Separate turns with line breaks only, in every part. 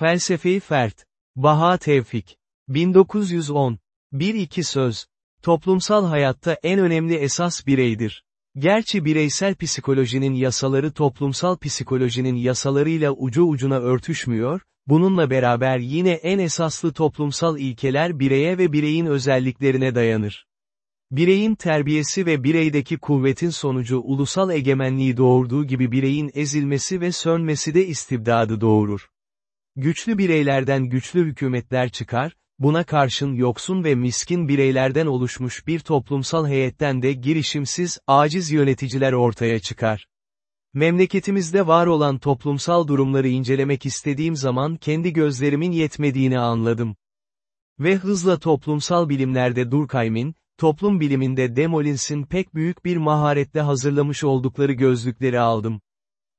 Felsefe-i Fert. Baha Tevfik. 1910. 1-2 söz. Toplumsal hayatta en önemli esas bireydir. Gerçi bireysel psikolojinin yasaları toplumsal psikolojinin yasalarıyla ucu ucuna örtüşmüyor, bununla beraber yine en esaslı toplumsal ilkeler bireye ve bireyin özelliklerine dayanır. Bireyin terbiyesi ve bireydeki kuvvetin sonucu ulusal egemenliği doğurduğu gibi bireyin ezilmesi ve sönmesi de istibdadı doğurur. Güçlü bireylerden güçlü hükümetler çıkar, buna karşın yoksun ve miskin bireylerden oluşmuş bir toplumsal heyetten de girişimsiz, aciz yöneticiler ortaya çıkar. Memleketimizde var olan toplumsal durumları incelemek istediğim zaman kendi gözlerimin yetmediğini anladım. Ve hızla toplumsal bilimlerde Durkheim'in, toplum biliminde Demolins'in pek büyük bir maharetle hazırlamış oldukları gözlükleri aldım.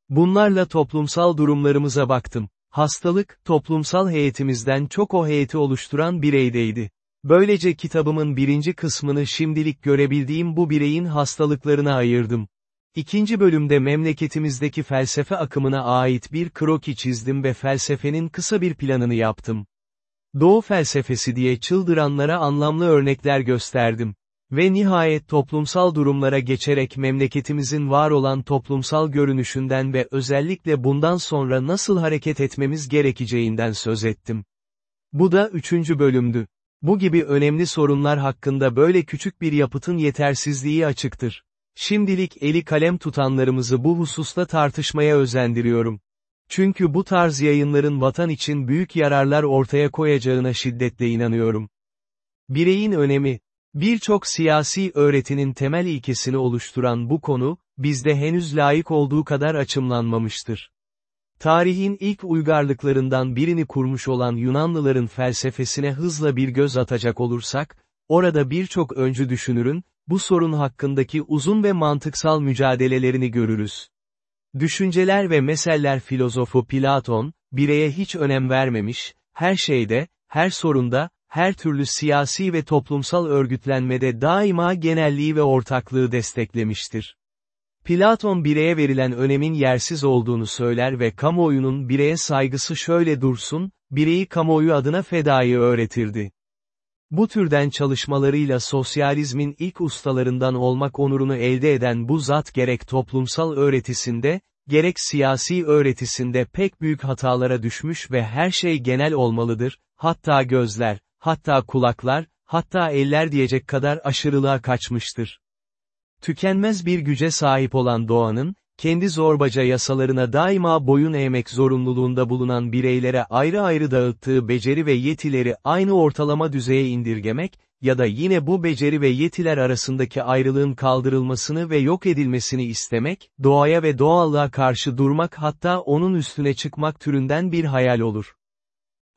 Bunlarla toplumsal durumlarımıza baktım. Hastalık, toplumsal heyetimizden çok o heyeti oluşturan bireydeydi. Böylece kitabımın birinci kısmını şimdilik görebildiğim bu bireyin hastalıklarına ayırdım. İkinci bölümde memleketimizdeki felsefe akımına ait bir kroki çizdim ve felsefenin kısa bir planını yaptım. Doğu felsefesi diye çıldıranlara anlamlı örnekler gösterdim. Ve nihayet toplumsal durumlara geçerek memleketimizin var olan toplumsal görünüşünden ve özellikle bundan sonra nasıl hareket etmemiz gerekeceğinden söz ettim. Bu da üçüncü bölümdü. Bu gibi önemli sorunlar hakkında böyle küçük bir yapıtın yetersizliği açıktır. Şimdilik eli kalem tutanlarımızı bu hususta tartışmaya özendiriyorum. Çünkü bu tarz yayınların vatan için büyük yararlar ortaya koyacağına şiddetle inanıyorum. Bireyin önemi, Birçok siyasi öğretinin temel ilkesini oluşturan bu konu, bizde henüz layık olduğu kadar açımlanmamıştır. Tarihin ilk uygarlıklarından birini kurmuş olan Yunanlıların felsefesine hızla bir göz atacak olursak, orada birçok öncü düşünürün, bu sorun hakkındaki uzun ve mantıksal mücadelelerini görürüz. Düşünceler ve meseller filozofu Platon, bireye hiç önem vermemiş, her şeyde, her sorunda, her türlü siyasi ve toplumsal örgütlenmede daima genelliği ve ortaklığı desteklemiştir. Platon bireye verilen önemin yersiz olduğunu söyler ve kamuoyunun bireye saygısı şöyle dursun, bireyi kamuoyu adına fedayı öğretirdi. Bu türden çalışmalarıyla sosyalizmin ilk ustalarından olmak onurunu elde eden bu zat gerek toplumsal öğretisinde, gerek siyasi öğretisinde pek büyük hatalara düşmüş ve her şey genel olmalıdır, hatta gözler, hatta kulaklar, hatta eller diyecek kadar aşırılığa kaçmıştır. Tükenmez bir güce sahip olan doğanın, kendi zorbaca yasalarına daima boyun eğmek zorunluluğunda bulunan bireylere ayrı ayrı dağıttığı beceri ve yetileri aynı ortalama düzeye indirgemek, ya da yine bu beceri ve yetiler arasındaki ayrılığın kaldırılmasını ve yok edilmesini istemek, doğaya ve doğallığa karşı durmak hatta onun üstüne çıkmak türünden bir hayal olur.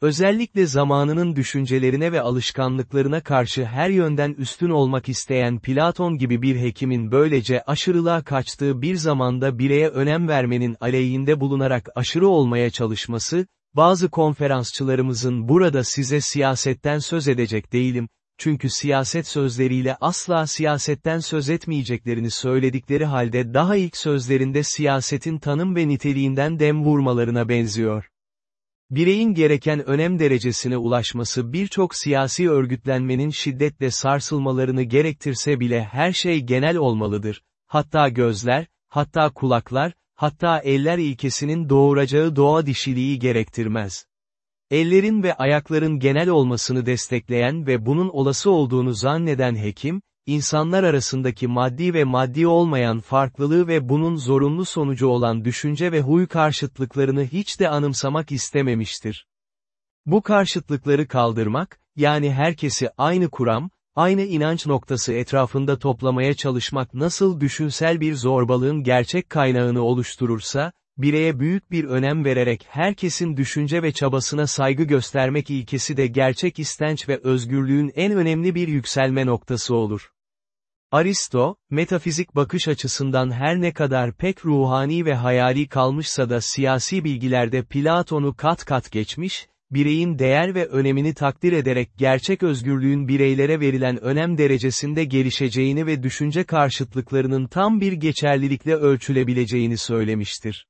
Özellikle zamanının düşüncelerine ve alışkanlıklarına karşı her yönden üstün olmak isteyen Platon gibi bir hekimin böylece aşırılığa kaçtığı bir zamanda bireye önem vermenin aleyhinde bulunarak aşırı olmaya çalışması, bazı konferansçılarımızın burada size siyasetten söz edecek değilim, çünkü siyaset sözleriyle asla siyasetten söz etmeyeceklerini söyledikleri halde daha ilk sözlerinde siyasetin tanım ve niteliğinden dem vurmalarına benziyor. Bireyin gereken önem derecesine ulaşması birçok siyasi örgütlenmenin şiddetle sarsılmalarını gerektirse bile her şey genel olmalıdır. Hatta gözler, hatta kulaklar, hatta eller ilkesinin doğuracağı doğa dişiliği gerektirmez. Ellerin ve ayakların genel olmasını destekleyen ve bunun olası olduğunu zanneden hekim, insanlar arasındaki maddi ve maddi olmayan farklılığı ve bunun zorunlu sonucu olan düşünce ve huy karşıtlıklarını hiç de anımsamak istememiştir. Bu karşıtlıkları kaldırmak, yani herkesi aynı kuram, aynı inanç noktası etrafında toplamaya çalışmak nasıl düşünsel bir zorbalığın gerçek kaynağını oluşturursa, bireye büyük bir önem vererek herkesin düşünce ve çabasına saygı göstermek ilkesi de gerçek istenç ve özgürlüğün en önemli bir yükselme noktası olur. Aristo, metafizik bakış açısından her ne kadar pek ruhani ve hayali kalmışsa da siyasi bilgilerde Platon'u kat kat geçmiş, bireyin değer ve önemini takdir ederek gerçek özgürlüğün bireylere verilen önem derecesinde gelişeceğini ve düşünce karşıtlıklarının tam bir geçerlilikle ölçülebileceğini söylemiştir.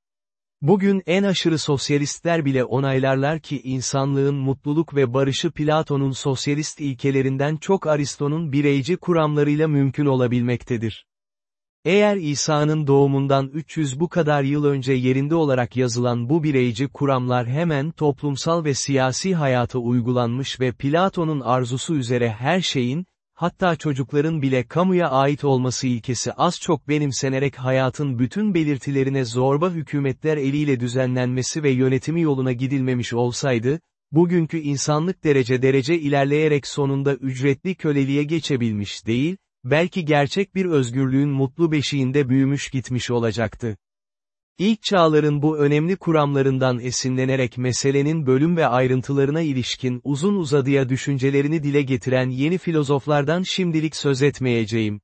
Bugün en aşırı sosyalistler bile onaylarlar ki insanlığın mutluluk ve barışı Platon'un sosyalist ilkelerinden çok Aristo'nun bireyci kuramlarıyla mümkün olabilmektedir. Eğer İsa'nın doğumundan 300 bu kadar yıl önce yerinde olarak yazılan bu bireyci kuramlar hemen toplumsal ve siyasi hayata uygulanmış ve Platon'un arzusu üzere her şeyin, hatta çocukların bile kamuya ait olması ilkesi az çok benimsenerek hayatın bütün belirtilerine zorba hükümetler eliyle düzenlenmesi ve yönetimi yoluna gidilmemiş olsaydı, bugünkü insanlık derece derece ilerleyerek sonunda ücretli köleliğe geçebilmiş değil, belki gerçek bir özgürlüğün mutlu beşiğinde büyümüş gitmiş olacaktı. İlk çağların bu önemli kuramlarından esinlenerek meselenin bölüm ve ayrıntılarına ilişkin uzun uzadıya düşüncelerini dile getiren yeni filozoflardan şimdilik söz etmeyeceğim.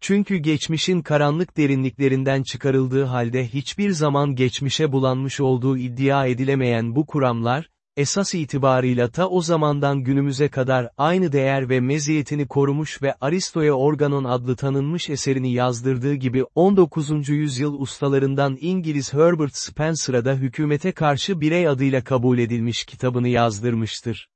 Çünkü geçmişin karanlık derinliklerinden çıkarıldığı halde hiçbir zaman geçmişe bulanmış olduğu iddia edilemeyen bu kuramlar, esas itibarıyla ta o zamandan günümüze kadar aynı değer ve meziyetini korumuş ve Aristo'ya Organon adlı tanınmış eserini yazdırdığı gibi 19. yüzyıl ustalarından İngiliz Herbert Spencer'a da hükümete karşı birey adıyla kabul edilmiş kitabını yazdırmıştır.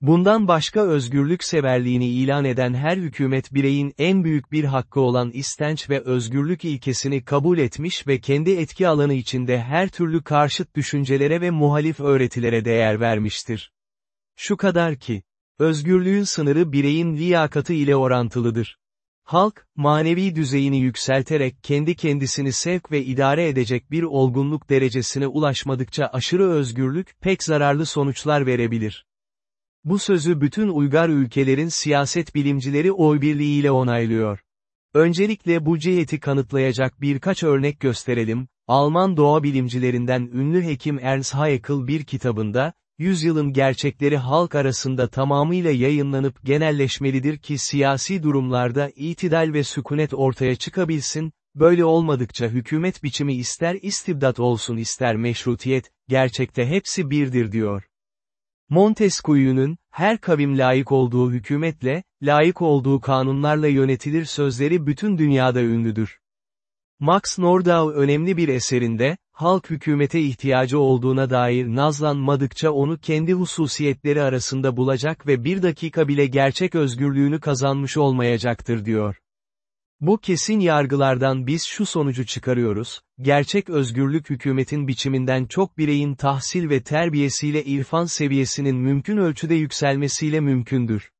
Bundan başka özgürlük severliğini ilan eden her hükümet bireyin en büyük bir hakkı olan istenç ve özgürlük ilkesini kabul etmiş ve kendi etki alanı içinde her türlü karşıt düşüncelere ve muhalif öğretilere değer vermiştir. Şu kadar ki, özgürlüğün sınırı bireyin liyakatı ile orantılıdır. Halk, manevi düzeyini yükselterek kendi kendisini sevk ve idare edecek bir olgunluk derecesine ulaşmadıkça aşırı özgürlük pek zararlı sonuçlar verebilir. Bu sözü bütün uygar ülkelerin siyaset bilimcileri oy birliğiyle onaylıyor. Öncelikle bu ciheti kanıtlayacak birkaç örnek gösterelim, Alman doğa bilimcilerinden ünlü hekim Ernst Haeckel bir kitabında, yüzyılın gerçekleri halk arasında tamamıyla yayınlanıp genelleşmelidir ki siyasi durumlarda itidal ve sükunet ortaya çıkabilsin, böyle olmadıkça hükümet biçimi ister istibdat olsun ister meşrutiyet, gerçekte hepsi birdir diyor. Montesquieu'nun, her kavim layık olduğu hükümetle, layık olduğu kanunlarla yönetilir sözleri bütün dünyada ünlüdür. Max Nordau önemli bir eserinde, halk hükümete ihtiyacı olduğuna dair nazlanmadıkça onu kendi hususiyetleri arasında bulacak ve bir dakika bile gerçek özgürlüğünü kazanmış olmayacaktır diyor. Bu kesin yargılardan biz şu sonucu çıkarıyoruz, gerçek özgürlük hükümetin biçiminden çok bireyin tahsil ve terbiyesiyle irfan seviyesinin mümkün ölçüde yükselmesiyle mümkündür.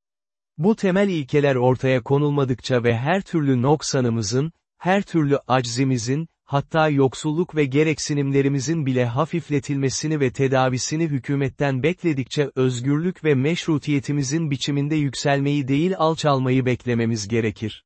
Bu temel ilkeler ortaya konulmadıkça ve her türlü noksanımızın, her türlü aczimizin, hatta yoksulluk ve gereksinimlerimizin bile hafifletilmesini ve tedavisini hükümetten bekledikçe özgürlük ve meşrutiyetimizin biçiminde yükselmeyi değil alçalmayı beklememiz gerekir.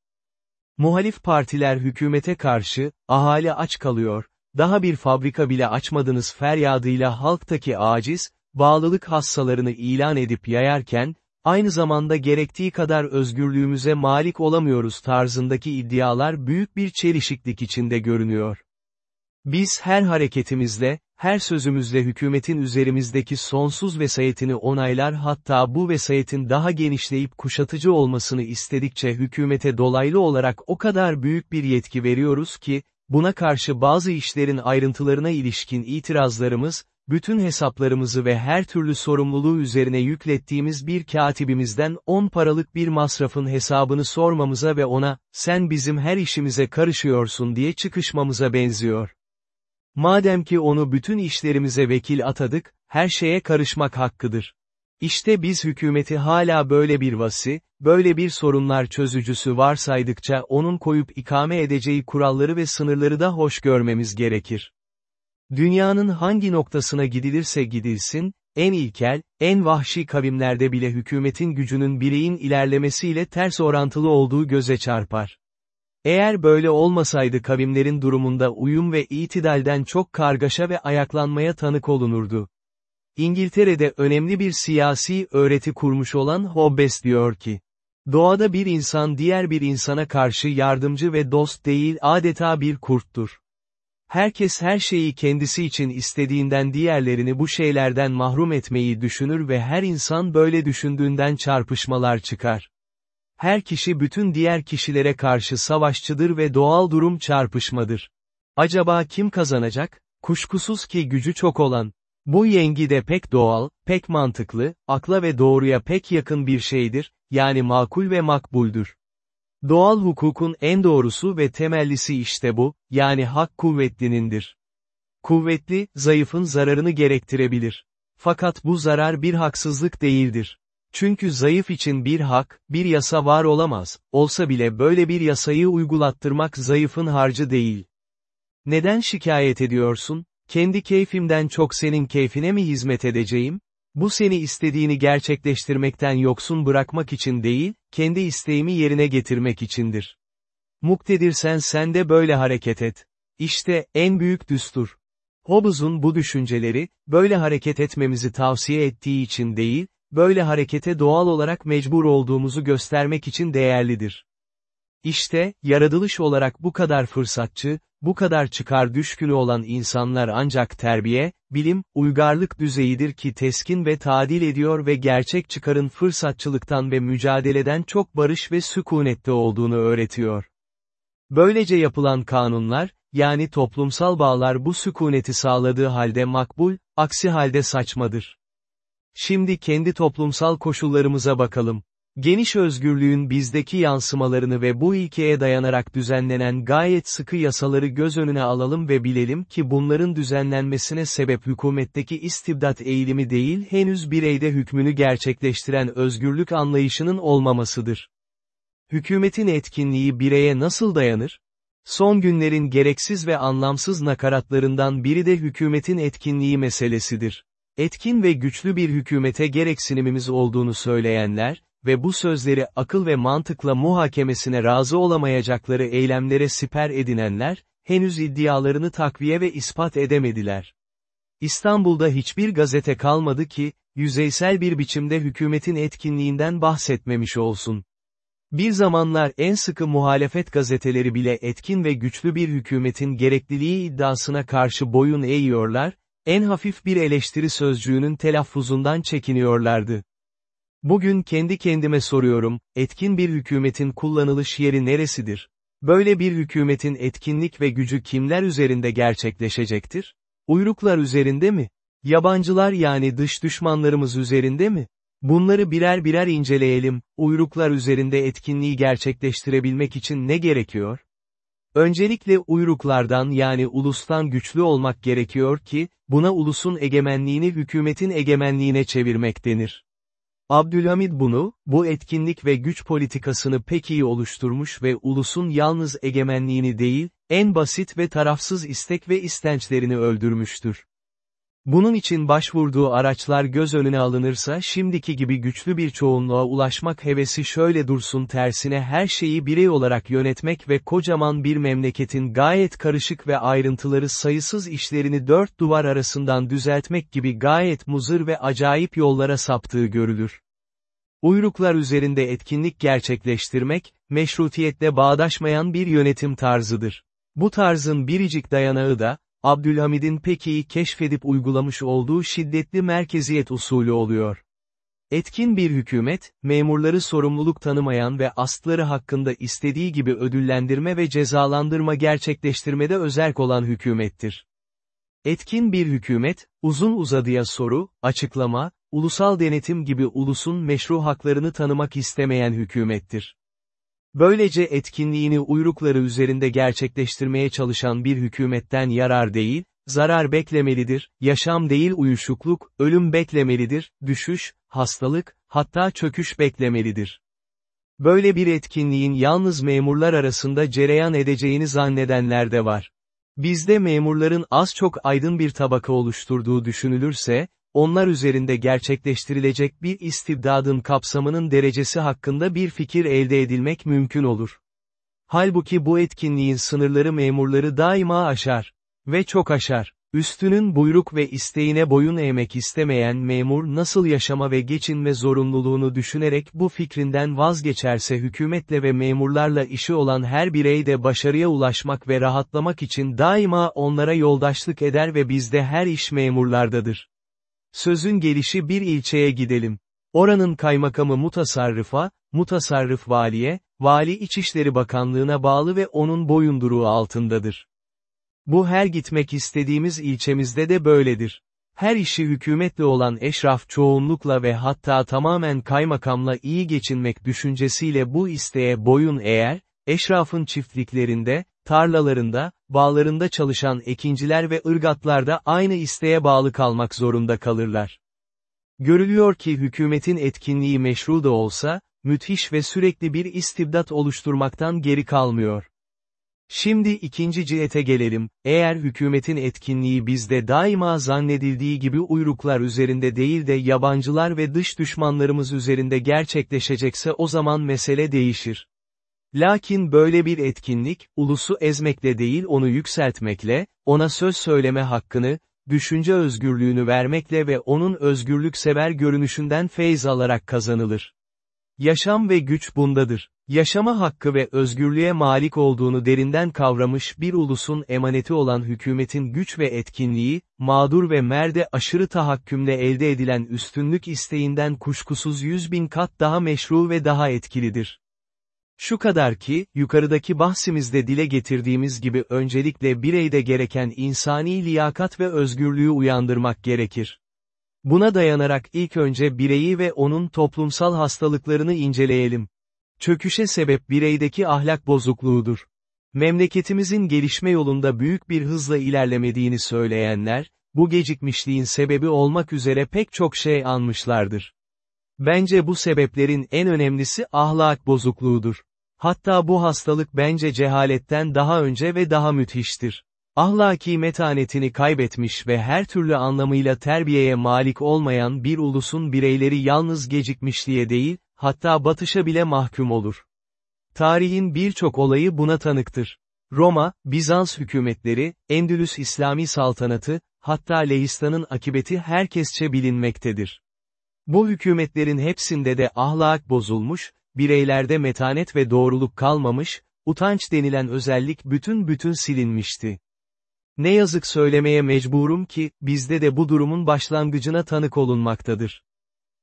Muhalif partiler hükümete karşı, ahali aç kalıyor, daha bir fabrika bile açmadınız feryadıyla halktaki aciz, bağlılık hassalarını ilan edip yayarken, aynı zamanda gerektiği kadar özgürlüğümüze malik olamıyoruz tarzındaki iddialar büyük bir çelişiklik içinde görünüyor. Biz her hareketimizle, her sözümüzle hükümetin üzerimizdeki sonsuz vesayetini onaylar hatta bu vesayetin daha genişleyip kuşatıcı olmasını istedikçe hükümete dolaylı olarak o kadar büyük bir yetki veriyoruz ki, buna karşı bazı işlerin ayrıntılarına ilişkin itirazlarımız, bütün hesaplarımızı ve her türlü sorumluluğu üzerine yüklettiğimiz bir katibimizden 10 paralık bir masrafın hesabını sormamıza ve ona, sen bizim her işimize karışıyorsun diye çıkışmamıza benziyor. Madem ki onu bütün işlerimize vekil atadık, her şeye karışmak hakkıdır. İşte biz hükümeti hala böyle bir vasi, böyle bir sorunlar çözücüsü varsaydıkça onun koyup ikame edeceği kuralları ve sınırları da hoş görmemiz gerekir. Dünyanın hangi noktasına gidilirse gidilsin, en ilkel, en vahşi kavimlerde bile hükümetin gücünün bireyin ilerlemesiyle ters orantılı olduğu göze çarpar. Eğer böyle olmasaydı kavimlerin durumunda uyum ve itidalden çok kargaşa ve ayaklanmaya tanık olunurdu. İngiltere'de önemli bir siyasi öğreti kurmuş olan Hobbes diyor ki, Doğada bir insan diğer bir insana karşı yardımcı ve dost değil adeta bir kurttur. Herkes her şeyi kendisi için istediğinden diğerlerini bu şeylerden mahrum etmeyi düşünür ve her insan böyle düşündüğünden çarpışmalar çıkar. Her kişi bütün diğer kişilere karşı savaşçıdır ve doğal durum çarpışmadır. Acaba kim kazanacak? Kuşkusuz ki gücü çok olan. Bu yengi de pek doğal, pek mantıklı, akla ve doğruya pek yakın bir şeydir, yani makul ve makbuldür. Doğal hukukun en doğrusu ve temellisi işte bu, yani hak kuvvetlinindir. Kuvvetli, zayıfın zararını gerektirebilir. Fakat bu zarar bir haksızlık değildir. Çünkü zayıf için bir hak, bir yasa var olamaz, olsa bile böyle bir yasayı uygulattırmak zayıfın harcı değil. Neden şikayet ediyorsun? Kendi keyfimden çok senin keyfine mi hizmet edeceğim? Bu seni istediğini gerçekleştirmekten yoksun bırakmak için değil, kendi isteğimi yerine getirmek içindir. Muktedirsen sen de böyle hareket et. İşte, en büyük düstur. Hobbes'un bu düşünceleri, böyle hareket etmemizi tavsiye ettiği için değil, böyle harekete doğal olarak mecbur olduğumuzu göstermek için değerlidir. İşte, yaratılış olarak bu kadar fırsatçı, bu kadar çıkar düşkünü olan insanlar ancak terbiye, bilim, uygarlık düzeyidir ki teskin ve tadil ediyor ve gerçek çıkarın fırsatçılıktan ve mücadeleden çok barış ve sükunette olduğunu öğretiyor. Böylece yapılan kanunlar, yani toplumsal bağlar bu sükuneti sağladığı halde makbul, aksi halde saçmadır. Şimdi kendi toplumsal koşullarımıza bakalım. Geniş özgürlüğün bizdeki yansımalarını ve bu ilkeye dayanarak düzenlenen gayet sıkı yasaları göz önüne alalım ve bilelim ki bunların düzenlenmesine sebep hükümetteki istibdat eğilimi değil henüz bireyde hükmünü gerçekleştiren özgürlük anlayışının olmamasıdır. Hükümetin etkinliği bireye nasıl dayanır? Son günlerin gereksiz ve anlamsız nakaratlarından biri de hükümetin etkinliği meselesidir. Etkin ve güçlü bir hükümete gereksinimimiz olduğunu söyleyenler, ve bu sözleri akıl ve mantıkla muhakemesine razı olamayacakları eylemlere siper edinenler, henüz iddialarını takviye ve ispat edemediler. İstanbul'da hiçbir gazete kalmadı ki, yüzeysel bir biçimde hükümetin etkinliğinden bahsetmemiş olsun. Bir zamanlar en sıkı muhalefet gazeteleri bile etkin ve güçlü bir hükümetin gerekliliği iddiasına karşı boyun eğiyorlar, en hafif bir eleştiri sözcüğünün telaffuzundan çekiniyorlardı. Bugün kendi kendime soruyorum, etkin bir hükümetin kullanılış yeri neresidir? Böyle bir hükümetin etkinlik ve gücü kimler üzerinde gerçekleşecektir? Uyruklar üzerinde mi? Yabancılar yani dış düşmanlarımız üzerinde mi? Bunları birer birer inceleyelim, uyruklar üzerinde etkinliği gerçekleştirebilmek için ne gerekiyor? Öncelikle uyruklardan yani ulustan güçlü olmak gerekiyor ki, buna ulusun egemenliğini hükümetin egemenliğine çevirmek denir. Abdülhamid bunu, bu etkinlik ve güç politikasını pek iyi oluşturmuş ve ulusun yalnız egemenliğini değil, en basit ve tarafsız istek ve istençlerini öldürmüştür. Bunun için başvurduğu araçlar göz önüne alınırsa şimdiki gibi güçlü bir çoğunluğa ulaşmak hevesi şöyle dursun tersine her şeyi birey olarak yönetmek ve kocaman bir memleketin gayet karışık ve ayrıntıları sayısız işlerini dört duvar arasından düzeltmek gibi gayet muzır ve acayip yollara saptığı görülür. Uyruklar üzerinde etkinlik gerçekleştirmek, meşrutiyetle bağdaşmayan bir yönetim tarzıdır. Bu tarzın biricik dayanağı da, Abdülhamid'in pek iyi keşfedip uygulamış olduğu şiddetli merkeziyet usulü oluyor. Etkin bir hükümet, memurları sorumluluk tanımayan ve astları hakkında istediği gibi ödüllendirme ve cezalandırma gerçekleştirmede özerk olan hükümettir. Etkin bir hükümet, uzun uzadıya soru, açıklama, ulusal denetim gibi ulusun meşru haklarını tanımak istemeyen hükümettir. Böylece etkinliğini uyrukları üzerinde gerçekleştirmeye çalışan bir hükümetten yarar değil, zarar beklemelidir, yaşam değil uyuşukluk, ölüm beklemelidir, düşüş, hastalık, hatta çöküş beklemelidir. Böyle bir etkinliğin yalnız memurlar arasında cereyan edeceğini zannedenler de var. Bizde memurların az çok aydın bir tabaka oluşturduğu düşünülürse, onlar üzerinde gerçekleştirilecek bir istibdadın kapsamının derecesi hakkında bir fikir elde edilmek mümkün olur. Halbuki bu etkinliğin sınırları memurları daima aşar. Ve çok aşar. Üstünün buyruk ve isteğine boyun eğmek istemeyen memur nasıl yaşama ve geçinme zorunluluğunu düşünerek bu fikrinden vazgeçerse hükümetle ve memurlarla işi olan her birey de başarıya ulaşmak ve rahatlamak için daima onlara yoldaşlık eder ve bizde her iş memurlardadır. Sözün gelişi bir ilçeye gidelim. Oranın kaymakamı mutasarrıfa, mutasarrıf valiye, vali İçişleri Bakanlığına bağlı ve onun boyunduruğu altındadır. Bu her gitmek istediğimiz ilçemizde de böyledir. Her işi hükümetle olan eşraf çoğunlukla ve hatta tamamen kaymakamla iyi geçinmek düşüncesiyle bu isteğe boyun eğer, eşrafın çiftliklerinde, tarlalarında, bağlarında çalışan ekinciler ve ırgatlar da aynı isteğe bağlı kalmak zorunda kalırlar. Görülüyor ki hükümetin etkinliği meşru da olsa, müthiş ve sürekli bir istibdat oluşturmaktan geri kalmıyor. Şimdi ikinci cihete gelelim, eğer hükümetin etkinliği bizde daima zannedildiği gibi uyruklar üzerinde değil de yabancılar ve dış düşmanlarımız üzerinde gerçekleşecekse o zaman mesele değişir. Lakin böyle bir etkinlik, ulusu ezmekle değil onu yükseltmekle, ona söz söyleme hakkını, düşünce özgürlüğünü vermekle ve onun özgürlük sever görünüşünden feyz alarak kazanılır. Yaşam ve güç bundadır. Yaşama hakkı ve özgürlüğe malik olduğunu derinden kavramış bir ulusun emaneti olan hükümetin güç ve etkinliği, mağdur ve merde aşırı tahakkümle elde edilen üstünlük isteğinden kuşkusuz yüz bin kat daha meşru ve daha etkilidir. Şu kadar ki, yukarıdaki bahsimizde dile getirdiğimiz gibi öncelikle bireyde gereken insani liyakat ve özgürlüğü uyandırmak gerekir. Buna dayanarak ilk önce bireyi ve onun toplumsal hastalıklarını inceleyelim. Çöküşe sebep bireydeki ahlak bozukluğudur. Memleketimizin gelişme yolunda büyük bir hızla ilerlemediğini söyleyenler, bu gecikmişliğin sebebi olmak üzere pek çok şey anmışlardır. Bence bu sebeplerin en önemlisi ahlak bozukluğudur. Hatta bu hastalık bence cehaletten daha önce ve daha müthiştir. Ahlaki metanetini kaybetmiş ve her türlü anlamıyla terbiyeye malik olmayan bir ulusun bireyleri yalnız gecikmişliğe değil, hatta batışa bile mahkum olur. Tarihin birçok olayı buna tanıktır. Roma, Bizans hükümetleri, Endülüs İslami saltanatı, hatta Leistan'ın akibeti herkesçe bilinmektedir. Bu hükümetlerin hepsinde de ahlak bozulmuş, bireylerde metanet ve doğruluk kalmamış, utanç denilen özellik bütün bütün silinmişti. Ne yazık söylemeye mecburum ki, bizde de bu durumun başlangıcına tanık olunmaktadır.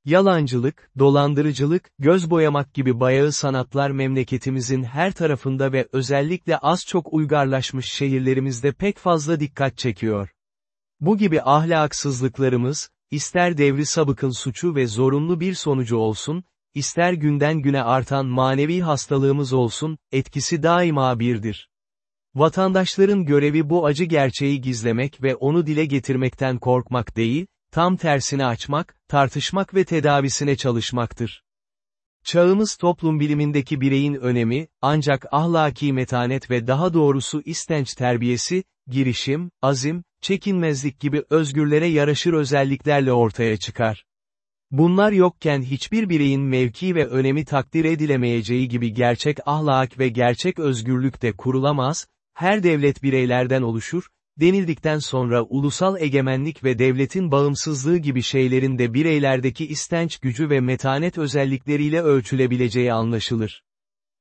Yalancılık, dolandırıcılık, göz boyamak gibi bayağı sanatlar memleketimizin her tarafında ve özellikle az çok uygarlaşmış şehirlerimizde pek fazla dikkat çekiyor. Bu gibi ahlaksızlıklarımız, ister devri sabıkın suçu ve zorunlu bir sonucu olsun, ister günden güne artan manevi hastalığımız olsun, etkisi daima birdir. Vatandaşların görevi bu acı gerçeği gizlemek ve onu dile getirmekten korkmak değil, tam tersine açmak, tartışmak ve tedavisine çalışmaktır. Çağımız toplum bilimindeki bireyin önemi, ancak ahlaki metanet ve daha doğrusu istenç terbiyesi, girişim, azim, çekinmezlik gibi özgürlere yaraşır özelliklerle ortaya çıkar. Bunlar yokken hiçbir bireyin mevki ve önemi takdir edilemeyeceği gibi gerçek ahlak ve gerçek özgürlük de kurulamaz, her devlet bireylerden oluşur, denildikten sonra ulusal egemenlik ve devletin bağımsızlığı gibi şeylerin de bireylerdeki istenç gücü ve metanet özellikleriyle ölçülebileceği anlaşılır.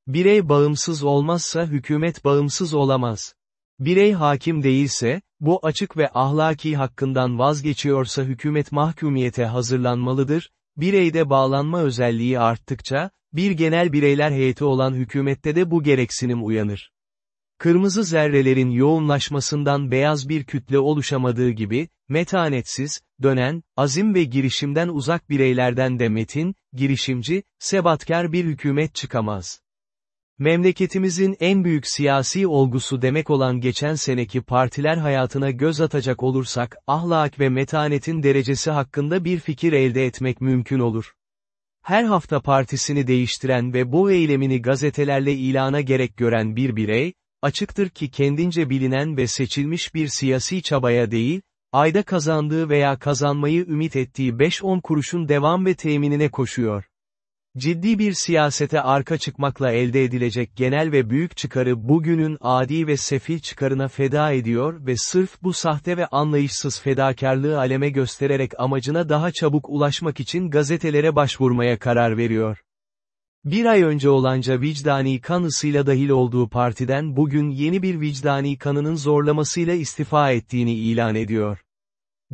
Birey bağımsız olmazsa hükümet bağımsız olamaz. Birey hakim değilse, bu açık ve ahlaki hakkından vazgeçiyorsa hükümet mahkumiyete hazırlanmalıdır, bireyde bağlanma özelliği arttıkça, bir genel bireyler heyeti olan hükümette de bu gereksinim uyanır. Kırmızı zerrelerin yoğunlaşmasından beyaz bir kütle oluşamadığı gibi, metanetsiz, dönen, azim ve girişimden uzak bireylerden de metin, girişimci, sebatkar bir hükümet çıkamaz. Memleketimizin en büyük siyasi olgusu demek olan geçen seneki partiler hayatına göz atacak olursak, ahlak ve metanetin derecesi hakkında bir fikir elde etmek mümkün olur. Her hafta partisini değiştiren ve bu eylemini gazetelerle ilana gerek gören bir birey, açıktır ki kendince bilinen ve seçilmiş bir siyasi çabaya değil, ayda kazandığı veya kazanmayı ümit ettiği 5-10 kuruşun devam ve teminine koşuyor. Ciddi bir siyasete arka çıkmakla elde edilecek genel ve büyük çıkarı bugünün adi ve sefil çıkarına feda ediyor ve sırf bu sahte ve anlayışsız fedakarlığı aleme göstererek amacına daha çabuk ulaşmak için gazetelere başvurmaya karar veriyor. Bir ay önce olanca vicdani kanısıyla dahil olduğu partiden bugün yeni bir vicdani kanının zorlamasıyla istifa ettiğini ilan ediyor.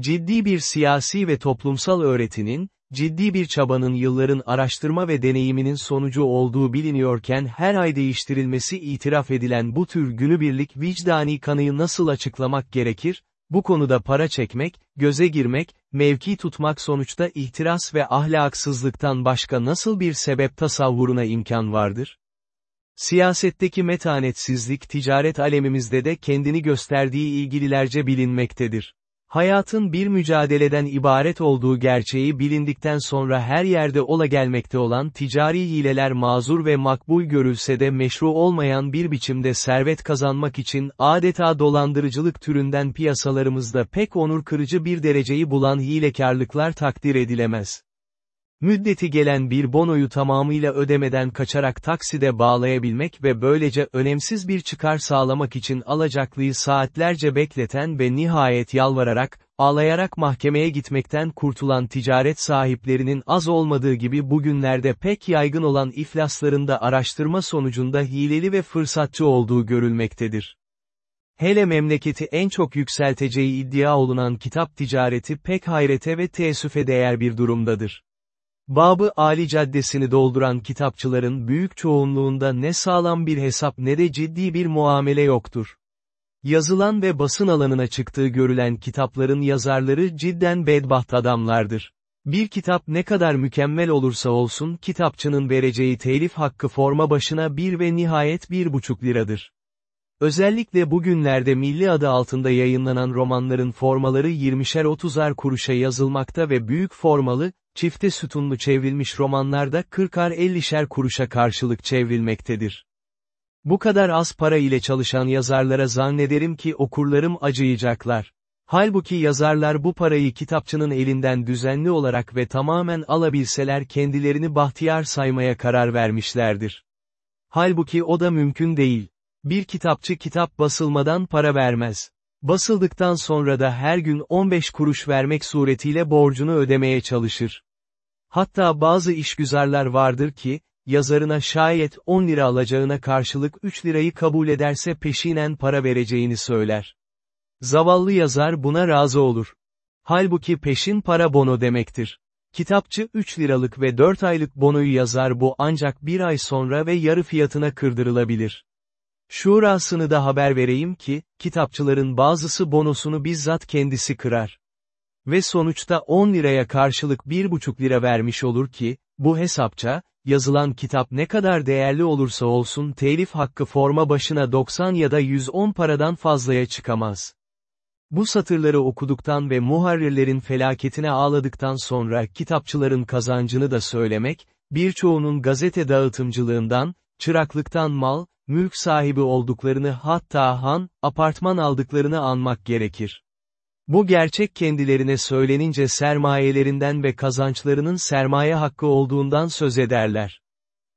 Ciddi bir siyasi ve toplumsal öğretinin, ciddi bir çabanın yılların araştırma ve deneyiminin sonucu olduğu biliniyorken her ay değiştirilmesi itiraf edilen bu tür günübirlik vicdani kanıyı nasıl açıklamak gerekir? Bu konuda para çekmek, göze girmek, mevki tutmak sonuçta ihtiras ve ahlaksızlıktan başka nasıl bir sebep tasavvuruna imkan vardır? Siyasetteki metanetsizlik ticaret alemimizde de kendini gösterdiği ilgililerce bilinmektedir. Hayatın bir mücadeleden ibaret olduğu gerçeği bilindikten sonra her yerde ola gelmekte olan ticari hileler mazur ve makbul görülse de meşru olmayan bir biçimde servet kazanmak için adeta dolandırıcılık türünden piyasalarımızda pek onur kırıcı bir dereceyi bulan hilekarlıklar takdir edilemez. Müddeti gelen bir bonoyu tamamıyla ödemeden kaçarak takside bağlayabilmek ve böylece önemsiz bir çıkar sağlamak için alacaklıyı saatlerce bekleten ve nihayet yalvararak, ağlayarak mahkemeye gitmekten kurtulan ticaret sahiplerinin az olmadığı gibi bugünlerde pek yaygın olan iflaslarında araştırma sonucunda hileli ve fırsatçı olduğu görülmektedir. Hele memleketi en çok yükselteceği iddia olunan kitap ticareti pek hayrete ve teessüfe değer bir durumdadır. Babı Ali Caddesi'ni dolduran kitapçıların büyük çoğunluğunda ne sağlam bir hesap ne de ciddi bir muamele yoktur. Yazılan ve basın alanına çıktığı görülen kitapların yazarları cidden bedbaht adamlardır. Bir kitap ne kadar mükemmel olursa olsun kitapçının vereceği telif hakkı forma başına bir ve nihayet bir buçuk liradır. Özellikle bugünlerde milli adı altında yayınlanan romanların formaları 20'şer 30'ar kuruşa yazılmakta ve büyük formalı, çifte sütunlu çevrilmiş romanlarda 40'ar 50'şer kuruşa karşılık çevrilmektedir. Bu kadar az para ile çalışan yazarlara zannederim ki okurlarım acıyacaklar. Halbuki yazarlar bu parayı kitapçının elinden düzenli olarak ve tamamen alabilseler kendilerini bahtiyar saymaya karar vermişlerdir. Halbuki o da mümkün değil. Bir kitapçı kitap basılmadan para vermez. Basıldıktan sonra da her gün 15 kuruş vermek suretiyle borcunu ödemeye çalışır. Hatta bazı işgüzarlar vardır ki, yazarına şayet 10 lira alacağına karşılık 3 lirayı kabul ederse peşinen para vereceğini söyler. Zavallı yazar buna razı olur. Halbuki peşin para bono demektir. Kitapçı 3 liralık ve 4 aylık bonoyu yazar bu ancak bir ay sonra ve yarı fiyatına kırdırılabilir. Şurasını da haber vereyim ki, kitapçıların bazısı bonosunu bizzat kendisi kırar. Ve sonuçta 10 liraya karşılık 1,5 lira vermiş olur ki, bu hesapça, yazılan kitap ne kadar değerli olursa olsun telif hakkı forma başına 90 ya da 110 paradan fazlaya çıkamaz. Bu satırları okuduktan ve muharrirlerin felaketine ağladıktan sonra kitapçıların kazancını da söylemek, birçoğunun gazete dağıtımcılığından, çıraklıktan mal, mülk sahibi olduklarını hatta han, apartman aldıklarını anmak gerekir. Bu gerçek kendilerine söylenince sermayelerinden ve kazançlarının sermaye hakkı olduğundan söz ederler.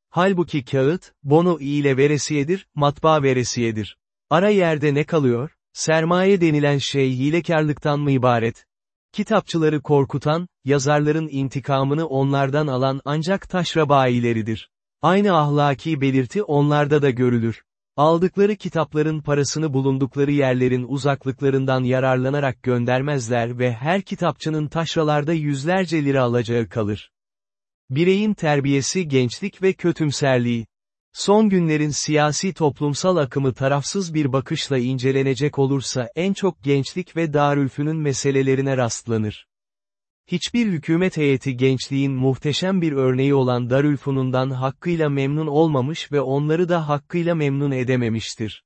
Halbuki kağıt, bono ile veresiyedir, matbaa veresiyedir. Ara yerde ne kalıyor? Sermaye denilen şey hilekarlıktan mı ibaret? Kitapçıları korkutan, yazarların intikamını onlardan alan ancak taşra bayileridir. Aynı ahlaki belirti onlarda da görülür. Aldıkları kitapların parasını bulundukları yerlerin uzaklıklarından yararlanarak göndermezler ve her kitapçının taşralarda yüzlerce lira alacağı kalır. Bireyin terbiyesi gençlik ve kötümserliği. Son günlerin siyasi toplumsal akımı tarafsız bir bakışla incelenecek olursa en çok gençlik ve darülfünün meselelerine rastlanır. Hiçbir hükümet heyeti gençliğin muhteşem bir örneği olan Darülfun'undan hakkıyla memnun olmamış ve onları da hakkıyla memnun edememiştir.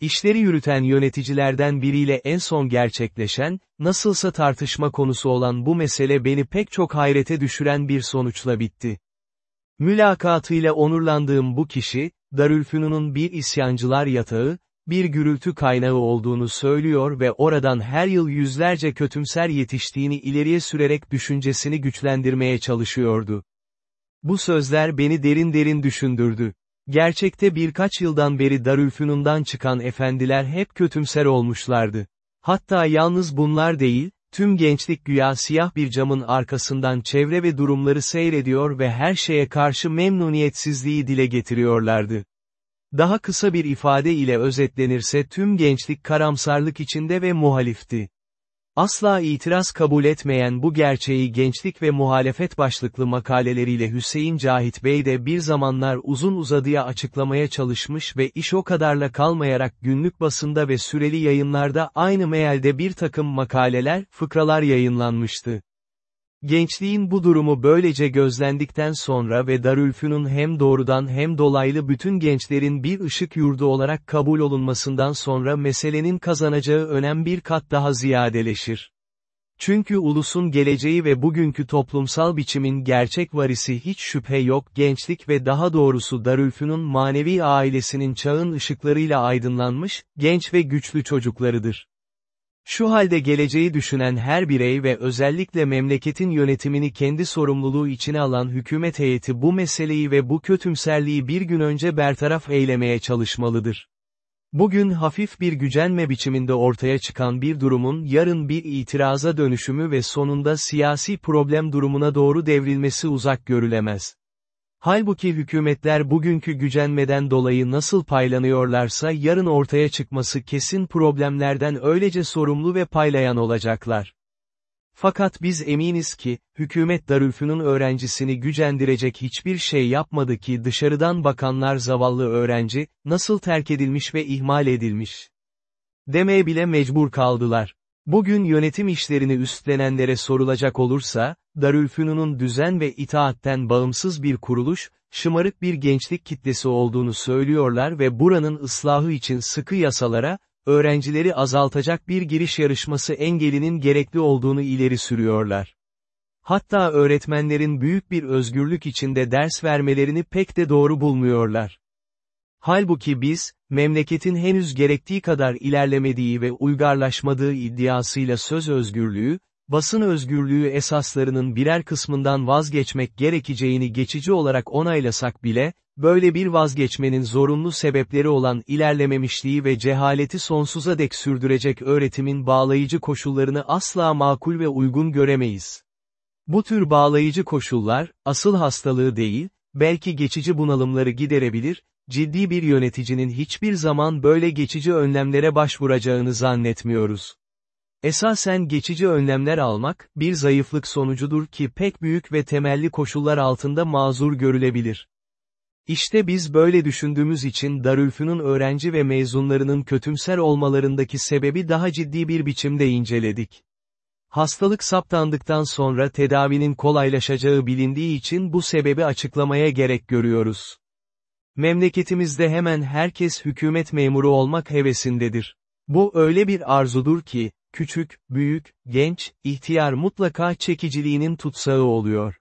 İşleri yürüten yöneticilerden biriyle en son gerçekleşen, nasılsa tartışma konusu olan bu mesele beni pek çok hayrete düşüren bir sonuçla bitti. Mülakatıyla onurlandığım bu kişi, Darülfünun'un bir isyancılar yatağı, bir gürültü kaynağı olduğunu söylüyor ve oradan her yıl yüzlerce kötümser yetiştiğini ileriye sürerek düşüncesini güçlendirmeye çalışıyordu. Bu sözler beni derin derin düşündürdü. Gerçekte birkaç yıldan beri Darülfünun'dan çıkan efendiler hep kötümser olmuşlardı. Hatta yalnız bunlar değil, tüm gençlik güya siyah bir camın arkasından çevre ve durumları seyrediyor ve her şeye karşı memnuniyetsizliği dile getiriyorlardı. Daha kısa bir ifade ile özetlenirse tüm gençlik karamsarlık içinde ve muhalifti. Asla itiraz kabul etmeyen bu gerçeği gençlik ve muhalefet başlıklı makaleleriyle Hüseyin Cahit Bey de bir zamanlar uzun uzadıya açıklamaya çalışmış ve iş o kadarla kalmayarak günlük basında ve süreli yayınlarda aynı mealde bir takım makaleler, fıkralar yayınlanmıştı. Gençliğin bu durumu böylece gözlendikten sonra ve Darülfünun hem doğrudan hem dolaylı bütün gençlerin bir ışık yurdu olarak kabul olunmasından sonra meselenin kazanacağı önem bir kat daha ziyadeleşir. Çünkü ulusun geleceği ve bugünkü toplumsal biçimin gerçek varisi hiç şüphe yok gençlik ve daha doğrusu Darülfünun manevi ailesinin çağın ışıklarıyla aydınlanmış, genç ve güçlü çocuklarıdır. Şu halde geleceği düşünen her birey ve özellikle memleketin yönetimini kendi sorumluluğu içine alan hükümet heyeti bu meseleyi ve bu kötümserliği bir gün önce bertaraf eylemeye çalışmalıdır. Bugün hafif bir gücenme biçiminde ortaya çıkan bir durumun yarın bir itiraza dönüşümü ve sonunda siyasi problem durumuna doğru devrilmesi uzak görülemez. Halbuki hükümetler bugünkü gücenmeden dolayı nasıl paylanıyorlarsa yarın ortaya çıkması kesin problemlerden öylece sorumlu ve paylayan olacaklar. Fakat biz eminiz ki, hükümet Darülfünun öğrencisini gücendirecek hiçbir şey yapmadı ki dışarıdan bakanlar zavallı öğrenci, nasıl terk edilmiş ve ihmal edilmiş. Demeye bile mecbur kaldılar. Bugün yönetim işlerini üstlenenlere sorulacak olursa, Darülfünun'un düzen ve itaatten bağımsız bir kuruluş, şımarık bir gençlik kitlesi olduğunu söylüyorlar ve buranın ıslahı için sıkı yasalara, öğrencileri azaltacak bir giriş yarışması engelinin gerekli olduğunu ileri sürüyorlar. Hatta öğretmenlerin büyük bir özgürlük içinde ders vermelerini pek de doğru bulmuyorlar. Halbuki biz, memleketin henüz gerektiği kadar ilerlemediği ve uygarlaşmadığı iddiasıyla söz özgürlüğü, basın özgürlüğü esaslarının birer kısmından vazgeçmek gerekeceğini geçici olarak onaylasak bile, böyle bir vazgeçmenin zorunlu sebepleri olan ilerlememişliği ve cehaleti sonsuza dek sürdürecek öğretimin bağlayıcı koşullarını asla makul ve uygun göremeyiz. Bu tür bağlayıcı koşullar, asıl hastalığı değil, belki geçici bunalımları giderebilir, ciddi bir yöneticinin hiçbir zaman böyle geçici önlemlere başvuracağını zannetmiyoruz. Esasen geçici önlemler almak, bir zayıflık sonucudur ki pek büyük ve temelli koşullar altında mazur görülebilir. İşte biz böyle düşündüğümüz için Darülfünun öğrenci ve mezunlarının kötümser olmalarındaki sebebi daha ciddi bir biçimde inceledik. Hastalık saptandıktan sonra tedavinin kolaylaşacağı bilindiği için bu sebebi açıklamaya gerek görüyoruz. Memleketimizde hemen herkes hükümet memuru olmak hevesindedir. Bu öyle bir arzudur ki, küçük, büyük, genç, ihtiyar mutlaka çekiciliğinin tutsağı oluyor.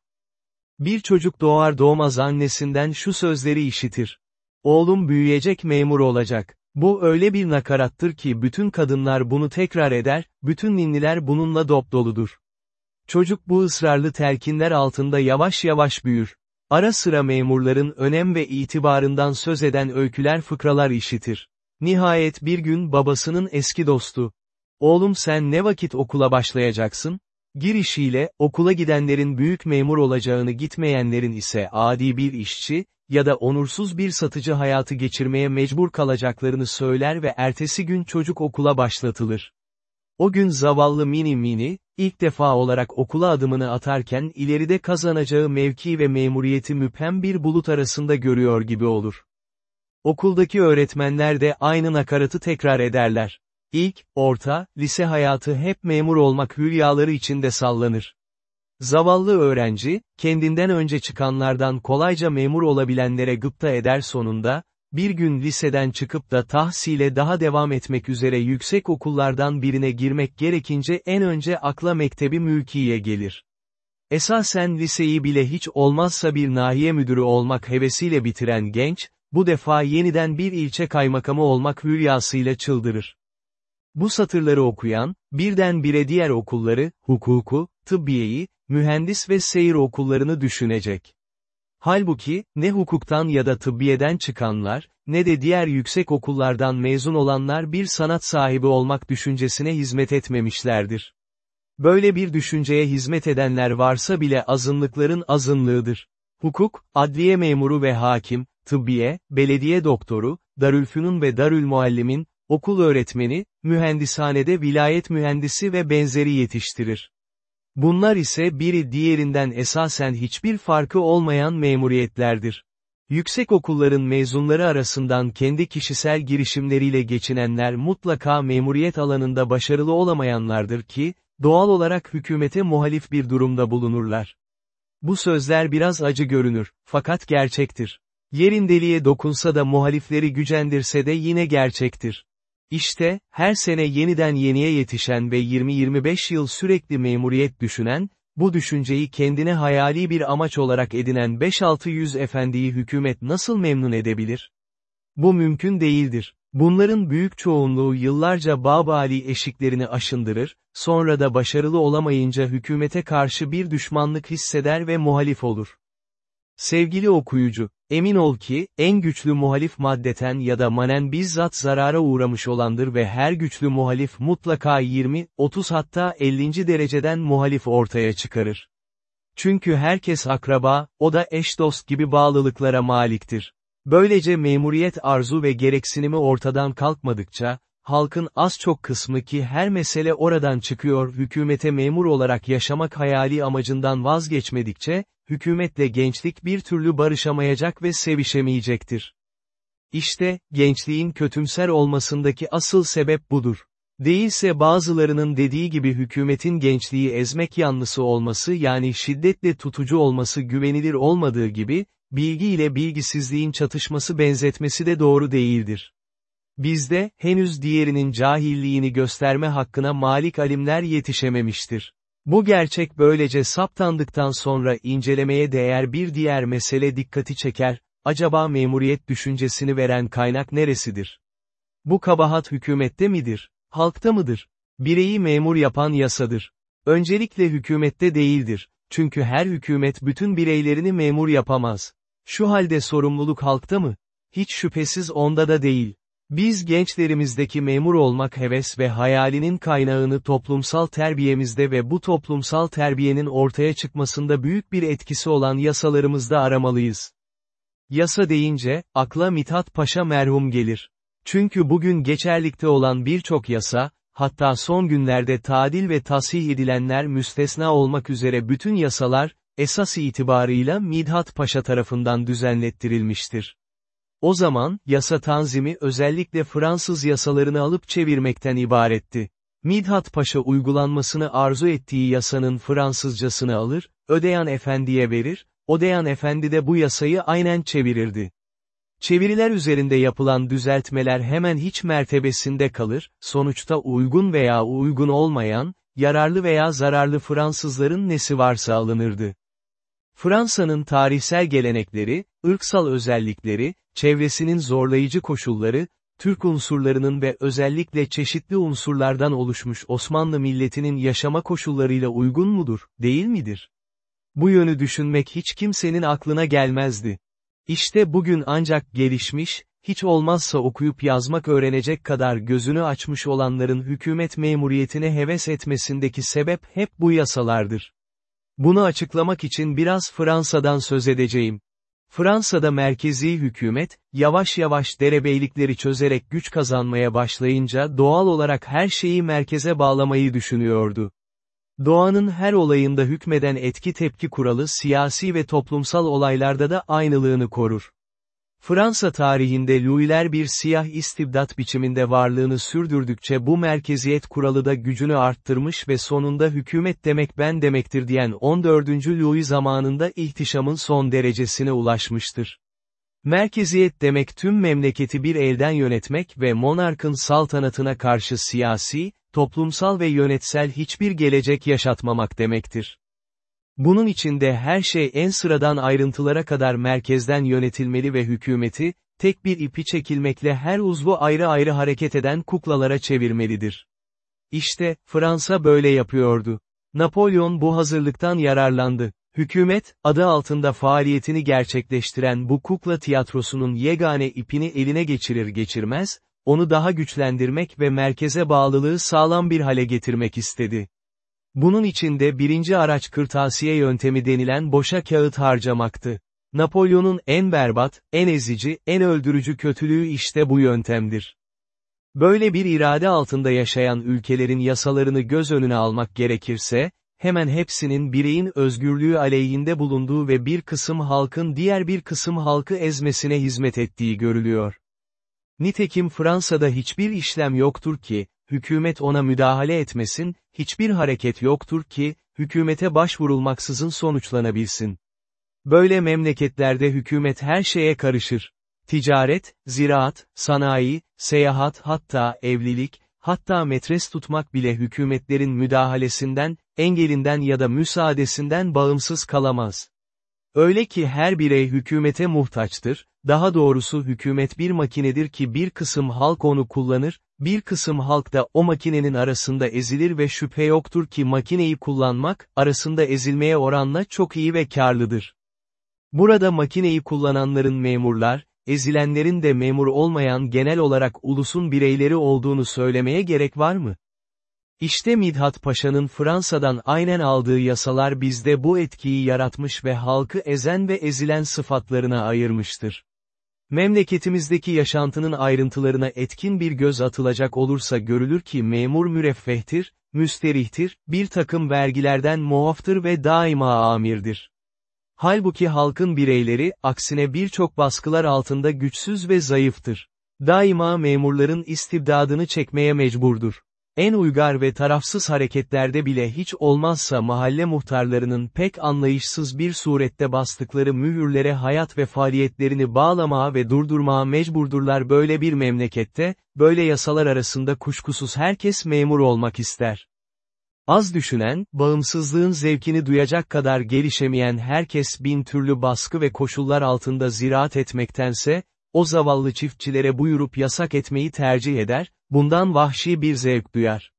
Bir çocuk doğar doğmaz annesinden şu sözleri işitir. Oğlum büyüyecek memur olacak. Bu öyle bir nakarattır ki bütün kadınlar bunu tekrar eder, bütün ninniler bununla dop doludur. Çocuk bu ısrarlı telkinler altında yavaş yavaş büyür. Ara sıra memurların önem ve itibarından söz eden öyküler fıkralar işitir. Nihayet bir gün babasının eski dostu. Oğlum sen ne vakit okula başlayacaksın? Girişiyle, okula gidenlerin büyük memur olacağını gitmeyenlerin ise adi bir işçi, ya da onursuz bir satıcı hayatı geçirmeye mecbur kalacaklarını söyler ve ertesi gün çocuk okula başlatılır. O gün zavallı mini mini, ilk defa olarak okula adımını atarken ileride kazanacağı mevki ve memuriyeti müphem bir bulut arasında görüyor gibi olur. Okuldaki öğretmenler de aynı nakaratı tekrar ederler. İlk, orta, lise hayatı hep memur olmak hülyaları içinde sallanır. Zavallı öğrenci, kendinden önce çıkanlardan kolayca memur olabilenlere gıpta eder sonunda, bir gün liseden çıkıp da tahsile daha devam etmek üzere yüksek okullardan birine girmek gerekince en önce akla mektebi mülkiye gelir. Esasen liseyi bile hiç olmazsa bir nahiye müdürü olmak hevesiyle bitiren genç, bu defa yeniden bir ilçe kaymakamı olmak hülyasıyla çıldırır. Bu satırları okuyan, birden bire diğer okulları, hukuku, tıbbiyeyi, mühendis ve seyir okullarını düşünecek. Halbuki, ne hukuktan ya da tıbbiyeden çıkanlar, ne de diğer yüksek okullardan mezun olanlar bir sanat sahibi olmak düşüncesine hizmet etmemişlerdir. Böyle bir düşünceye hizmet edenler varsa bile azınlıkların azınlığıdır. Hukuk, adliye memuru ve hakim, tıbbiye, belediye doktoru, darülfünun ve darülmuallimin, okul öğretmeni, mühendishanede vilayet mühendisi ve benzeri yetiştirir. Bunlar ise biri diğerinden esasen hiçbir farkı olmayan memuriyetlerdir. Yüksek okulların mezunları arasından kendi kişisel girişimleriyle geçinenler mutlaka memuriyet alanında başarılı olamayanlardır ki, doğal olarak hükümete muhalif bir durumda bulunurlar. Bu sözler biraz acı görünür, fakat gerçektir. Yerindeliğe dokunsa da muhalifleri gücendirse de yine gerçektir. İşte, her sene yeniden yeniye yetişen ve 20-25 yıl sürekli memuriyet düşünen, bu düşünceyi kendine hayali bir amaç olarak edinen 5-600 efendiyi hükümet nasıl memnun edebilir? Bu mümkün değildir. Bunların büyük çoğunluğu yıllarca Babali eşiklerini aşındırır, sonra da başarılı olamayınca hükümete karşı bir düşmanlık hisseder ve muhalif olur. Sevgili okuyucu, emin ol ki, en güçlü muhalif maddeten ya da manen bizzat zarara uğramış olandır ve her güçlü muhalif mutlaka 20, 30 hatta 50. dereceden muhalif ortaya çıkarır. Çünkü herkes akraba, o da eş dost gibi bağlılıklara maliktir. Böylece memuriyet arzu ve gereksinimi ortadan kalkmadıkça, halkın az çok kısmı ki her mesele oradan çıkıyor hükümete memur olarak yaşamak hayali amacından vazgeçmedikçe, hükümetle gençlik bir türlü barışamayacak ve sevişemeyecektir. İşte, gençliğin kötümser olmasındaki asıl sebep budur. Değilse bazılarının dediği gibi hükümetin gençliği ezmek yanlısı olması yani şiddetle tutucu olması güvenilir olmadığı gibi, bilgi ile bilgisizliğin çatışması benzetmesi de doğru değildir. Bizde, henüz diğerinin cahilliğini gösterme hakkına malik alimler yetişememiştir. Bu gerçek böylece saptandıktan sonra incelemeye değer bir diğer mesele dikkati çeker, acaba memuriyet düşüncesini veren kaynak neresidir? Bu kabahat hükümette midir? Halkta mıdır? Bireyi memur yapan yasadır. Öncelikle hükümette değildir. Çünkü her hükümet bütün bireylerini memur yapamaz. Şu halde sorumluluk halkta mı? Hiç şüphesiz onda da değil. Biz gençlerimizdeki memur olmak heves ve hayalinin kaynağını toplumsal terbiyemizde ve bu toplumsal terbiyenin ortaya çıkmasında büyük bir etkisi olan yasalarımızda aramalıyız. Yasa deyince, akla Mithat Paşa merhum gelir. Çünkü bugün geçerlikte olan birçok yasa, hatta son günlerde tadil ve tasih edilenler müstesna olmak üzere bütün yasalar, esas itibarıyla Midhat Paşa tarafından düzenlettirilmiştir. O zaman, yasa tanzimi özellikle Fransız yasalarını alıp çevirmekten ibaretti. Midhat Paşa uygulanmasını arzu ettiği yasanın Fransızcasını alır, ödeyan efendiye verir, ödeyan efendi de bu yasayı aynen çevirirdi. Çeviriler üzerinde yapılan düzeltmeler hemen hiç mertebesinde kalır, sonuçta uygun veya uygun olmayan, yararlı veya zararlı Fransızların nesi varsa alınırdı. Fransa'nın tarihsel gelenekleri, ırksal özellikleri, çevresinin zorlayıcı koşulları, Türk unsurlarının ve özellikle çeşitli unsurlardan oluşmuş Osmanlı milletinin yaşama koşullarıyla uygun mudur, değil midir? Bu yönü düşünmek hiç kimsenin aklına gelmezdi. İşte bugün ancak gelişmiş, hiç olmazsa okuyup yazmak öğrenecek kadar gözünü açmış olanların hükümet memuriyetine heves etmesindeki sebep hep bu yasalardır. Bunu açıklamak için biraz Fransa'dan söz edeceğim. Fransa'da merkezi hükümet, yavaş yavaş derebeylikleri çözerek güç kazanmaya başlayınca doğal olarak her şeyi merkeze bağlamayı düşünüyordu. Doğanın her olayında hükmeden etki tepki kuralı siyasi ve toplumsal olaylarda da aynılığını korur. Fransa tarihinde Louis'ler bir siyah istibdat biçiminde varlığını sürdürdükçe bu merkeziyet kuralı da gücünü arttırmış ve sonunda hükümet demek ben demektir diyen 14. Louis zamanında ihtişamın son derecesine ulaşmıştır. Merkeziyet demek tüm memleketi bir elden yönetmek ve monarkın saltanatına karşı siyasi, toplumsal ve yönetsel hiçbir gelecek yaşatmamak demektir. Bunun içinde her şey en sıradan ayrıntılara kadar merkezden yönetilmeli ve hükümeti, tek bir ipi çekilmekle her uzvu ayrı ayrı hareket eden kuklalara çevirmelidir. İşte, Fransa böyle yapıyordu. Napolyon bu hazırlıktan yararlandı. Hükümet, adı altında faaliyetini gerçekleştiren bu kukla tiyatrosunun yegane ipini eline geçirir geçirmez, onu daha güçlendirmek ve merkeze bağlılığı sağlam bir hale getirmek istedi. Bunun içinde birinci araç kırtasiye yöntemi denilen boşa kağıt harcamaktı. Napolyon'un en berbat, en ezici, en öldürücü kötülüğü işte bu yöntemdir. Böyle bir irade altında yaşayan ülkelerin yasalarını göz önüne almak gerekirse, hemen hepsinin bireyin özgürlüğü aleyhinde bulunduğu ve bir kısım halkın diğer bir kısım halkı ezmesine hizmet ettiği görülüyor. Nitekim Fransa'da hiçbir işlem yoktur ki, hükümet ona müdahale etmesin, hiçbir hareket yoktur ki, hükümete başvurulmaksızın sonuçlanabilsin. Böyle memleketlerde hükümet her şeye karışır. Ticaret, ziraat, sanayi, seyahat hatta evlilik, hatta metres tutmak bile hükümetlerin müdahalesinden, engelinden ya da müsaadesinden bağımsız kalamaz. Öyle ki her birey hükümete muhtaçtır, daha doğrusu hükümet bir makinedir ki bir kısım halk onu kullanır, bir kısım halk da o makinenin arasında ezilir ve şüphe yoktur ki makineyi kullanmak, arasında ezilmeye oranla çok iyi ve karlıdır. Burada makineyi kullananların memurlar, ezilenlerin de memur olmayan genel olarak ulusun bireyleri olduğunu söylemeye gerek var mı? İşte Midhat Paşa'nın Fransa'dan aynen aldığı yasalar bizde bu etkiyi yaratmış ve halkı ezen ve ezilen sıfatlarına ayırmıştır. Memleketimizdeki yaşantının ayrıntılarına etkin bir göz atılacak olursa görülür ki memur müreffehtir, müsterihtir, bir takım vergilerden muaftır ve daima amirdir. Halbuki halkın bireyleri, aksine birçok baskılar altında güçsüz ve zayıftır. Daima memurların istibdadını çekmeye mecburdur. En uygar ve tarafsız hareketlerde bile hiç olmazsa mahalle muhtarlarının pek anlayışsız bir surette bastıkları mühürlere hayat ve faaliyetlerini bağlamaya ve durdurmaya mecburdurlar böyle bir memlekette, böyle yasalar arasında kuşkusuz herkes memur olmak ister. Az düşünen, bağımsızlığın zevkini duyacak kadar gelişemeyen herkes bin türlü baskı ve koşullar altında ziraat etmektense, o zavallı çiftçilere buyurup yasak etmeyi tercih eder, bundan vahşi bir zevk duyar.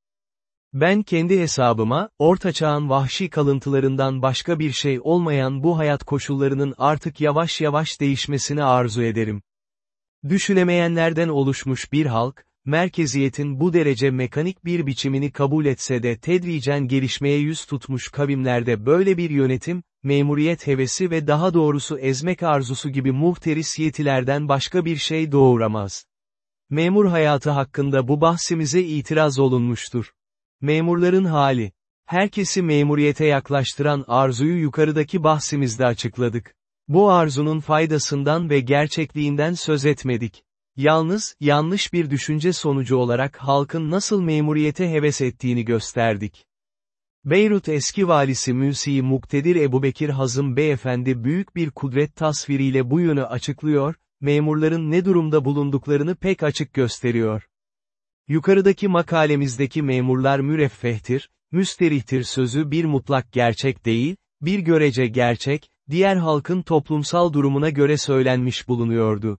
Ben kendi hesabıma, ortaçağın vahşi kalıntılarından başka bir şey olmayan bu hayat koşullarının artık yavaş yavaş değişmesini arzu ederim. Düşünemeyenlerden oluşmuş bir halk, merkeziyetin bu derece mekanik bir biçimini kabul etse de tedricen gelişmeye yüz tutmuş kavimlerde böyle bir yönetim, memuriyet hevesi ve daha doğrusu ezmek arzusu gibi muhteris yetilerden başka bir şey doğuramaz. Memur hayatı hakkında bu bahsimize itiraz olunmuştur. Memurların hali. Herkesi memuriyete yaklaştıran arzuyu yukarıdaki bahsimizde açıkladık. Bu arzunun faydasından ve gerçekliğinden söz etmedik. Yalnız, yanlış bir düşünce sonucu olarak halkın nasıl memuriyete heves ettiğini gösterdik. Beyrut eski valisi Müsi Muktedir Ebubekir Hazım Beyefendi büyük bir kudret tasviriyle bu yönü açıklıyor, memurların ne durumda bulunduklarını pek açık gösteriyor. Yukarıdaki makalemizdeki memurlar müreffehtir, müsterihtir sözü bir mutlak gerçek değil, bir görece gerçek, diğer halkın toplumsal durumuna göre söylenmiş bulunuyordu.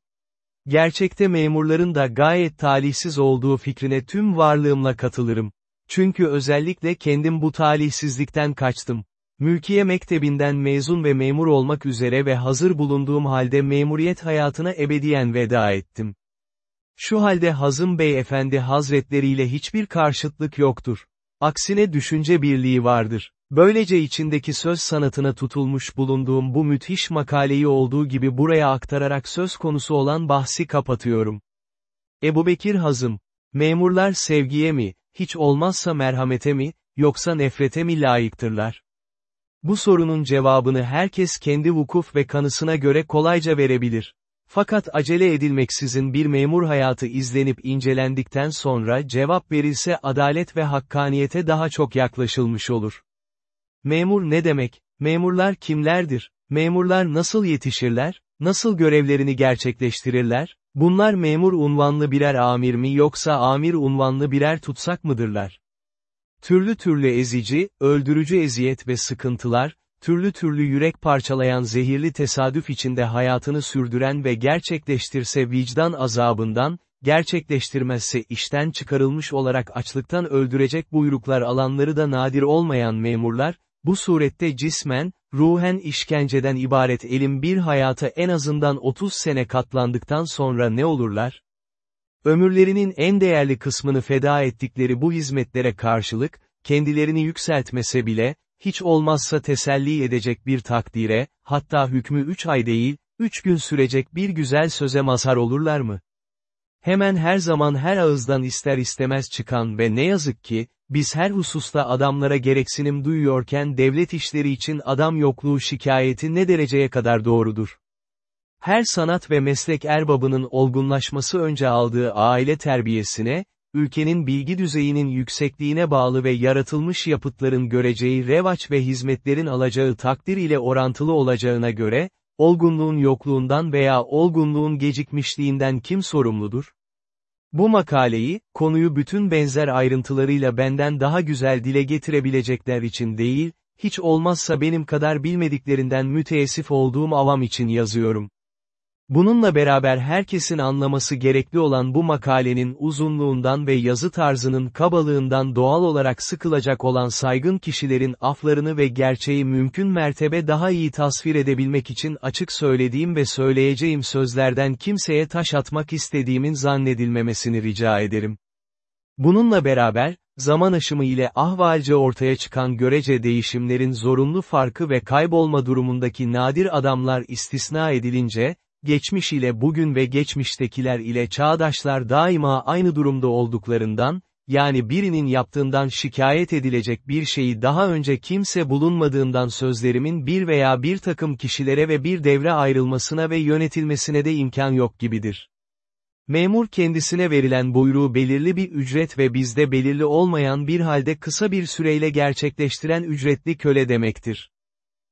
Gerçekte memurların da gayet talihsiz olduğu fikrine tüm varlığımla katılırım. Çünkü özellikle kendim bu talihsizlikten kaçtım. Mülkiye Mektebinden mezun ve memur olmak üzere ve hazır bulunduğum halde memuriyet hayatına ebediyen veda ettim. Şu halde Hazım Bey Efendi Hazretleriyle hiçbir karşıtlık yoktur. Aksine düşünce birliği vardır. Böylece içindeki söz sanatına tutulmuş bulunduğum bu müthiş makaleyi olduğu gibi buraya aktararak söz konusu olan bahsi kapatıyorum. Ebu Bekir Hazım, memurlar sevgiye mi, hiç olmazsa merhamete mi, yoksa nefrete mi layıktırlar? Bu sorunun cevabını herkes kendi vukuf ve kanısına göre kolayca verebilir. Fakat acele edilmeksizin bir memur hayatı izlenip incelendikten sonra cevap verilse adalet ve hakkaniyete daha çok yaklaşılmış olur. Memur ne demek? Memurlar kimlerdir? Memurlar nasıl yetişirler? Nasıl görevlerini gerçekleştirirler? Bunlar memur unvanlı birer amir mi yoksa amir unvanlı birer tutsak mıdırlar? Türlü türlü ezici, öldürücü eziyet ve sıkıntılar, türlü türlü yürek parçalayan zehirli tesadüf içinde hayatını sürdüren ve gerçekleştirse vicdan azabından, gerçekleştirmezse işten çıkarılmış olarak açlıktan öldürecek buyruklar alanları da nadir olmayan memurlar, bu surette cismen, ruhen işkenceden ibaret elim bir hayata en azından 30 sene katlandıktan sonra ne olurlar? Ömürlerinin en değerli kısmını feda ettikleri bu hizmetlere karşılık, kendilerini yükseltmese bile, hiç olmazsa teselli edecek bir takdire, hatta hükmü üç ay değil, üç gün sürecek bir güzel söze mazhar olurlar mı? Hemen her zaman her ağızdan ister istemez çıkan ve ne yazık ki, biz her hususta adamlara gereksinim duyuyorken devlet işleri için adam yokluğu şikayeti ne dereceye kadar doğrudur? Her sanat ve meslek erbabının olgunlaşması önce aldığı aile terbiyesine, ülkenin bilgi düzeyinin yüksekliğine bağlı ve yaratılmış yapıtların göreceği revaç ve hizmetlerin alacağı takdir ile orantılı olacağına göre, olgunluğun yokluğundan veya olgunluğun gecikmişliğinden kim sorumludur? Bu makaleyi, konuyu bütün benzer ayrıntılarıyla benden daha güzel dile getirebilecekler için değil, hiç olmazsa benim kadar bilmediklerinden müteessif olduğum avam için yazıyorum. Bununla beraber herkesin anlaması gerekli olan bu makalenin uzunluğundan ve yazı tarzının kabalığından doğal olarak sıkılacak olan saygın kişilerin aflarını ve gerçeği mümkün mertebe daha iyi tasvir edebilmek için açık söylediğim ve söyleyeceğim sözlerden kimseye taş atmak istediğimin zannedilmemesini rica ederim. Bununla beraber, zaman aşımı ile ahvalce ortaya çıkan görece değişimlerin zorunlu farkı ve kaybolma durumundaki nadir adamlar istisna edilince, geçmiş ile bugün ve geçmiştekiler ile çağdaşlar daima aynı durumda olduklarından, yani birinin yaptığından şikayet edilecek bir şeyi daha önce kimse bulunmadığından sözlerimin bir veya bir takım kişilere ve bir devre ayrılmasına ve yönetilmesine de imkan yok gibidir. Memur kendisine verilen buyruğu belirli bir ücret ve bizde belirli olmayan bir halde kısa bir süreyle gerçekleştiren ücretli köle demektir.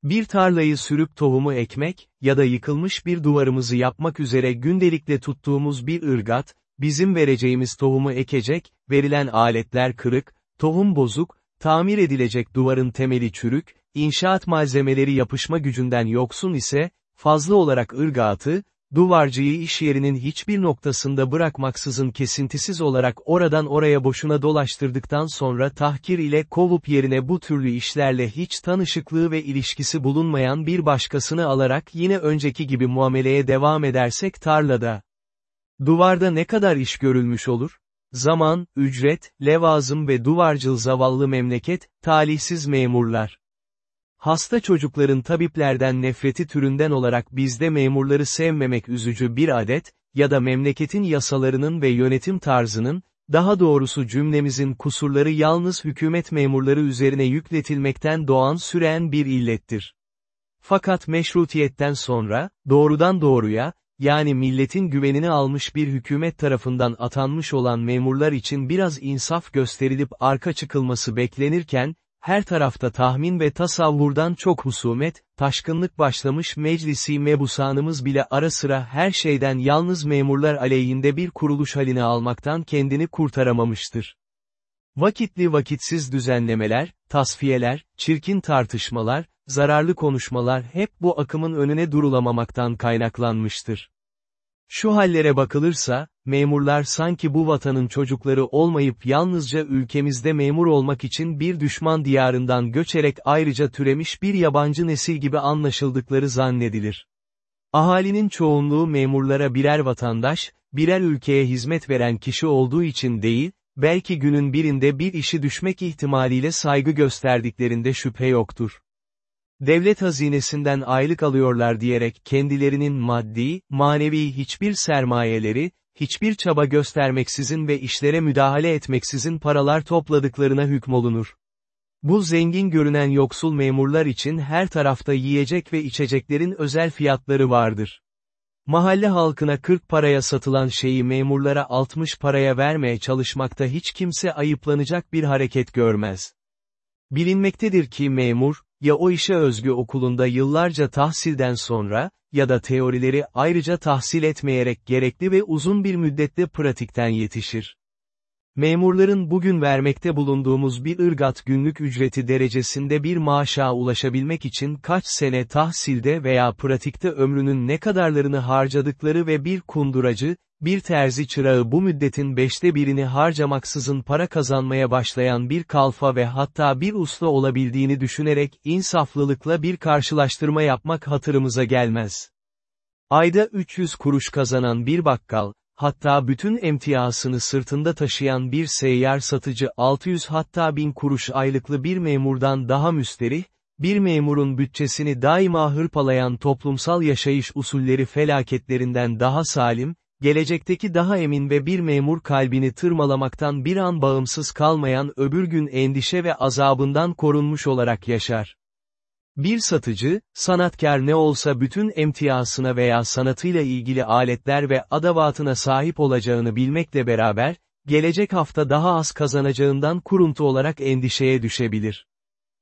Bir tarlayı sürüp tohumu ekmek, ya da yıkılmış bir duvarımızı yapmak üzere gündelikle tuttuğumuz bir ırgat, bizim vereceğimiz tohumu ekecek, verilen aletler kırık, tohum bozuk, tamir edilecek duvarın temeli çürük, inşaat malzemeleri yapışma gücünden yoksun ise, fazla olarak ırgatı, duvarcıyı iş yerinin hiçbir noktasında bırakmaksızın kesintisiz olarak oradan oraya boşuna dolaştırdıktan sonra tahkir ile kovup yerine bu türlü işlerle hiç tanışıklığı ve ilişkisi bulunmayan bir başkasını alarak yine önceki gibi muameleye devam edersek tarlada. Duvarda ne kadar iş görülmüş olur? Zaman, ücret, levazım ve duvarcıl zavallı memleket, talihsiz memurlar. Hasta çocukların tabiplerden nefreti türünden olarak bizde memurları sevmemek üzücü bir adet, ya da memleketin yasalarının ve yönetim tarzının, daha doğrusu cümlemizin kusurları yalnız hükümet memurları üzerine yükletilmekten doğan süren bir illettir. Fakat meşrutiyetten sonra, doğrudan doğruya, yani milletin güvenini almış bir hükümet tarafından atanmış olan memurlar için biraz insaf gösterilip arka çıkılması beklenirken, her tarafta tahmin ve tasavvurdan çok husumet, taşkınlık başlamış meclisi mebusanımız bile ara sıra her şeyden yalnız memurlar aleyhinde bir kuruluş haline almaktan kendini kurtaramamıştır. Vakitli vakitsiz düzenlemeler, tasfiyeler, çirkin tartışmalar, zararlı konuşmalar hep bu akımın önüne durulamamaktan kaynaklanmıştır. Şu hallere bakılırsa, memurlar sanki bu vatanın çocukları olmayıp yalnızca ülkemizde memur olmak için bir düşman diyarından göçerek ayrıca türemiş bir yabancı nesil gibi anlaşıldıkları zannedilir. Ahalinin çoğunluğu memurlara birer vatandaş, birer ülkeye hizmet veren kişi olduğu için değil, belki günün birinde bir işi düşmek ihtimaliyle saygı gösterdiklerinde şüphe yoktur devlet hazinesinden aylık alıyorlar diyerek kendilerinin maddi, manevi hiçbir sermayeleri, hiçbir çaba göstermeksizin ve işlere müdahale etmeksizin paralar topladıklarına hükmolunur. Bu zengin görünen yoksul memurlar için her tarafta yiyecek ve içeceklerin özel fiyatları vardır. Mahalle halkına 40 paraya satılan şeyi memurlara 60 paraya vermeye çalışmakta hiç kimse ayıplanacak bir hareket görmez. Bilinmektedir ki memur, ya o işe özgü okulunda yıllarca tahsilden sonra, ya da teorileri ayrıca tahsil etmeyerek gerekli ve uzun bir müddette pratikten yetişir. Memurların bugün vermekte bulunduğumuz bir ırgat günlük ücreti derecesinde bir maaşa ulaşabilmek için kaç sene tahsilde veya pratikte ömrünün ne kadarlarını harcadıkları ve bir kunduracı, bir terzi çırağı bu müddetin beşte birini harcamaksızın para kazanmaya başlayan bir kalfa ve hatta bir usta olabildiğini düşünerek insaflılıkla bir karşılaştırma yapmak hatırımıza gelmez. Ayda 300 kuruş kazanan bir bakkal, hatta bütün emtiyasını sırtında taşıyan bir seyyar satıcı 600 hatta 1000 kuruş aylıklı bir memurdan daha müsterih, bir memurun bütçesini daima hırpalayan toplumsal yaşayış usulleri felaketlerinden daha salim, gelecekteki daha emin ve bir memur kalbini tırmalamaktan bir an bağımsız kalmayan öbür gün endişe ve azabından korunmuş olarak yaşar. Bir satıcı, sanatkar ne olsa bütün emtiyasına veya sanatıyla ilgili aletler ve adavatına sahip olacağını bilmekle beraber, gelecek hafta daha az kazanacağından kuruntu olarak endişeye düşebilir.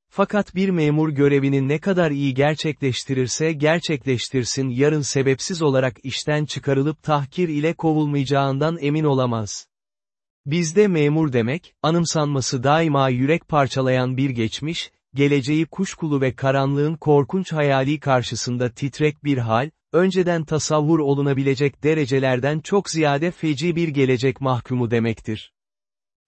Fakat bir memur görevini ne kadar iyi gerçekleştirirse gerçekleştirsin yarın sebepsiz olarak işten çıkarılıp tahkir ile kovulmayacağından emin olamaz. Bizde memur demek, anımsanması daima yürek parçalayan bir geçmiş, geleceği kuşkulu ve karanlığın korkunç hayali karşısında titrek bir hal, önceden tasavvur olunabilecek derecelerden çok ziyade feci bir gelecek mahkumu demektir.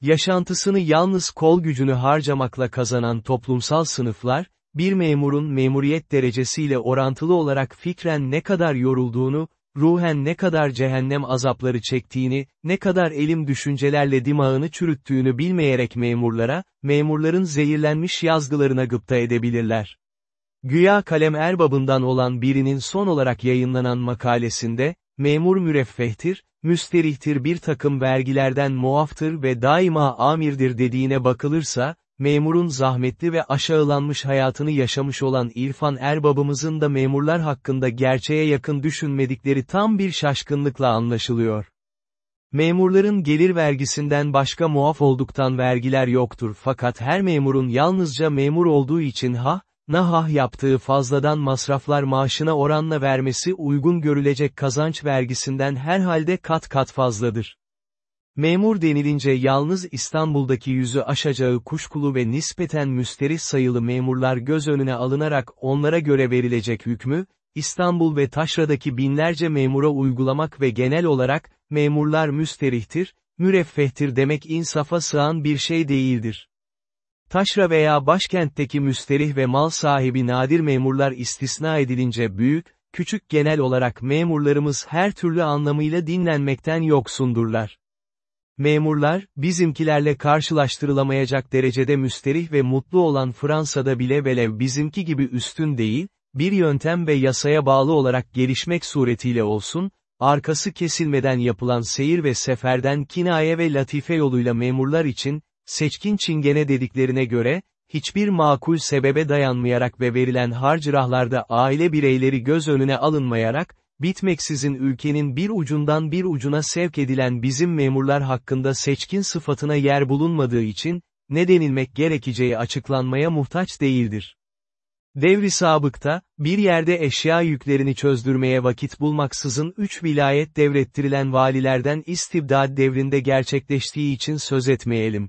Yaşantısını yalnız kol gücünü harcamakla kazanan toplumsal sınıflar, bir memurun memuriyet derecesiyle orantılı olarak fikren ne kadar yorulduğunu, ruhen ne kadar cehennem azapları çektiğini, ne kadar elim düşüncelerle dimağını çürüttüğünü bilmeyerek memurlara, memurların zehirlenmiş yazgılarına gıpta edebilirler. Güya kalem erbabından olan birinin son olarak yayınlanan makalesinde, memur müreffehtir, müsterihtir bir takım vergilerden muaftır ve daima amirdir dediğine bakılırsa, memurun zahmetli ve aşağılanmış hayatını yaşamış olan İrfan erbabımızın da memurlar hakkında gerçeğe yakın düşünmedikleri tam bir şaşkınlıkla anlaşılıyor. Memurların gelir vergisinden başka muaf olduktan vergiler yoktur fakat her memurun yalnızca memur olduğu için ha, nahah yaptığı fazladan masraflar maaşına oranla vermesi uygun görülecek kazanç vergisinden herhalde kat kat fazladır. Memur denilince yalnız İstanbul'daki yüzü aşacağı kuşkulu ve nispeten müsterih sayılı memurlar göz önüne alınarak onlara göre verilecek hükmü, İstanbul ve Taşra'daki binlerce memura uygulamak ve genel olarak, memurlar müsterihtir, müreffehtir demek insafa sığan bir şey değildir. Taşra veya başkentteki müsterih ve mal sahibi nadir memurlar istisna edilince büyük, küçük genel olarak memurlarımız her türlü anlamıyla dinlenmekten yoksundurlar. Memurlar, bizimkilerle karşılaştırılamayacak derecede müsterih ve mutlu olan Fransa'da bile velev bizimki gibi üstün değil, bir yöntem ve yasaya bağlı olarak gelişmek suretiyle olsun, arkası kesilmeden yapılan seyir ve seferden kinaye ve latife yoluyla memurlar için, seçkin çingene dediklerine göre, hiçbir makul sebebe dayanmayarak ve verilen harcırahlarda aile bireyleri göz önüne alınmayarak, bitmeksizin ülkenin bir ucundan bir ucuna sevk edilen bizim memurlar hakkında seçkin sıfatına yer bulunmadığı için, ne denilmek gerekeceği açıklanmaya muhtaç değildir. Devri sabıkta, bir yerde eşya yüklerini çözdürmeye vakit bulmaksızın üç vilayet devrettirilen valilerden istibdad devrinde gerçekleştiği için söz etmeyelim.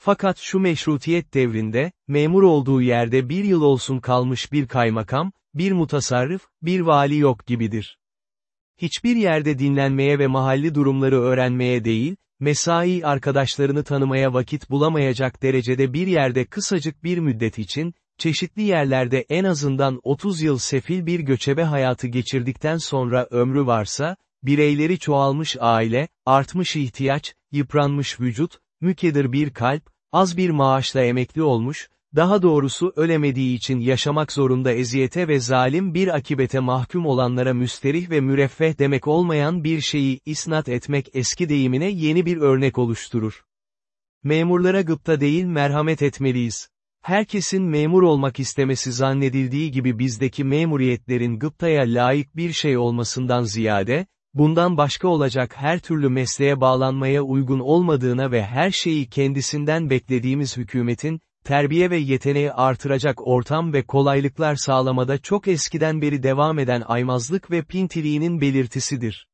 Fakat şu meşrutiyet devrinde, memur olduğu yerde bir yıl olsun kalmış bir kaymakam, bir mutasarrıf, bir vali yok gibidir. Hiçbir yerde dinlenmeye ve mahalli durumları öğrenmeye değil, mesai arkadaşlarını tanımaya vakit bulamayacak derecede bir yerde kısacık bir müddet için, çeşitli yerlerde en azından 30 yıl sefil bir göçebe hayatı geçirdikten sonra ömrü varsa, bireyleri çoğalmış aile, artmış ihtiyaç, yıpranmış vücut, mükedir bir kalp, az bir maaşla emekli olmuş, daha doğrusu ölemediği için yaşamak zorunda eziyete ve zalim bir akibete mahkum olanlara müsterih ve müreffeh demek olmayan bir şeyi isnat etmek eski deyimine yeni bir örnek oluşturur. Memurlara gıpta değil merhamet etmeliyiz. Herkesin memur olmak istemesi zannedildiği gibi bizdeki memuriyetlerin gıptaya layık bir şey olmasından ziyade, bundan başka olacak her türlü mesleğe bağlanmaya uygun olmadığına ve her şeyi kendisinden beklediğimiz hükümetin, terbiye ve yeteneği artıracak ortam ve kolaylıklar sağlamada çok eskiden beri devam eden aymazlık ve pintiliğinin belirtisidir.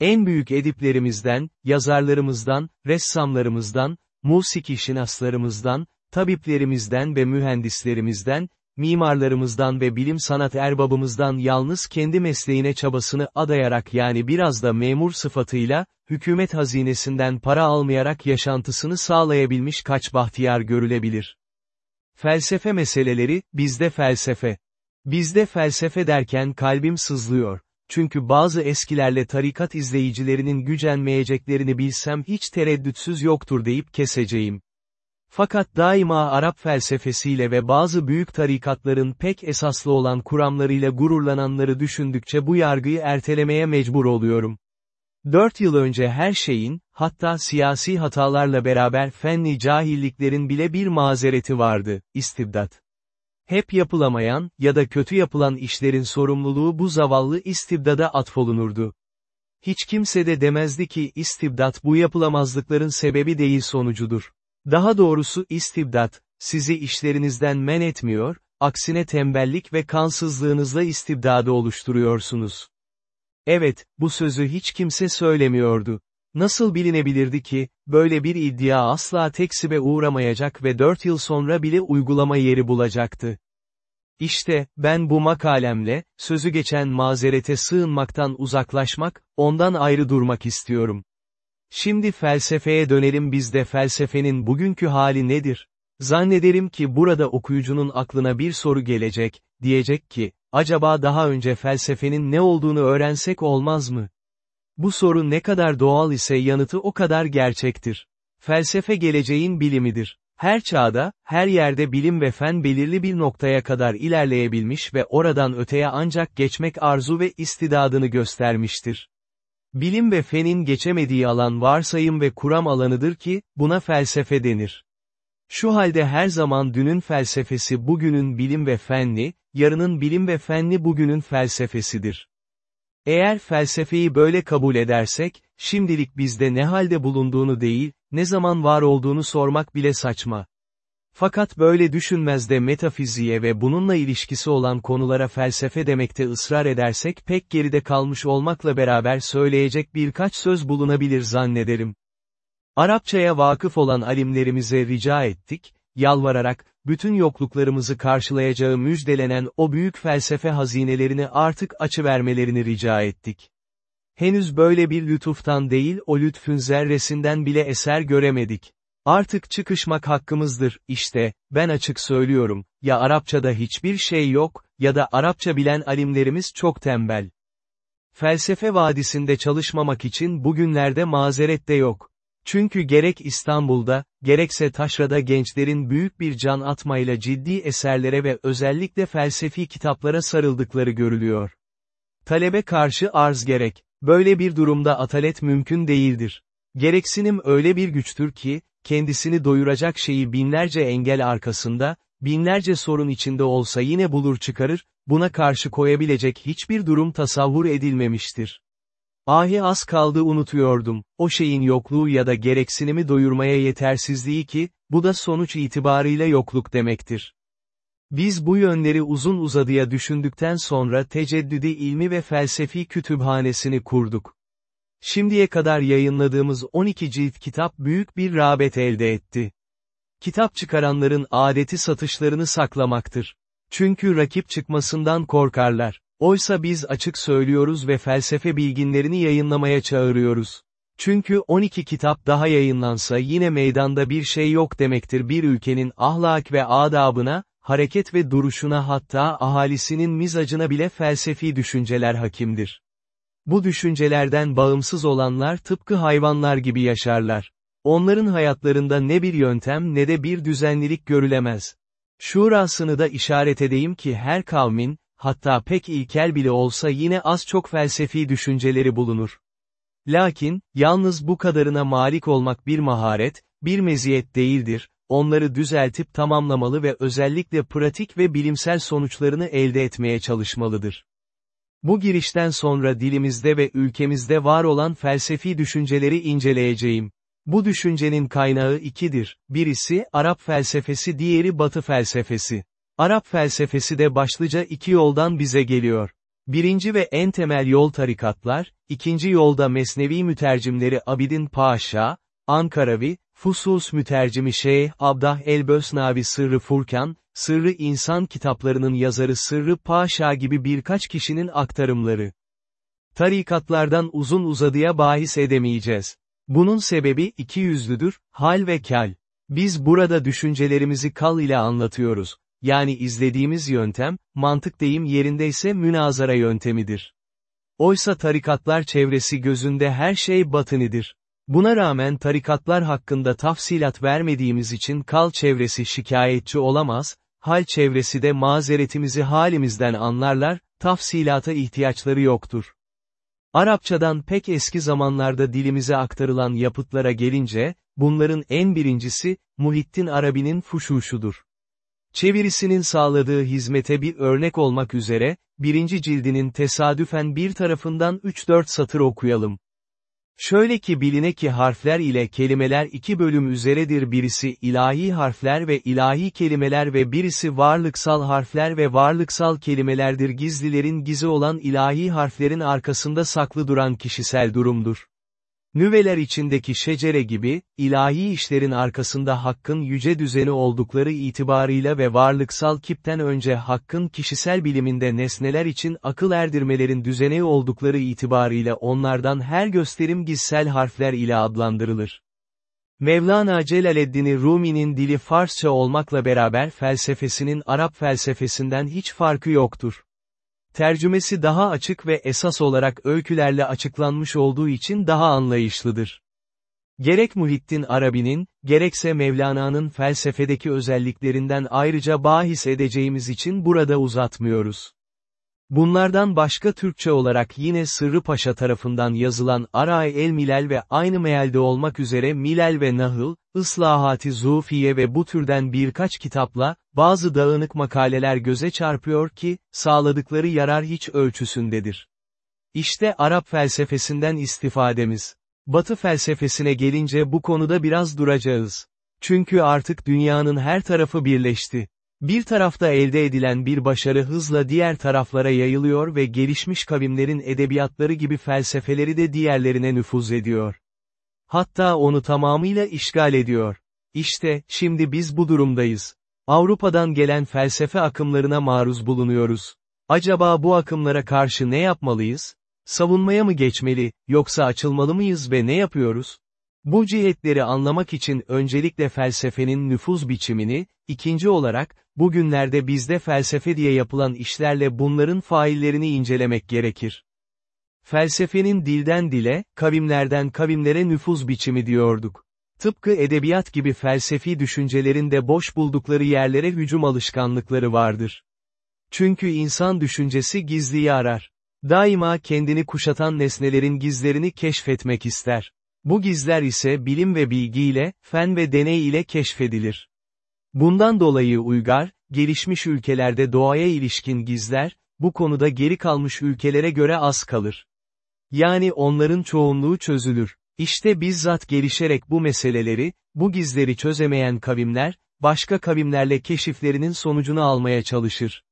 En büyük ediplerimizden, yazarlarımızdan, ressamlarımızdan, musiki şinaslarımızdan, tabiplerimizden ve mühendislerimizden, mimarlarımızdan ve bilim sanat erbabımızdan yalnız kendi mesleğine çabasını adayarak yani biraz da memur sıfatıyla, hükümet hazinesinden para almayarak yaşantısını sağlayabilmiş kaç bahtiyar görülebilir. Felsefe meseleleri, bizde felsefe. Bizde felsefe derken kalbim sızlıyor. Çünkü bazı eskilerle tarikat izleyicilerinin gücenmeyeceklerini bilsem hiç tereddütsüz yoktur deyip keseceğim. Fakat daima Arap felsefesiyle ve bazı büyük tarikatların pek esaslı olan kuramlarıyla gururlananları düşündükçe bu yargıyı ertelemeye mecbur oluyorum. Dört yıl önce her şeyin, hatta siyasi hatalarla beraber fenli cahilliklerin bile bir mazereti vardı, istibdat. Hep yapılamayan, ya da kötü yapılan işlerin sorumluluğu bu zavallı istibdada atfolunurdu. Hiç kimse de demezdi ki istibdat bu yapılamazlıkların sebebi değil sonucudur. Daha doğrusu istibdat, sizi işlerinizden men etmiyor, aksine tembellik ve kansızlığınızla istibdadı oluşturuyorsunuz. Evet, bu sözü hiç kimse söylemiyordu. Nasıl bilinebilirdi ki, böyle bir iddia asla teksibe uğramayacak ve dört yıl sonra bile uygulama yeri bulacaktı. İşte, ben bu makalemle, sözü geçen mazerete sığınmaktan uzaklaşmak, ondan ayrı durmak istiyorum. Şimdi felsefeye dönelim bizde felsefenin bugünkü hali nedir? Zannederim ki burada okuyucunun aklına bir soru gelecek, diyecek ki, acaba daha önce felsefenin ne olduğunu öğrensek olmaz mı? Bu soru ne kadar doğal ise yanıtı o kadar gerçektir. Felsefe geleceğin bilimidir. Her çağda, her yerde bilim ve fen belirli bir noktaya kadar ilerleyebilmiş ve oradan öteye ancak geçmek arzu ve istidadını göstermiştir. Bilim ve fenin geçemediği alan varsayım ve kuram alanıdır ki, buna felsefe denir. Şu halde her zaman dünün felsefesi bugünün bilim ve fenli, yarının bilim ve fenli bugünün felsefesidir. Eğer felsefeyi böyle kabul edersek, şimdilik bizde ne halde bulunduğunu değil, ne zaman var olduğunu sormak bile saçma. Fakat böyle düşünmez de metafiziğe ve bununla ilişkisi olan konulara felsefe demekte ısrar edersek pek geride kalmış olmakla beraber söyleyecek birkaç söz bulunabilir zannederim. Arapçaya vakıf olan alimlerimize rica ettik, yalvararak, bütün yokluklarımızı karşılayacağı müjdelenen o büyük felsefe hazinelerini artık açıvermelerini rica ettik. Henüz böyle bir lütuftan değil o lütfün zerresinden bile eser göremedik. Artık çıkışmak hakkımızdır, işte, ben açık söylüyorum, ya Arapçada hiçbir şey yok, ya da Arapça bilen alimlerimiz çok tembel. Felsefe vadisinde çalışmamak için bugünlerde mazeret de yok. Çünkü gerek İstanbul'da, gerekse Taşra'da gençlerin büyük bir can atmayla ciddi eserlere ve özellikle felsefi kitaplara sarıldıkları görülüyor. Talebe karşı arz gerek, böyle bir durumda atalet mümkün değildir. Gereksinim öyle bir güçtür ki, kendisini doyuracak şeyi binlerce engel arkasında, binlerce sorun içinde olsa yine bulur çıkarır, buna karşı koyabilecek hiçbir durum tasavvur edilmemiştir. Ahi az kaldı unutuyordum, o şeyin yokluğu ya da gereksinimi doyurmaya yetersizliği ki, bu da sonuç itibarıyla yokluk demektir. Biz bu yönleri uzun uzadıya düşündükten sonra teceddüdi ilmi ve felsefi kütüphanesini kurduk. Şimdiye kadar yayınladığımız 12 cilt kitap büyük bir rağbet elde etti. Kitap çıkaranların adeti satışlarını saklamaktır. Çünkü rakip çıkmasından korkarlar. Oysa biz açık söylüyoruz ve felsefe bilginlerini yayınlamaya çağırıyoruz. Çünkü 12 kitap daha yayınlansa yine meydanda bir şey yok demektir bir ülkenin ahlak ve adabına, hareket ve duruşuna hatta ahalisinin mizacına bile felsefi düşünceler hakimdir. Bu düşüncelerden bağımsız olanlar tıpkı hayvanlar gibi yaşarlar. Onların hayatlarında ne bir yöntem ne de bir düzenlilik görülemez. Şurasını da işaret edeyim ki her kavmin, hatta pek ilkel bile olsa yine az çok felsefi düşünceleri bulunur. Lakin, yalnız bu kadarına malik olmak bir maharet, bir meziyet değildir, onları düzeltip tamamlamalı ve özellikle pratik ve bilimsel sonuçlarını elde etmeye çalışmalıdır. Bu girişten sonra dilimizde ve ülkemizde var olan felsefi düşünceleri inceleyeceğim. Bu düşüncenin kaynağı ikidir, birisi Arap felsefesi diğeri Batı felsefesi. Arap felsefesi de başlıca iki yoldan bize geliyor. Birinci ve en temel yol tarikatlar, ikinci yolda Mesnevi mütercimleri Abidin Paşa, Ankaravi, Fusus mütercimi Şeyh Abdah el-Bösnavi Sırrı Furkan, Sırrı İnsan kitaplarının yazarı Sırrı Paşa gibi birkaç kişinin aktarımları. Tarikatlardan uzun uzadıya bahis edemeyeceğiz. Bunun sebebi iki yüzlüdür, hal ve kal. Biz burada düşüncelerimizi kal ile anlatıyoruz. Yani izlediğimiz yöntem, mantık deyim yerindeyse münazara yöntemidir. Oysa tarikatlar çevresi gözünde her şey batınidir. Buna rağmen tarikatlar hakkında tafsilat vermediğimiz için kal çevresi şikayetçi olamaz, hal çevresi de mazeretimizi halimizden anlarlar, tafsilata ihtiyaçları yoktur. Arapçadan pek eski zamanlarda dilimize aktarılan yapıtlara gelince, bunların en birincisi, Muhittin Arabi'nin Fuşuşudur. Çevirisinin sağladığı hizmete bir örnek olmak üzere, birinci cildinin tesadüfen bir tarafından 3-4 satır okuyalım. Şöyle ki biline ki harfler ile kelimeler iki bölüm üzeredir birisi ilahi harfler ve ilahi kelimeler ve birisi varlıksal harfler ve varlıksal kelimelerdir gizlilerin gizi olan ilahi harflerin arkasında saklı duran kişisel durumdur. Nüveler içindeki şecere gibi, ilahi işlerin arkasında hakkın yüce düzeni oldukları itibarıyla ve varlıksal kipten önce hakkın kişisel biliminde nesneler için akıl erdirmelerin düzeni oldukları itibarıyla onlardan her gösterim gizsel harfler ile adlandırılır. Mevlana Celaleddin Rumi'nin dili Farsça olmakla beraber felsefesinin Arap felsefesinden hiç farkı yoktur. Tercümesi daha açık ve esas olarak öykülerle açıklanmış olduğu için daha anlayışlıdır. Gerek Muhittin Arabi'nin, gerekse Mevlana'nın felsefedeki özelliklerinden ayrıca bahis edeceğimiz için burada uzatmıyoruz. Bunlardan başka Türkçe olarak yine Sırrı Paşa tarafından yazılan Aray el Milal ve aynı mealde olmak üzere Milal ve Nahıl, Islahati Zufiye ve bu türden birkaç kitapla, bazı dağınık makaleler göze çarpıyor ki, sağladıkları yarar hiç ölçüsündedir. İşte Arap felsefesinden istifademiz. Batı felsefesine gelince bu konuda biraz duracağız. Çünkü artık dünyanın her tarafı birleşti. Bir tarafta elde edilen bir başarı hızla diğer taraflara yayılıyor ve gelişmiş kavimlerin edebiyatları gibi felsefeleri de diğerlerine nüfuz ediyor. Hatta onu tamamıyla işgal ediyor. İşte, şimdi biz bu durumdayız. Avrupa'dan gelen felsefe akımlarına maruz bulunuyoruz. Acaba bu akımlara karşı ne yapmalıyız? Savunmaya mı geçmeli, yoksa açılmalı mıyız ve ne yapıyoruz? Bu cihetleri anlamak için öncelikle felsefenin nüfuz biçimini, ikinci olarak, bugünlerde bizde felsefe diye yapılan işlerle bunların faillerini incelemek gerekir. Felsefenin dilden dile, kavimlerden kavimlere nüfuz biçimi diyorduk. Tıpkı edebiyat gibi felsefi düşüncelerin de boş buldukları yerlere hücum alışkanlıkları vardır. Çünkü insan düşüncesi gizliyi arar. Daima kendini kuşatan nesnelerin gizlerini keşfetmek ister. Bu gizler ise bilim ve bilgiyle, fen ve deney ile keşfedilir. Bundan dolayı uygar, gelişmiş ülkelerde doğaya ilişkin gizler, bu konuda geri kalmış ülkelere göre az kalır. Yani onların çoğunluğu çözülür. İşte bizzat gelişerek bu meseleleri, bu gizleri çözemeyen kavimler, başka kavimlerle keşiflerinin sonucunu almaya çalışır.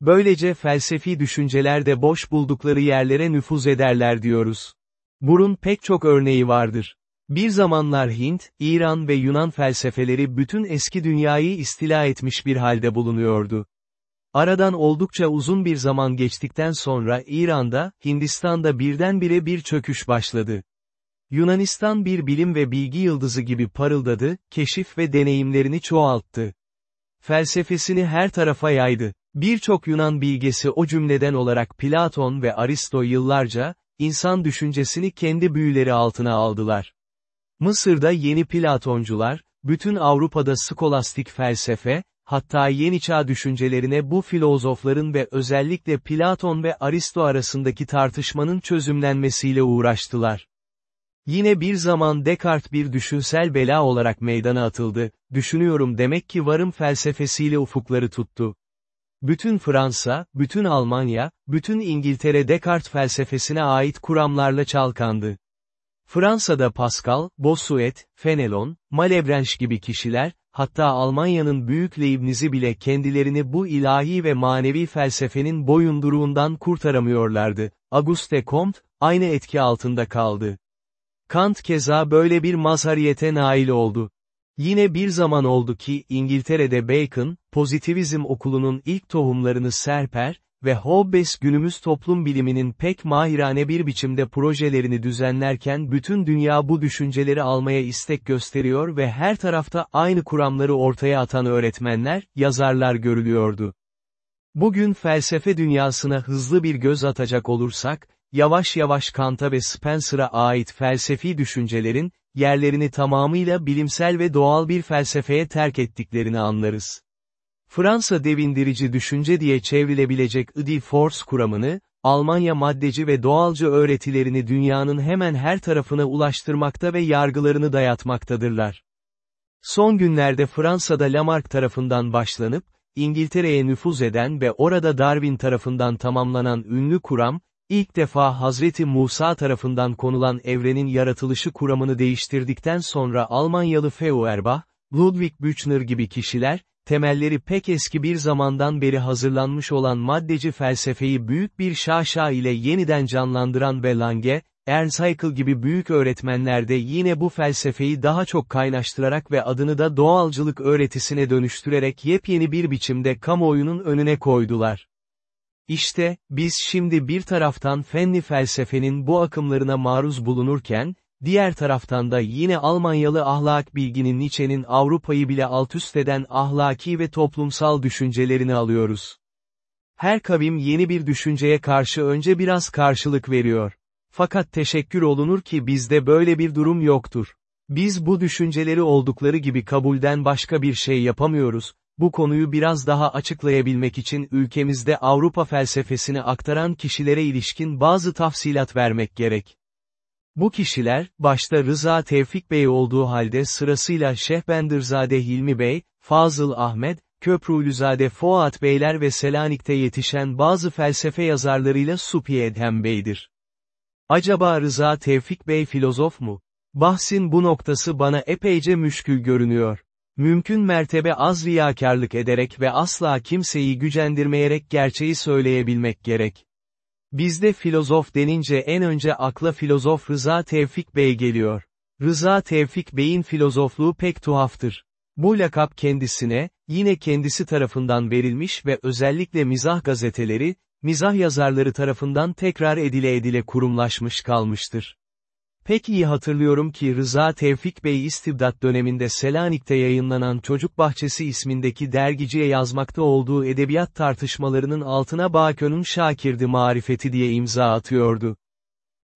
Böylece felsefi düşünceler de boş buldukları yerlere nüfuz ederler diyoruz. Burun pek çok örneği vardır. Bir zamanlar Hint, İran ve Yunan felsefeleri bütün eski dünyayı istila etmiş bir halde bulunuyordu. Aradan oldukça uzun bir zaman geçtikten sonra İran'da, Hindistan'da birdenbire bir çöküş başladı. Yunanistan bir bilim ve bilgi yıldızı gibi parıldadı, keşif ve deneyimlerini çoğalttı. Felsefesini her tarafa yaydı. Birçok Yunan bilgesi o cümleden olarak Platon ve Aristo yıllarca, insan düşüncesini kendi büyüleri altına aldılar. Mısır'da yeni Platoncular, bütün Avrupa'da skolastik felsefe, hatta yeni çağ düşüncelerine bu filozofların ve özellikle Platon ve Aristo arasındaki tartışmanın çözümlenmesiyle uğraştılar. Yine bir zaman Descartes bir düşünsel bela olarak meydana atıldı, düşünüyorum demek ki varım felsefesiyle ufukları tuttu. Bütün Fransa, bütün Almanya, bütün İngiltere Descartes felsefesine ait kuramlarla çalkandı. Fransa'da Pascal, Bossuet, Fenelon, Malebranche gibi kişiler, hatta Almanya'nın büyük Leibniz'i bile kendilerini bu ilahi ve manevi felsefenin boyunduruğundan kurtaramıyorlardı. Auguste Comte, aynı etki altında kaldı. Kant keza böyle bir mazhariyete nail oldu. Yine bir zaman oldu ki İngiltere'de Bacon, pozitivizm okulunun ilk tohumlarını serper, ve Hobbes günümüz toplum biliminin pek mahirane bir biçimde projelerini düzenlerken bütün dünya bu düşünceleri almaya istek gösteriyor ve her tarafta aynı kuramları ortaya atan öğretmenler, yazarlar görülüyordu. Bugün felsefe dünyasına hızlı bir göz atacak olursak, yavaş yavaş Kant'a ve Spencer'a ait felsefi düşüncelerin, yerlerini tamamıyla bilimsel ve doğal bir felsefeye terk ettiklerini anlarız. Fransa devindirici düşünce diye çevrilebilecek Idi Force kuramını, Almanya maddeci ve doğalcı öğretilerini dünyanın hemen her tarafına ulaştırmakta ve yargılarını dayatmaktadırlar. Son günlerde Fransa'da Lamarck tarafından başlanıp, İngiltere'ye nüfuz eden ve orada Darwin tarafından tamamlanan ünlü kuram, ilk defa Hazreti Musa tarafından konulan evrenin yaratılışı kuramını değiştirdikten sonra Almanyalı Feuerbach, Ludwig Büchner gibi kişiler, temelleri pek eski bir zamandan beri hazırlanmış olan maddeci felsefeyi büyük bir şaşa ile yeniden canlandıran ve Lange, Ernst Haeckel gibi büyük öğretmenler de yine bu felsefeyi daha çok kaynaştırarak ve adını da doğalcılık öğretisine dönüştürerek yepyeni bir biçimde kamuoyunun önüne koydular. İşte, biz şimdi bir taraftan fenli felsefenin bu akımlarına maruz bulunurken, diğer taraftan da yine Almanyalı ahlak bilginin Nietzsche'nin Avrupa'yı bile altüst eden ahlaki ve toplumsal düşüncelerini alıyoruz. Her kavim yeni bir düşünceye karşı önce biraz karşılık veriyor. Fakat teşekkür olunur ki bizde böyle bir durum yoktur. Biz bu düşünceleri oldukları gibi kabulden başka bir şey yapamıyoruz, bu konuyu biraz daha açıklayabilmek için ülkemizde Avrupa felsefesini aktaran kişilere ilişkin bazı tafsilat vermek gerek. Bu kişiler, başta Rıza Tevfik Bey olduğu halde sırasıyla Şehbendirzade Hilmi Bey, Fazıl Ahmet, Köprülüzade Fuat Beyler ve Selanik'te yetişen bazı felsefe yazarlarıyla Supi Edhem Bey'dir. Acaba Rıza Tevfik Bey filozof mu? Bahsin bu noktası bana epeyce müşkül görünüyor. Mümkün mertebe az riyakarlık ederek ve asla kimseyi gücendirmeyerek gerçeği söyleyebilmek gerek. Bizde filozof denince en önce akla filozof Rıza Tevfik Bey geliyor. Rıza Tevfik Bey'in filozofluğu pek tuhaftır. Bu lakap kendisine, yine kendisi tarafından verilmiş ve özellikle mizah gazeteleri, mizah yazarları tarafından tekrar edile edile kurumlaşmış kalmıştır. Pek iyi hatırlıyorum ki Rıza Tevfik Bey istibdat döneminde Selanik'te yayınlanan Çocuk Bahçesi ismindeki dergiciye yazmakta olduğu edebiyat tartışmalarının altına Bakon'un Şakirdi marifeti diye imza atıyordu.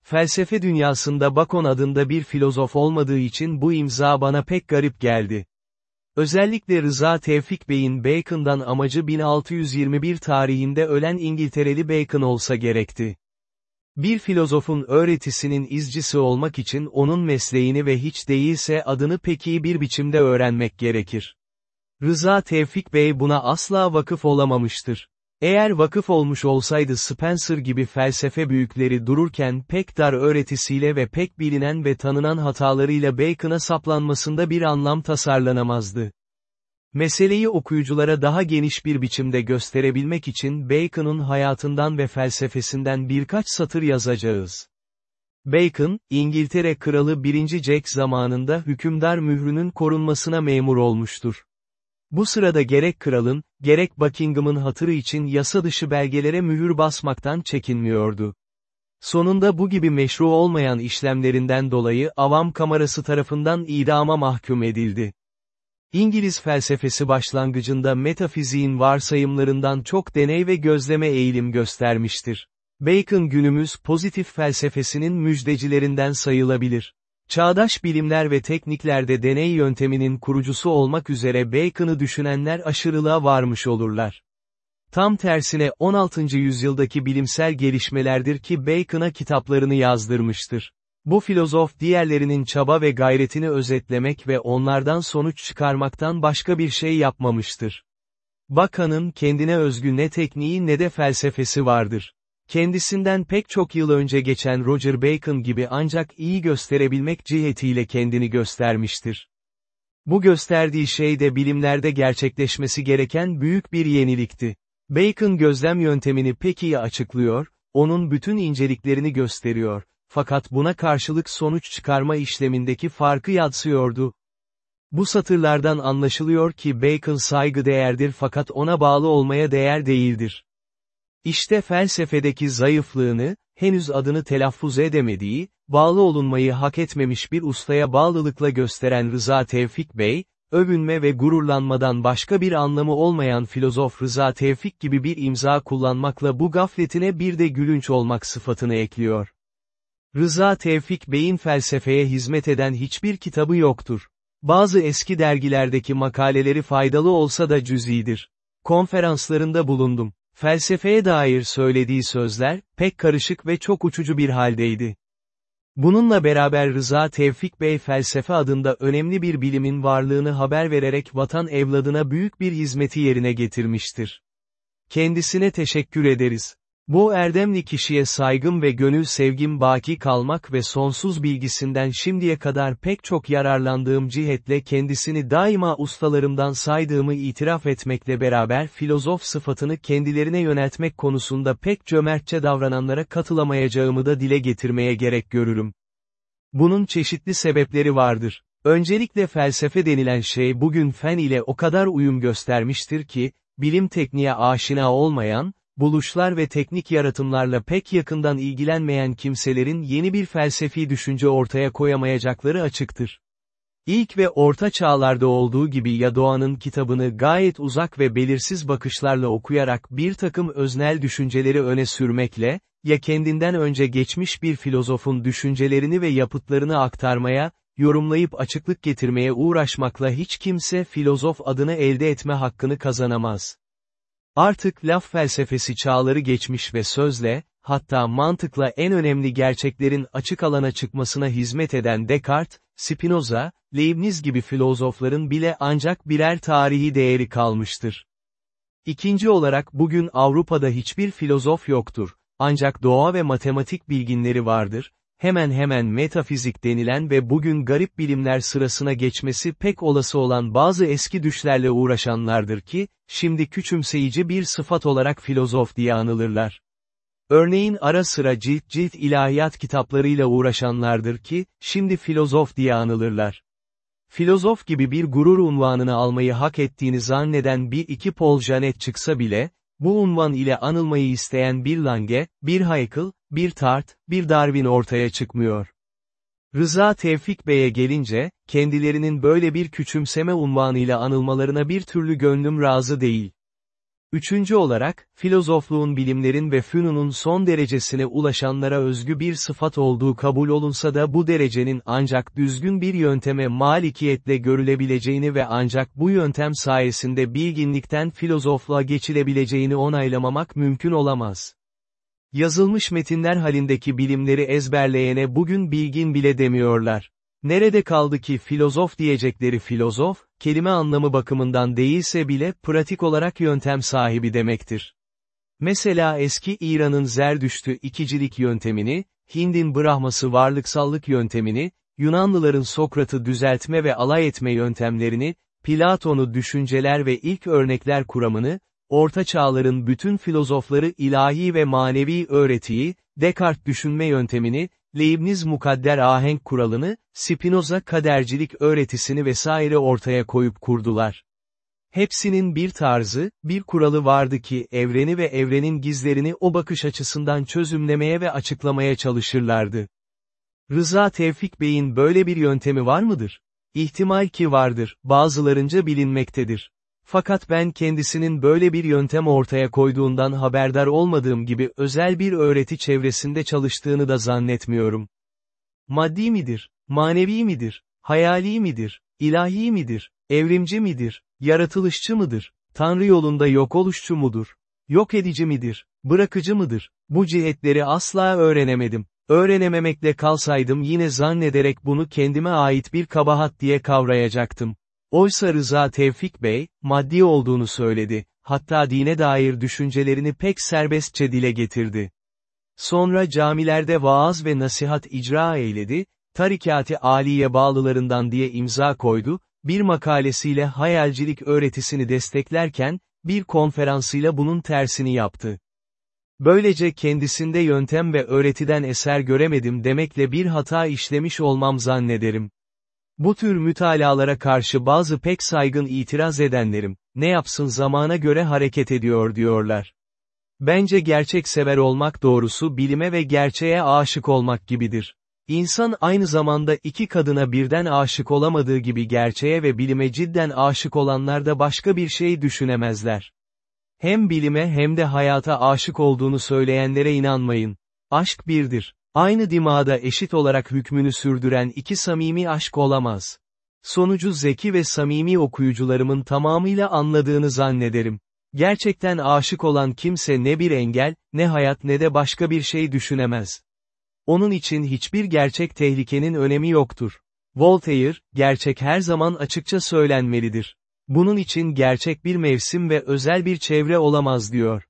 Felsefe dünyasında Bakon adında bir filozof olmadığı için bu imza bana pek garip geldi. Özellikle Rıza Tevfik Bey'in Bacon'dan amacı 1621 tarihinde ölen İngiltereli Bacon olsa gerekti. Bir filozofun öğretisinin izcisi olmak için onun mesleğini ve hiç değilse adını pek iyi bir biçimde öğrenmek gerekir. Rıza Tevfik Bey buna asla vakıf olamamıştır. Eğer vakıf olmuş olsaydı Spencer gibi felsefe büyükleri dururken pek dar öğretisiyle ve pek bilinen ve tanınan hatalarıyla Bacon'a saplanmasında bir anlam tasarlanamazdı. Meseleyi okuyuculara daha geniş bir biçimde gösterebilmek için Bacon'un hayatından ve felsefesinden birkaç satır yazacağız. Bacon, İngiltere Kralı 1. Jack zamanında hükümdar mührünün korunmasına memur olmuştur. Bu sırada gerek kralın, gerek Buckingham'ın hatırı için yasa dışı belgelere mühür basmaktan çekinmiyordu. Sonunda bu gibi meşru olmayan işlemlerinden dolayı avam kamerası tarafından idama mahkum edildi. İngiliz felsefesi başlangıcında metafiziğin varsayımlarından çok deney ve gözleme eğilim göstermiştir. Bacon günümüz pozitif felsefesinin müjdecilerinden sayılabilir. Çağdaş bilimler ve tekniklerde deney yönteminin kurucusu olmak üzere Bacon'ı düşünenler aşırılığa varmış olurlar. Tam tersine 16. yüzyıldaki bilimsel gelişmelerdir ki Bacon'a kitaplarını yazdırmıştır. Bu filozof diğerlerinin çaba ve gayretini özetlemek ve onlardan sonuç çıkarmaktan başka bir şey yapmamıştır. Bakan'ın kendine özgü ne tekniği ne de felsefesi vardır. Kendisinden pek çok yıl önce geçen Roger Bacon gibi ancak iyi gösterebilmek cihetiyle kendini göstermiştir. Bu gösterdiği şey de bilimlerde gerçekleşmesi gereken büyük bir yenilikti. Bacon gözlem yöntemini pek iyi açıklıyor, onun bütün inceliklerini gösteriyor, fakat buna karşılık sonuç çıkarma işlemindeki farkı yadsıyordu. Bu satırlardan anlaşılıyor ki Bacon saygı değerdir fakat ona bağlı olmaya değer değildir. İşte felsefedeki zayıflığını, henüz adını telaffuz edemediği, bağlı olunmayı hak etmemiş bir ustaya bağlılıkla gösteren Rıza Tevfik Bey, övünme ve gururlanmadan başka bir anlamı olmayan filozof Rıza Tevfik gibi bir imza kullanmakla bu gafletine bir de gülünç olmak sıfatını ekliyor. Rıza Tevfik Bey'in felsefeye hizmet eden hiçbir kitabı yoktur. Bazı eski dergilerdeki makaleleri faydalı olsa da cüzidir. Konferanslarında bulundum. Felsefeye dair söylediği sözler, pek karışık ve çok uçucu bir haldeydi. Bununla beraber Rıza Tevfik Bey felsefe adında önemli bir bilimin varlığını haber vererek vatan evladına büyük bir hizmeti yerine getirmiştir. Kendisine teşekkür ederiz. Bu erdemli kişiye saygım ve gönül sevgim baki kalmak ve sonsuz bilgisinden şimdiye kadar pek çok yararlandığım cihetle kendisini daima ustalarımdan saydığımı itiraf etmekle beraber filozof sıfatını kendilerine yöneltmek konusunda pek cömertçe davrananlara katılamayacağımı da dile getirmeye gerek görürüm. Bunun çeşitli sebepleri vardır. Öncelikle felsefe denilen şey bugün fen ile o kadar uyum göstermiştir ki, bilim tekniğe aşina olmayan, buluşlar ve teknik yaratımlarla pek yakından ilgilenmeyen kimselerin yeni bir felsefi düşünce ortaya koyamayacakları açıktır. İlk ve orta çağlarda olduğu gibi ya Doğan'ın kitabını gayet uzak ve belirsiz bakışlarla okuyarak bir takım öznel düşünceleri öne sürmekle, ya kendinden önce geçmiş bir filozofun düşüncelerini ve yapıtlarını aktarmaya, yorumlayıp açıklık getirmeye uğraşmakla hiç kimse filozof adını elde etme hakkını kazanamaz. Artık laf felsefesi çağları geçmiş ve sözle, hatta mantıkla en önemli gerçeklerin açık alana çıkmasına hizmet eden Descartes, Spinoza, Leibniz gibi filozofların bile ancak birer tarihi değeri kalmıştır. İkinci olarak bugün Avrupa'da hiçbir filozof yoktur, ancak doğa ve matematik bilginleri vardır, hemen hemen metafizik denilen ve bugün garip bilimler sırasına geçmesi pek olası olan bazı eski düşlerle uğraşanlardır ki, şimdi küçümseyici bir sıfat olarak filozof diye anılırlar. Örneğin ara sıra cilt cilt ilahiyat kitaplarıyla uğraşanlardır ki, şimdi filozof diye anılırlar. Filozof gibi bir gurur unvanını almayı hak ettiğini zanneden bir iki Paul Janet çıksa bile, bu unvan ile anılmayı isteyen bir Lange, bir Haeckel, bir Tart, bir Darwin ortaya çıkmıyor. Rıza Tevfik Bey'e gelince, kendilerinin böyle bir küçümseme unvanıyla anılmalarına bir türlü gönlüm razı değil. Üçüncü olarak, filozofluğun bilimlerin ve fünunun son derecesine ulaşanlara özgü bir sıfat olduğu kabul olunsa da bu derecenin ancak düzgün bir yönteme malikiyetle görülebileceğini ve ancak bu yöntem sayesinde bilginlikten filozofluğa geçilebileceğini onaylamamak mümkün olamaz. Yazılmış metinler halindeki bilimleri ezberleyene bugün bilgin bile demiyorlar. Nerede kaldı ki filozof diyecekleri filozof, kelime anlamı bakımından değilse bile pratik olarak yöntem sahibi demektir. Mesela eski İran'ın Zerdüştü ikicilik yöntemini, Hind'in Brahması varlıksallık yöntemini, Yunanlıların Sokrat'ı düzeltme ve alay etme yöntemlerini, Platon'u düşünceler ve ilk örnekler kuramını, Orta Çağların bütün filozofları ilahi ve manevi öğretiyi, Descartes düşünme yöntemini, Leibniz mukadder ahenk kuralını, Spinoza kadercilik öğretisini vesaire ortaya koyup kurdular. Hepsinin bir tarzı, bir kuralı vardı ki evreni ve evrenin gizlerini o bakış açısından çözümlemeye ve açıklamaya çalışırlardı. Rıza Tevfik Bey'in böyle bir yöntemi var mıdır? İhtimal ki vardır, bazılarınca bilinmektedir. Fakat ben kendisinin böyle bir yöntem ortaya koyduğundan haberdar olmadığım gibi özel bir öğreti çevresinde çalıştığını da zannetmiyorum. Maddi midir, manevi midir, hayali midir, ilahi midir, evrimci midir, yaratılışçı mıdır, Tanrı yolunda yok oluşçu mudur, yok edici midir, bırakıcı mıdır, bu cihetleri asla öğrenemedim. Öğrenememekle kalsaydım yine zannederek bunu kendime ait bir kabahat diye kavrayacaktım. Oysa Rıza Tevfik Bey, maddi olduğunu söyledi, hatta dine dair düşüncelerini pek serbestçe dile getirdi. Sonra camilerde vaaz ve nasihat icra eyledi, tarikati aliye bağlılarından diye imza koydu, bir makalesiyle hayalcilik öğretisini desteklerken, bir konferansıyla bunun tersini yaptı. Böylece kendisinde yöntem ve öğretiden eser göremedim demekle bir hata işlemiş olmam zannederim. Bu tür mütalalara karşı bazı pek saygın itiraz edenlerim, ne yapsın zamana göre hareket ediyor diyorlar. Bence gerçek sever olmak doğrusu bilime ve gerçeğe aşık olmak gibidir. İnsan aynı zamanda iki kadına birden aşık olamadığı gibi gerçeğe ve bilime cidden aşık olanlar da başka bir şey düşünemezler. Hem bilime hem de hayata aşık olduğunu söyleyenlere inanmayın. Aşk birdir. Aynı dimağda eşit olarak hükmünü sürdüren iki samimi aşk olamaz. Sonucu zeki ve samimi okuyucularımın tamamıyla anladığını zannederim. Gerçekten aşık olan kimse ne bir engel, ne hayat ne de başka bir şey düşünemez. Onun için hiçbir gerçek tehlikenin önemi yoktur. Voltaire, gerçek her zaman açıkça söylenmelidir. Bunun için gerçek bir mevsim ve özel bir çevre olamaz diyor.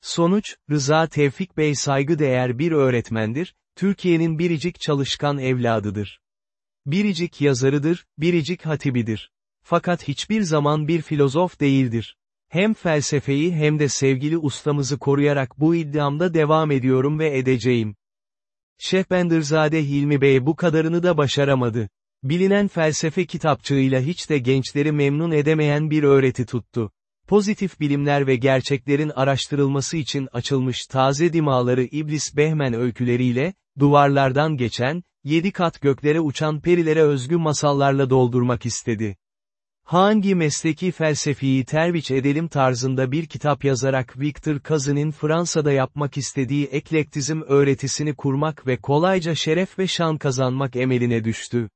Sonuç, Rıza Tevfik Bey saygıdeğer bir öğretmendir, Türkiye'nin biricik çalışkan evladıdır. Biricik yazarıdır, biricik hatibidir. Fakat hiçbir zaman bir filozof değildir. Hem felsefeyi hem de sevgili ustamızı koruyarak bu iddiamda devam ediyorum ve edeceğim. Şehbendirzade Hilmi Bey bu kadarını da başaramadı. Bilinen felsefe kitapçığıyla hiç de gençleri memnun edemeyen bir öğreti tuttu. Pozitif bilimler ve gerçeklerin araştırılması için açılmış taze dimaları İblis Behmen öyküleriyle, duvarlardan geçen, yedi kat göklere uçan perilere özgü masallarla doldurmak istedi. Hangi mesleki felsefiyi terviç edelim tarzında bir kitap yazarak Victor Cousin'in Fransa'da yapmak istediği eklektizm öğretisini kurmak ve kolayca şeref ve şan kazanmak emeline düştü.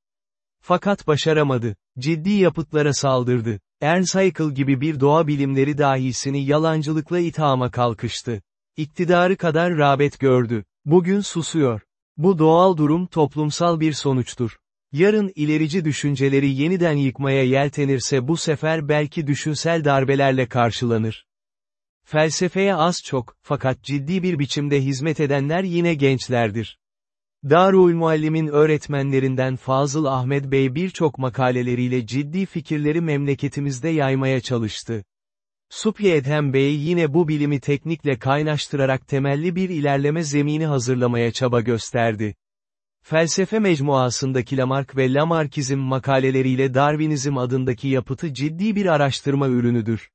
Fakat başaramadı. Ciddi yapıtlara saldırdı. Ernst Haeckel gibi bir doğa bilimleri dahisini yalancılıkla ithama kalkıştı. İktidarı kadar rağbet gördü. Bugün susuyor. Bu doğal durum toplumsal bir sonuçtur. Yarın ilerici düşünceleri yeniden yıkmaya yeltenirse bu sefer belki düşünsel darbelerle karşılanır. Felsefeye az çok, fakat ciddi bir biçimde hizmet edenler yine gençlerdir. Darul Muallim'in öğretmenlerinden Fazıl Ahmet Bey birçok makaleleriyle ciddi fikirleri memleketimizde yaymaya çalıştı. Supye Edhem Bey yine bu bilimi teknikle kaynaştırarak temelli bir ilerleme zemini hazırlamaya çaba gösterdi. Felsefe mecmuasındaki Lamarck ve Lamarckizm makaleleriyle Darwinizm adındaki yapıtı ciddi bir araştırma ürünüdür.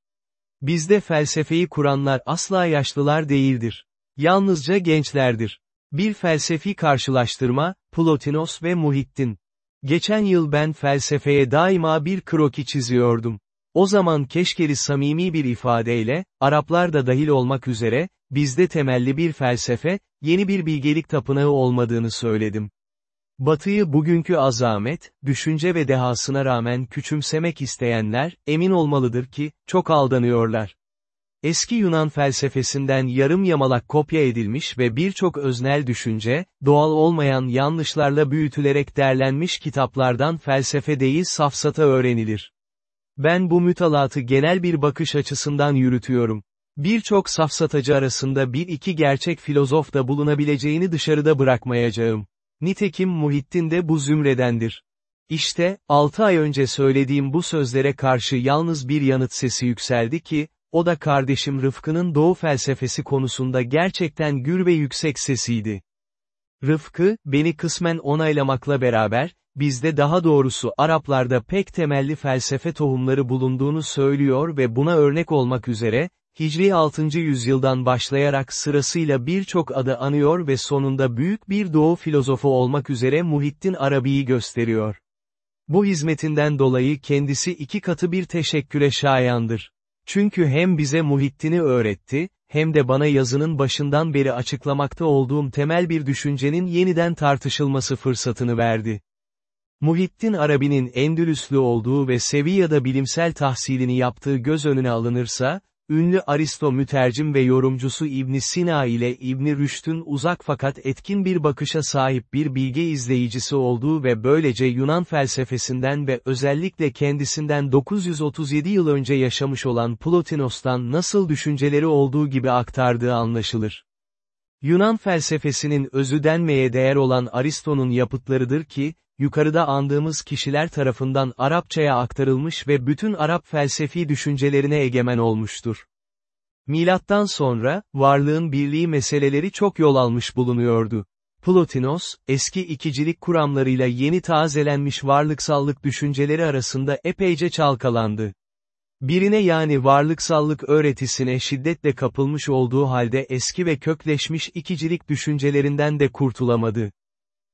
Bizde felsefeyi kuranlar asla yaşlılar değildir. Yalnızca gençlerdir. Bir felsefi karşılaştırma, Plotinos ve Muhittin. Geçen yıl ben felsefeye daima bir kroki çiziyordum. O zaman keşkeli samimi bir ifadeyle, Araplar da dahil olmak üzere, bizde temelli bir felsefe, yeni bir bilgelik tapınağı olmadığını söyledim. Batıyı bugünkü azamet, düşünce ve dehasına rağmen küçümsemek isteyenler, emin olmalıdır ki, çok aldanıyorlar. Eski Yunan felsefesinden yarım yamalak kopya edilmiş ve birçok öznel düşünce, doğal olmayan yanlışlarla büyütülerek derlenmiş kitaplardan felsefe değil safsata öğrenilir. Ben bu mütalatı genel bir bakış açısından yürütüyorum. Birçok safsatacı arasında bir iki gerçek filozof da bulunabileceğini dışarıda bırakmayacağım. Nitekim Muhittin de bu zümredendir. İşte, 6 ay önce söylediğim bu sözlere karşı yalnız bir yanıt sesi yükseldi ki, o da kardeşim Rıfkı'nın doğu felsefesi konusunda gerçekten gür ve yüksek sesiydi. Rıfkı, beni kısmen onaylamakla beraber, bizde daha doğrusu Araplarda pek temelli felsefe tohumları bulunduğunu söylüyor ve buna örnek olmak üzere, Hicri 6. yüzyıldan başlayarak sırasıyla birçok adı anıyor ve sonunda büyük bir doğu filozofu olmak üzere Muhittin Arabi'yi gösteriyor. Bu hizmetinden dolayı kendisi iki katı bir teşekküre şayandır. Çünkü hem bize Muhittin'i öğretti, hem de bana yazının başından beri açıklamakta olduğum temel bir düşüncenin yeniden tartışılması fırsatını verdi. Muhittin Arabi'nin Endülüslü olduğu ve Sevilla'da bilimsel tahsilini yaptığı göz önüne alınırsa, ünlü Aristo mütercim ve yorumcusu İbn Sina ile İbn Rüşd'ün uzak fakat etkin bir bakışa sahip bir bilge izleyicisi olduğu ve böylece Yunan felsefesinden ve özellikle kendisinden 937 yıl önce yaşamış olan Plotinos'tan nasıl düşünceleri olduğu gibi aktardığı anlaşılır. Yunan felsefesinin özü denmeye değer olan Aristo'nun yapıtlarıdır ki, yukarıda andığımız kişiler tarafından Arapçaya aktarılmış ve bütün Arap felsefi düşüncelerine egemen olmuştur. Milattan sonra, varlığın birliği meseleleri çok yol almış bulunuyordu. Plotinos, eski ikicilik kuramlarıyla yeni tazelenmiş varlıksallık düşünceleri arasında epeyce çalkalandı. Birine yani varlıksallık öğretisine şiddetle kapılmış olduğu halde eski ve kökleşmiş ikicilik düşüncelerinden de kurtulamadı.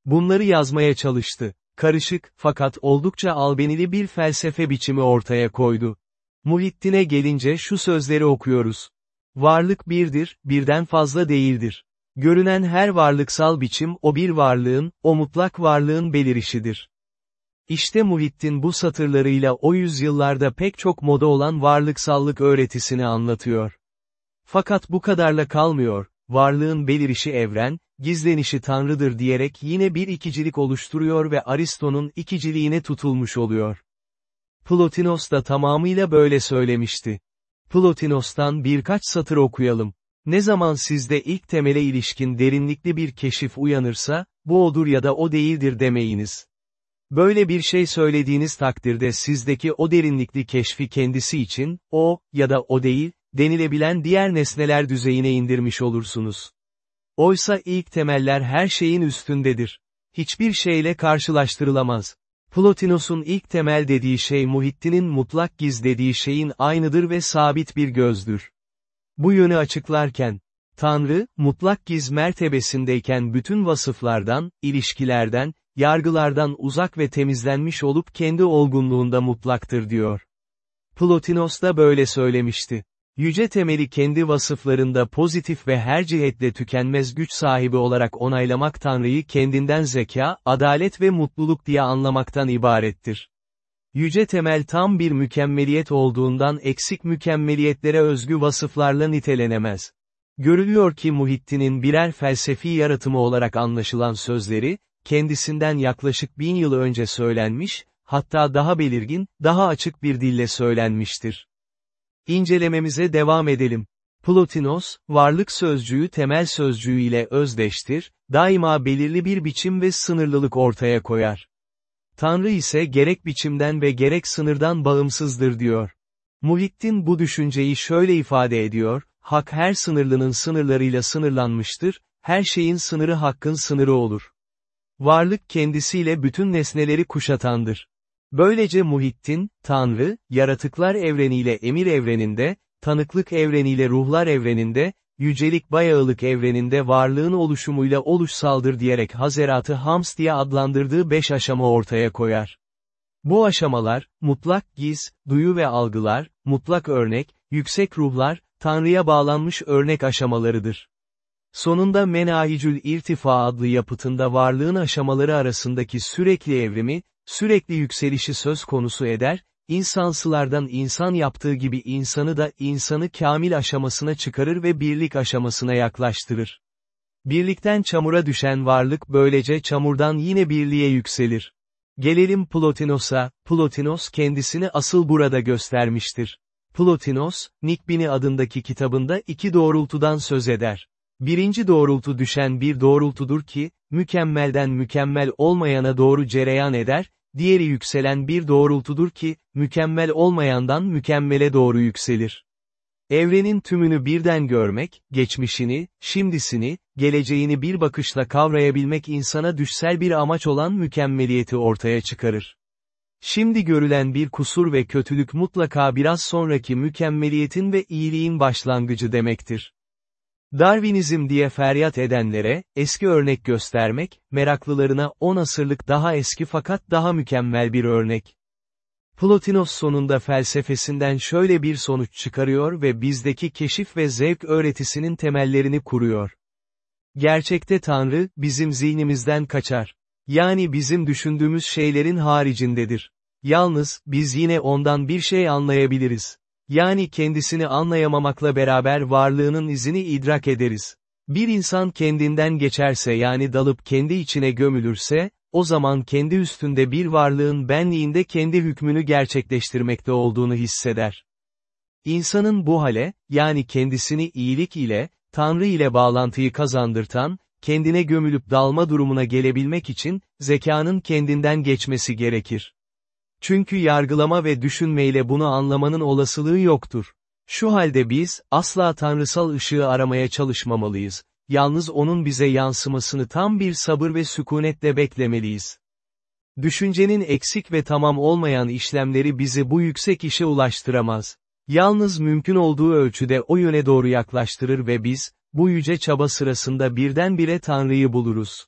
Bunları yazmaya çalıştı. Karışık, fakat oldukça albenili bir felsefe biçimi ortaya koydu. Muhittin'e gelince şu sözleri okuyoruz. Varlık birdir, birden fazla değildir. Görünen her varlıksal biçim o bir varlığın, o mutlak varlığın belirişidir. İşte Muhittin bu satırlarıyla o yüzyıllarda pek çok moda olan varlıksallık öğretisini anlatıyor. Fakat bu kadarla kalmıyor, varlığın belirişi evren, gizlenişi tanrıdır diyerek yine bir ikicilik oluşturuyor ve Aristo'nun ikiciliğine tutulmuş oluyor. Plotinos da tamamıyla böyle söylemişti. Plotinos'tan birkaç satır okuyalım. Ne zaman sizde ilk temele ilişkin derinlikli bir keşif uyanırsa, bu odur ya da o değildir demeyiniz. Böyle bir şey söylediğiniz takdirde sizdeki o derinlikli keşfi kendisi için, o, ya da o değil, denilebilen diğer nesneler düzeyine indirmiş olursunuz. Oysa ilk temeller her şeyin üstündedir. Hiçbir şeyle karşılaştırılamaz. Plotinos'un ilk temel dediği şey Muhittin'in mutlak giz dediği şeyin aynıdır ve sabit bir gözdür. Bu yönü açıklarken, Tanrı, mutlak giz mertebesindeyken bütün vasıflardan, ilişkilerden, yargılardan uzak ve temizlenmiş olup kendi olgunluğunda mutlaktır diyor. Plotinos da böyle söylemişti. Yüce temeli kendi vasıflarında pozitif ve her cihetle tükenmez güç sahibi olarak onaylamak Tanrı'yı kendinden zeka, adalet ve mutluluk diye anlamaktan ibarettir. Yüce temel tam bir mükemmeliyet olduğundan eksik mükemmeliyetlere özgü vasıflarla nitelenemez. Görülüyor ki Muhittin'in birer felsefi yaratımı olarak anlaşılan sözleri, kendisinden yaklaşık bin yıl önce söylenmiş, hatta daha belirgin, daha açık bir dille söylenmiştir. İncelememize devam edelim. Plotinos, varlık sözcüğü temel sözcüğü ile özdeştir, daima belirli bir biçim ve sınırlılık ortaya koyar. Tanrı ise gerek biçimden ve gerek sınırdan bağımsızdır diyor. Muhittin bu düşünceyi şöyle ifade ediyor, hak her sınırlının sınırlarıyla sınırlanmıştır, her şeyin sınırı hakkın sınırı olur. Varlık kendisiyle bütün nesneleri kuşatandır. Böylece Muhittin, Tanrı, yaratıklar evreniyle emir evreninde, tanıklık evreniyle ruhlar evreninde, yücelik bayağılık evreninde varlığın oluşumuyla oluşsaldır diyerek Hazeratı Hams diye adlandırdığı beş aşama ortaya koyar. Bu aşamalar, mutlak giz, duyu ve algılar, mutlak örnek, yüksek ruhlar, Tanrı'ya bağlanmış örnek aşamalarıdır. Sonunda Menahicül İrtifa adlı yapıtında varlığın aşamaları arasındaki sürekli evrimi, sürekli yükselişi söz konusu eder, insansılardan insan yaptığı gibi insanı da insanı kamil aşamasına çıkarır ve birlik aşamasına yaklaştırır. Birlikten çamura düşen varlık böylece çamurdan yine birliğe yükselir. Gelelim Plotinos'a, Plotinos kendisini asıl burada göstermiştir. Plotinos, Nikbini adındaki kitabında iki doğrultudan söz eder. Birinci doğrultu düşen bir doğrultudur ki, mükemmelden mükemmel olmayana doğru cereyan eder, diğeri yükselen bir doğrultudur ki, mükemmel olmayandan mükemmele doğru yükselir. Evrenin tümünü birden görmek, geçmişini, şimdisini, geleceğini bir bakışla kavrayabilmek insana düşsel bir amaç olan mükemmeliyeti ortaya çıkarır. Şimdi görülen bir kusur ve kötülük mutlaka biraz sonraki mükemmeliyetin ve iyiliğin başlangıcı demektir. Darwinizm diye feryat edenlere, eski örnek göstermek, meraklılarına 10 asırlık daha eski fakat daha mükemmel bir örnek. Plotinos sonunda felsefesinden şöyle bir sonuç çıkarıyor ve bizdeki keşif ve zevk öğretisinin temellerini kuruyor. Gerçekte Tanrı, bizim zihnimizden kaçar. Yani bizim düşündüğümüz şeylerin haricindedir. Yalnız, biz yine ondan bir şey anlayabiliriz. Yani kendisini anlayamamakla beraber varlığının izini idrak ederiz. Bir insan kendinden geçerse yani dalıp kendi içine gömülürse, o zaman kendi üstünde bir varlığın benliğinde kendi hükmünü gerçekleştirmekte olduğunu hisseder. İnsanın bu hale, yani kendisini iyilik ile, Tanrı ile bağlantıyı kazandırtan, kendine gömülüp dalma durumuna gelebilmek için, zekanın kendinden geçmesi gerekir. Çünkü yargılama ve düşünmeyle bunu anlamanın olasılığı yoktur. Şu halde biz, asla tanrısal ışığı aramaya çalışmamalıyız. Yalnız onun bize yansımasını tam bir sabır ve sükunetle beklemeliyiz. Düşüncenin eksik ve tamam olmayan işlemleri bizi bu yüksek işe ulaştıramaz. Yalnız mümkün olduğu ölçüde o yöne doğru yaklaştırır ve biz, bu yüce çaba sırasında birdenbire Tanrı'yı buluruz.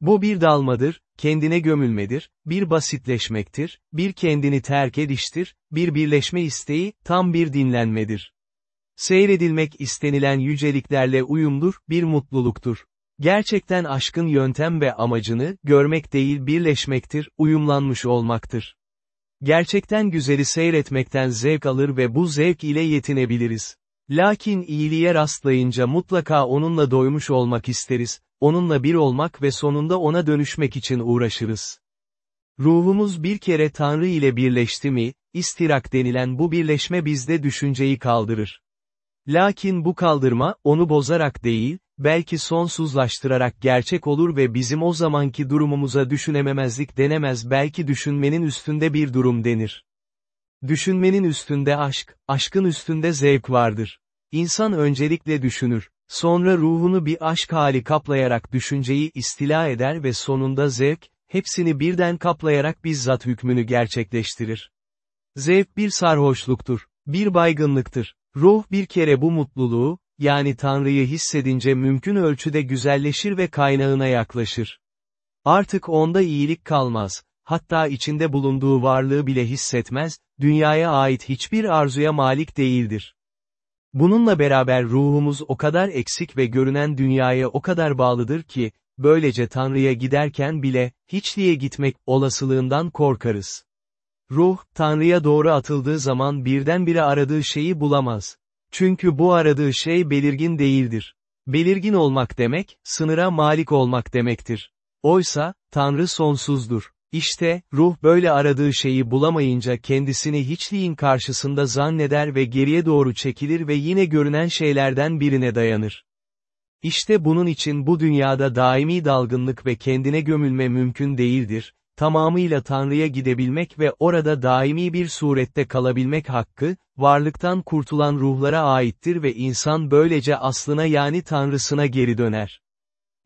Bu bir dalmadır, kendine gömülmedir, bir basitleşmektir, bir kendini terk ediştir, bir birleşme isteği, tam bir dinlenmedir. Seyredilmek istenilen yüceliklerle uyumdur, bir mutluluktur. Gerçekten aşkın yöntem ve amacını, görmek değil birleşmektir, uyumlanmış olmaktır. Gerçekten güzeli seyretmekten zevk alır ve bu zevk ile yetinebiliriz. Lakin iyiliğe rastlayınca mutlaka onunla doymuş olmak isteriz, onunla bir olmak ve sonunda ona dönüşmek için uğraşırız. Ruhumuz bir kere Tanrı ile birleşti mi, istirak denilen bu birleşme bizde düşünceyi kaldırır. Lakin bu kaldırma, onu bozarak değil, belki sonsuzlaştırarak gerçek olur ve bizim o zamanki durumumuza düşünememezlik denemez belki düşünmenin üstünde bir durum denir. Düşünmenin üstünde aşk, aşkın üstünde zevk vardır. İnsan öncelikle düşünür, sonra ruhunu bir aşk hali kaplayarak düşünceyi istila eder ve sonunda zevk, hepsini birden kaplayarak bizzat hükmünü gerçekleştirir. Zevk bir sarhoşluktur, bir baygınlıktır. Ruh bir kere bu mutluluğu, yani Tanrı'yı hissedince mümkün ölçüde güzelleşir ve kaynağına yaklaşır. Artık onda iyilik kalmaz, hatta içinde bulunduğu varlığı bile hissetmez, dünyaya ait hiçbir arzuya malik değildir. Bununla beraber ruhumuz o kadar eksik ve görünen dünyaya o kadar bağlıdır ki, böylece Tanrı'ya giderken bile, hiçliğe gitmek olasılığından korkarız. Ruh, Tanrı'ya doğru atıldığı zaman birdenbire aradığı şeyi bulamaz. Çünkü bu aradığı şey belirgin değildir. Belirgin olmak demek, sınıra malik olmak demektir. Oysa, Tanrı sonsuzdur. İşte, ruh böyle aradığı şeyi bulamayınca kendisini hiçliğin karşısında zanneder ve geriye doğru çekilir ve yine görünen şeylerden birine dayanır. İşte bunun için bu dünyada daimi dalgınlık ve kendine gömülme mümkün değildir, tamamıyla Tanrı'ya gidebilmek ve orada daimi bir surette kalabilmek hakkı, varlıktan kurtulan ruhlara aittir ve insan böylece aslına yani Tanrısına geri döner.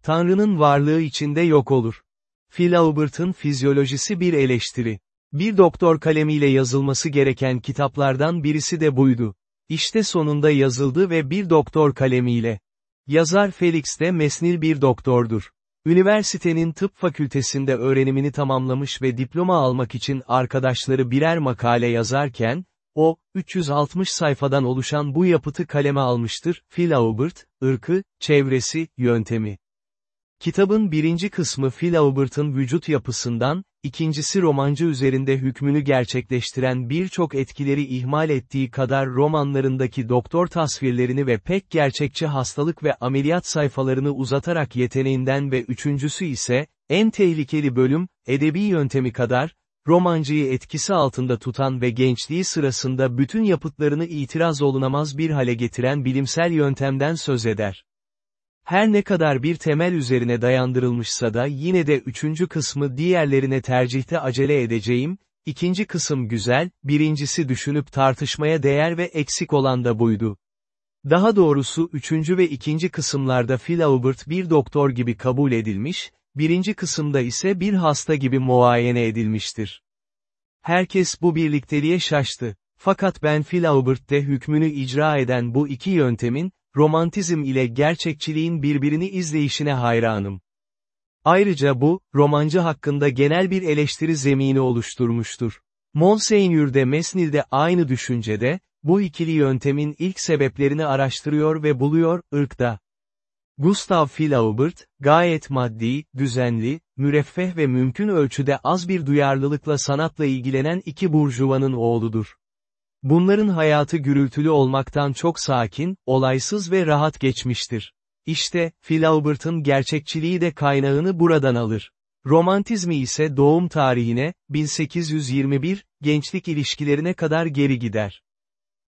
Tanrı'nın varlığı içinde yok olur. Phil Aubert'ın fizyolojisi bir eleştiri. Bir doktor kalemiyle yazılması gereken kitaplardan birisi de buydu. İşte sonunda yazıldı ve bir doktor kalemiyle. Yazar Felix de Mesnil bir doktordur. Üniversitenin tıp fakültesinde öğrenimini tamamlamış ve diploma almak için arkadaşları birer makale yazarken, o, 360 sayfadan oluşan bu yapıtı kaleme almıştır, Phil Aubert, ırkı, çevresi, yöntemi. Kitabın birinci kısmı Phil Aubert'ın vücut yapısından, ikincisi romancı üzerinde hükmünü gerçekleştiren birçok etkileri ihmal ettiği kadar romanlarındaki doktor tasvirlerini ve pek gerçekçi hastalık ve ameliyat sayfalarını uzatarak yeteneğinden ve üçüncüsü ise, en tehlikeli bölüm, edebi yöntemi kadar, romancıyı etkisi altında tutan ve gençliği sırasında bütün yapıtlarını itiraz olunamaz bir hale getiren bilimsel yöntemden söz eder. Her ne kadar bir temel üzerine dayandırılmışsa da yine de üçüncü kısmı diğerlerine tercihte acele edeceğim, ikinci kısım güzel, birincisi düşünüp tartışmaya değer ve eksik olan da buydu. Daha doğrusu üçüncü ve ikinci kısımlarda Phil bir doktor gibi kabul edilmiş, birinci kısımda ise bir hasta gibi muayene edilmiştir. Herkes bu birlikteliğe şaştı. Fakat ben Phil hükmünü icra eden bu iki yöntemin, romantizm ile gerçekçiliğin birbirini izleyişine hayranım. Ayrıca bu, romancı hakkında genel bir eleştiri zemini oluşturmuştur. Monseigneur de Mesnil de aynı düşüncede, bu ikili yöntemin ilk sebeplerini araştırıyor ve buluyor, ırkta. Gustav Flaubert, gayet maddi, düzenli, müreffeh ve mümkün ölçüde az bir duyarlılıkla sanatla ilgilenen iki burjuvanın oğludur. Bunların hayatı gürültülü olmaktan çok sakin, olaysız ve rahat geçmiştir. İşte, Flaubert'ın gerçekçiliği de kaynağını buradan alır. Romantizmi ise doğum tarihine, 1821, gençlik ilişkilerine kadar geri gider.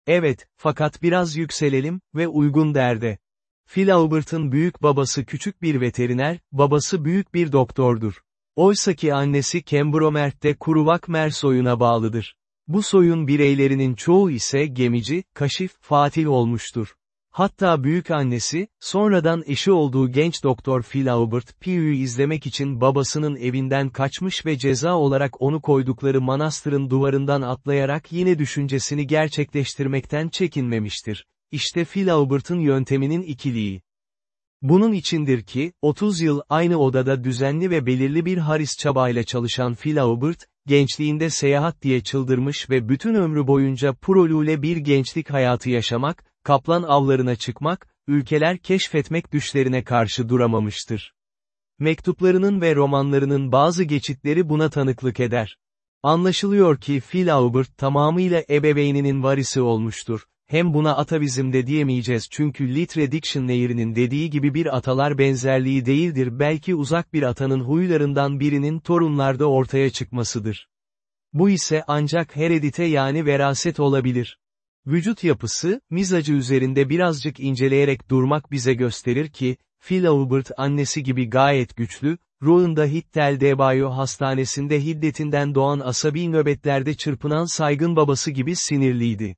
Evet, fakat biraz yükselelim ve uygun derde. Flaubert'ın büyük babası küçük bir veteriner, babası büyük bir doktordur. Oysaki annesi Kembromert'te Kuruvak soyuna bağlıdır. Bu soyun bireylerinin çoğu ise gemici, kaşif, fatih olmuştur. Hatta büyük annesi, sonradan eşi olduğu genç doktor Phil Aubert Piu'yu izlemek için babasının evinden kaçmış ve ceza olarak onu koydukları manastırın duvarından atlayarak yine düşüncesini gerçekleştirmekten çekinmemiştir. İşte Phil Aubert'ın yönteminin ikiliği. Bunun içindir ki, 30 yıl aynı odada düzenli ve belirli bir haris çabayla çalışan Phil Aubert, gençliğinde seyahat diye çıldırmış ve bütün ömrü boyunca prolule bir gençlik hayatı yaşamak, kaplan avlarına çıkmak, ülkeler keşfetmek düşlerine karşı duramamıştır. Mektuplarının ve romanlarının bazı geçitleri buna tanıklık eder. Anlaşılıyor ki Phil Aubert tamamıyla ebeveyninin varisi olmuştur. Hem buna atavizm de diyemeyeceğiz çünkü Litre Dictionary'nin dediği gibi bir atalar benzerliği değildir belki uzak bir atanın huylarından birinin torunlarda ortaya çıkmasıdır. Bu ise ancak heredite yani veraset olabilir. Vücut yapısı, mizacı üzerinde birazcık inceleyerek durmak bize gösterir ki, Phil Aubert annesi gibi gayet güçlü, Ruan'da Hittel Debayo hastanesinde hiddetinden doğan asabi nöbetlerde çırpınan saygın babası gibi sinirliydi.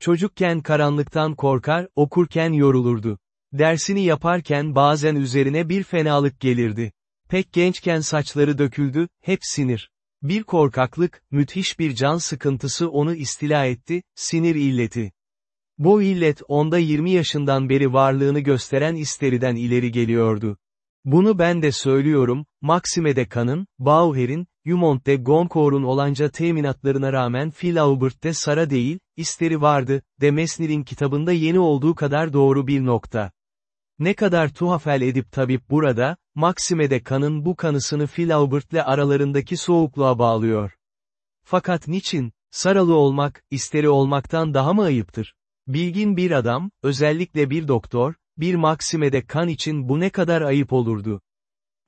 Çocukken karanlıktan korkar, okurken yorulurdu. Dersini yaparken bazen üzerine bir fenalık gelirdi. Pek gençken saçları döküldü, hep sinir. Bir korkaklık, müthiş bir can sıkıntısı onu istila etti, sinir illeti. Bu illet onda 20 yaşından beri varlığını gösteren isteriden ileri geliyordu. Bunu ben de söylüyorum, Maxime de Kan'ın, De Goncourt'un olanca teminatlarına rağmen Phil Aubert'te Sara değil, isteri vardı, de Mesnil'in kitabında yeni olduğu kadar doğru bir nokta. Ne kadar tuhafel edip tabip burada, Maxime de Kan'ın bu kanısını Phil Aubert'le aralarındaki soğukluğa bağlıyor. Fakat niçin, Saralı olmak, isteri olmaktan daha mı ayıptır? Bilgin bir adam, özellikle bir doktor, bir Maxime de Kan için bu ne kadar ayıp olurdu.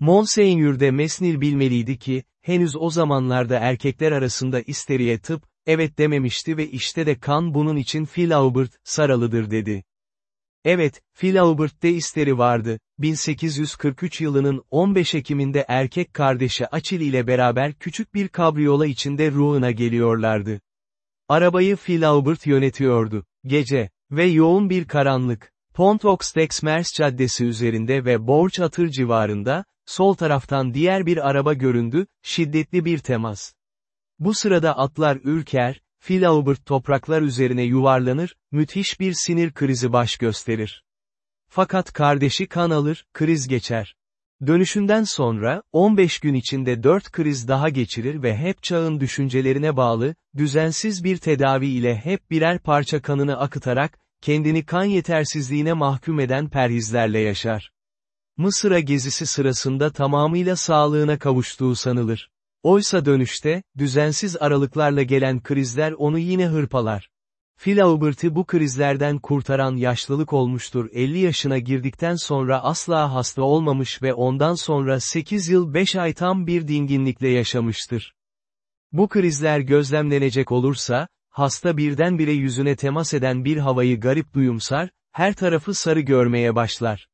Monseigneur de Mesnil bilmeliydi ki, henüz o zamanlarda erkekler arasında isteriye tıp, evet dememişti ve işte de kan bunun için Phil Aubert, Saralıdır dedi. Evet, Phil Aubert'te isteri vardı, 1843 yılının 15 Ekim'inde erkek kardeşi Açil ile beraber küçük bir kabriyola içinde Rouen geliyorlardı. Arabayı Phil Aubert yönetiyordu, gece, ve yoğun bir karanlık, Pontox-Dexmers caddesi üzerinde ve Borç Atır civarında, sol taraftan diğer bir araba göründü, şiddetli bir temas. Bu sırada atlar ürker, Philaubert topraklar üzerine yuvarlanır, müthiş bir sinir krizi baş gösterir. Fakat kardeşi kan alır, kriz geçer. Dönüşünden sonra, 15 gün içinde 4 kriz daha geçirir ve hep çağın düşüncelerine bağlı, düzensiz bir tedavi ile hep birer parça kanını akıtarak, kendini kan yetersizliğine mahkum eden perhizlerle yaşar. Mısır'a gezisi sırasında tamamıyla sağlığına kavuştuğu sanılır. Oysa dönüşte, düzensiz aralıklarla gelen krizler onu yine hırpalar. Phil Aubert'i bu krizlerden kurtaran yaşlılık olmuştur 50 yaşına girdikten sonra asla hasta olmamış ve ondan sonra 8 yıl 5 ay tam bir dinginlikle yaşamıştır. Bu krizler gözlemlenecek olursa, hasta birdenbire yüzüne temas eden bir havayı garip duyumsar, her tarafı sarı görmeye başlar.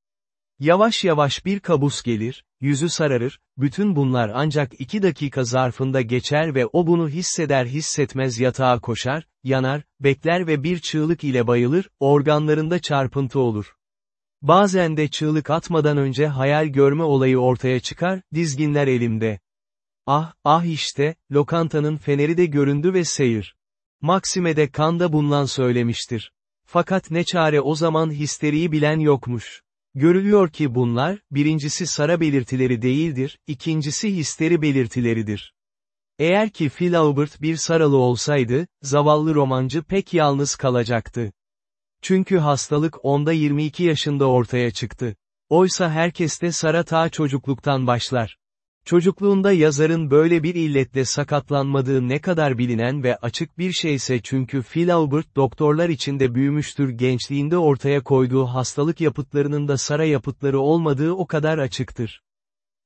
Yavaş yavaş bir kabus gelir, yüzü sararır, bütün bunlar ancak iki dakika zarfında geçer ve o bunu hisseder hissetmez yatağa koşar, yanar, bekler ve bir çığlık ile bayılır, organlarında çarpıntı olur. Bazen de çığlık atmadan önce hayal görme olayı ortaya çıkar, dizginler elimde. Ah, ah işte, lokantanın feneri de göründü ve seyir. Maxime de Kanda bundan söylemiştir. Fakat ne çare o zaman histeriyi bilen yokmuş. Görülüyor ki bunlar, birincisi sara belirtileri değildir, ikincisi histeri belirtileridir. Eğer ki Phil Aubert bir saralı olsaydı, zavallı romancı pek yalnız kalacaktı. Çünkü hastalık onda 22 yaşında ortaya çıktı. Oysa herkeste Sara ta çocukluktan başlar. Çocukluğunda yazarın böyle bir illetle sakatlanmadığı ne kadar bilinen ve açık bir şeyse çünkü Phil Albert doktorlar içinde büyümüştür gençliğinde ortaya koyduğu hastalık yapıtlarının da Sara yapıtları olmadığı o kadar açıktır.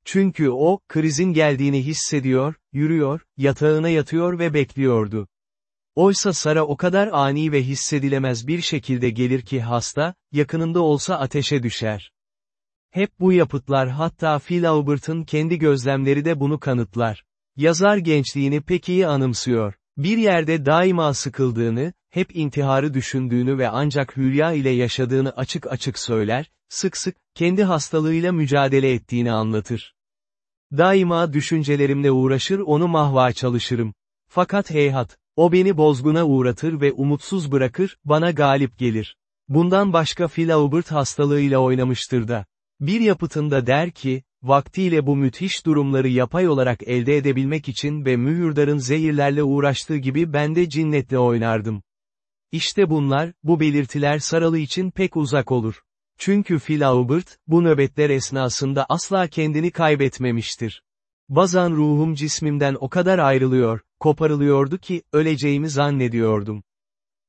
Çünkü o, krizin geldiğini hissediyor, yürüyor, yatağına yatıyor ve bekliyordu. Oysa Sara o kadar ani ve hissedilemez bir şekilde gelir ki hasta, yakınında olsa ateşe düşer. Hep bu yapıtlar hatta Phil Albert'ın kendi gözlemleri de bunu kanıtlar. Yazar gençliğini pek iyi anımsıyor. Bir yerde daima sıkıldığını, hep intiharı düşündüğünü ve ancak Hülya ile yaşadığını açık açık söyler, sık sık, kendi hastalığıyla mücadele ettiğini anlatır. Daima düşüncelerimle uğraşır onu mahva çalışırım. Fakat heyhat, o beni bozguna uğratır ve umutsuz bırakır, bana galip gelir. Bundan başka Phil Aubert hastalığıyla oynamıştır da. Bir yapıtında der ki, vaktiyle bu müthiş durumları yapay olarak elde edebilmek için ve mühürdarın zehirlerle uğraştığı gibi ben de cinnetle oynardım. İşte bunlar, bu belirtiler Saralı için pek uzak olur. Çünkü Phil Aubert, bu nöbetler esnasında asla kendini kaybetmemiştir. Bazan ruhum cismimden o kadar ayrılıyor, koparılıyordu ki, öleceğimi zannediyordum.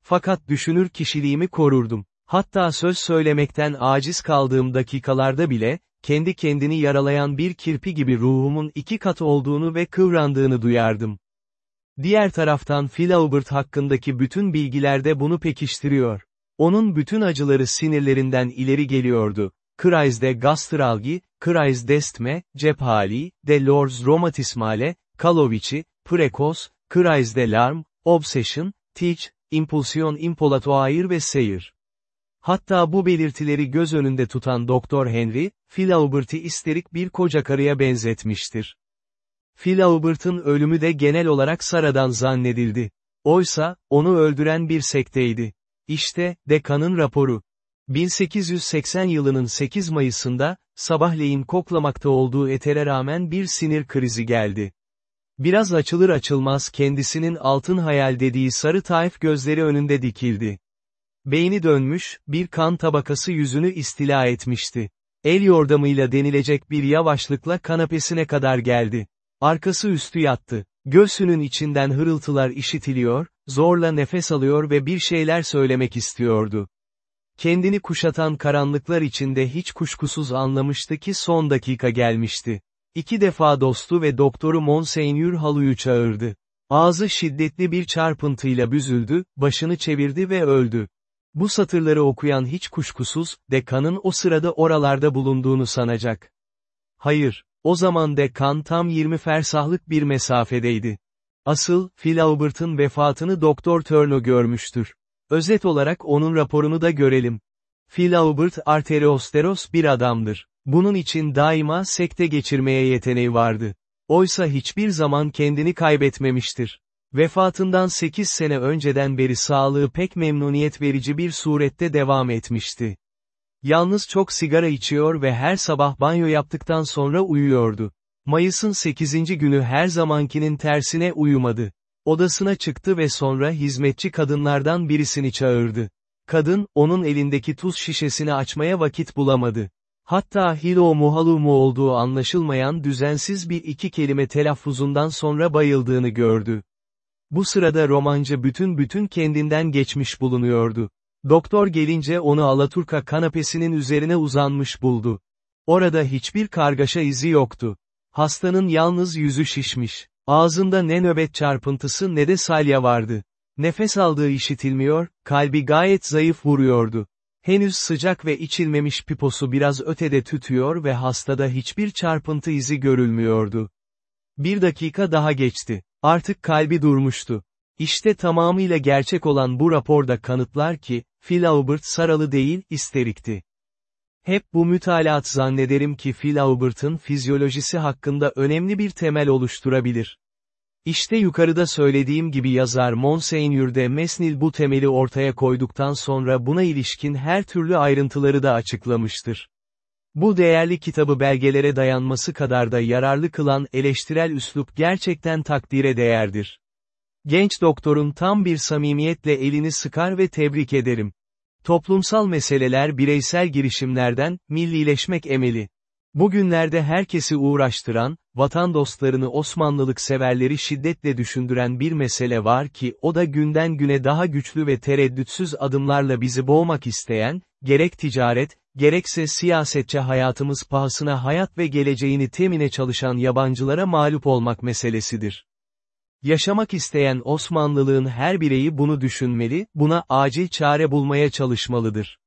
Fakat düşünür kişiliğimi korurdum. Hatta söz söylemekten aciz kaldığım dakikalarda bile, kendi kendini yaralayan bir kirpi gibi ruhumun iki kat olduğunu ve kıvrandığını duyardım. Diğer taraftan Phil Aubert hakkındaki bütün bilgilerde bunu pekiştiriyor. Onun bütün acıları sinirlerinden ileri geliyordu. Krizde gastralgi, kriz destme, cephali, de lors romatismale, kalovici, prekos, krizde larm, obsession, teach, impulsiyon impolatoire ve seyir. Hatta bu belirtileri göz önünde tutan Doktor Henry, Phil Aubert'i isterik bir koca karıya benzetmiştir. Phil Aubert'ın ölümü de genel olarak Sara'dan zannedildi. Oysa, onu öldüren bir sekteydi. İşte, Dekan'ın raporu. 1880 yılının 8 Mayıs'ında, sabahleyin koklamakta olduğu etere rağmen bir sinir krizi geldi. Biraz açılır açılmaz kendisinin altın hayal dediği sarı taif gözleri önünde dikildi. Beyni dönmüş, bir kan tabakası yüzünü istila etmişti. El yordamıyla denilecek bir yavaşlıkla kanapesine kadar geldi. Arkası üstü yattı. Göğsünün içinden hırıltılar işitiliyor, zorla nefes alıyor ve bir şeyler söylemek istiyordu. Kendini kuşatan karanlıklar içinde hiç kuşkusuz anlamıştı ki son dakika gelmişti. İki defa dostu ve doktoru Monseigneur Halu'yu çağırdı. Ağzı şiddetli bir çarpıntıyla büzüldü, başını çevirdi ve öldü. Bu satırları okuyan hiç kuşkusuz, dekanın o sırada oralarda bulunduğunu sanacak. Hayır, o zaman dekan tam 20 fersahlık bir mesafedeydi. Asıl, Phil Aubert'ın vefatını Doktor Turno görmüştür. Özet olarak onun raporunu da görelim. Phil Aubert arteriosteros bir adamdır. Bunun için daima sekte geçirmeye yeteneği vardı. Oysa hiçbir zaman kendini kaybetmemiştir. Vefatından 8 sene önceden beri sağlığı pek memnuniyet verici bir surette devam etmişti. Yalnız çok sigara içiyor ve her sabah banyo yaptıktan sonra uyuyordu. Mayıs'ın 8. günü her zamankinin tersine uyumadı. Odasına çıktı ve sonra hizmetçi kadınlardan birisini çağırdı. Kadın, onun elindeki tuz şişesini açmaya vakit bulamadı. Hatta hilo muhalu mu olduğu anlaşılmayan düzensiz bir iki kelime telaffuzundan sonra bayıldığını gördü. Bu sırada romancı bütün bütün kendinden geçmiş bulunuyordu. Doktor gelince onu Alaturka kanapesinin üzerine uzanmış buldu. Orada hiçbir kargaşa izi yoktu. Hastanın yalnız yüzü şişmiş. Ağzında ne nöbet çarpıntısı ne de salya vardı. Nefes aldığı işitilmiyor, kalbi gayet zayıf vuruyordu. Henüz sıcak ve içilmemiş piposu biraz ötede tütüyor ve hastada hiçbir çarpıntı izi görülmüyordu. Bir dakika daha geçti. Artık kalbi durmuştu. İşte tamamıyla gerçek olan bu raporda kanıtlar ki, Phil Aubert saralı değil, isterikti. Hep bu mütalaat zannederim ki Phil Aubert'ın fizyolojisi hakkında önemli bir temel oluşturabilir. İşte yukarıda söylediğim gibi yazar Monseigneur Mesnil bu temeli ortaya koyduktan sonra buna ilişkin her türlü ayrıntıları da açıklamıştır. Bu değerli kitabı belgelere dayanması kadar da yararlı kılan eleştirel üslup gerçekten takdire değerdir. Genç doktorun tam bir samimiyetle elini sıkar ve tebrik ederim. Toplumsal meseleler bireysel girişimlerden, millileşmek emeli. Bugünlerde herkesi uğraştıran, vatan dostlarını Osmanlılık severleri şiddetle düşündüren bir mesele var ki o da günden güne daha güçlü ve tereddütsüz adımlarla bizi boğmak isteyen, gerek ticaret, gerekse siyasetçe hayatımız pahasına hayat ve geleceğini temine çalışan yabancılara mağlup olmak meselesidir. Yaşamak isteyen Osmanlılığın her bireyi bunu düşünmeli, buna acil çare bulmaya çalışmalıdır.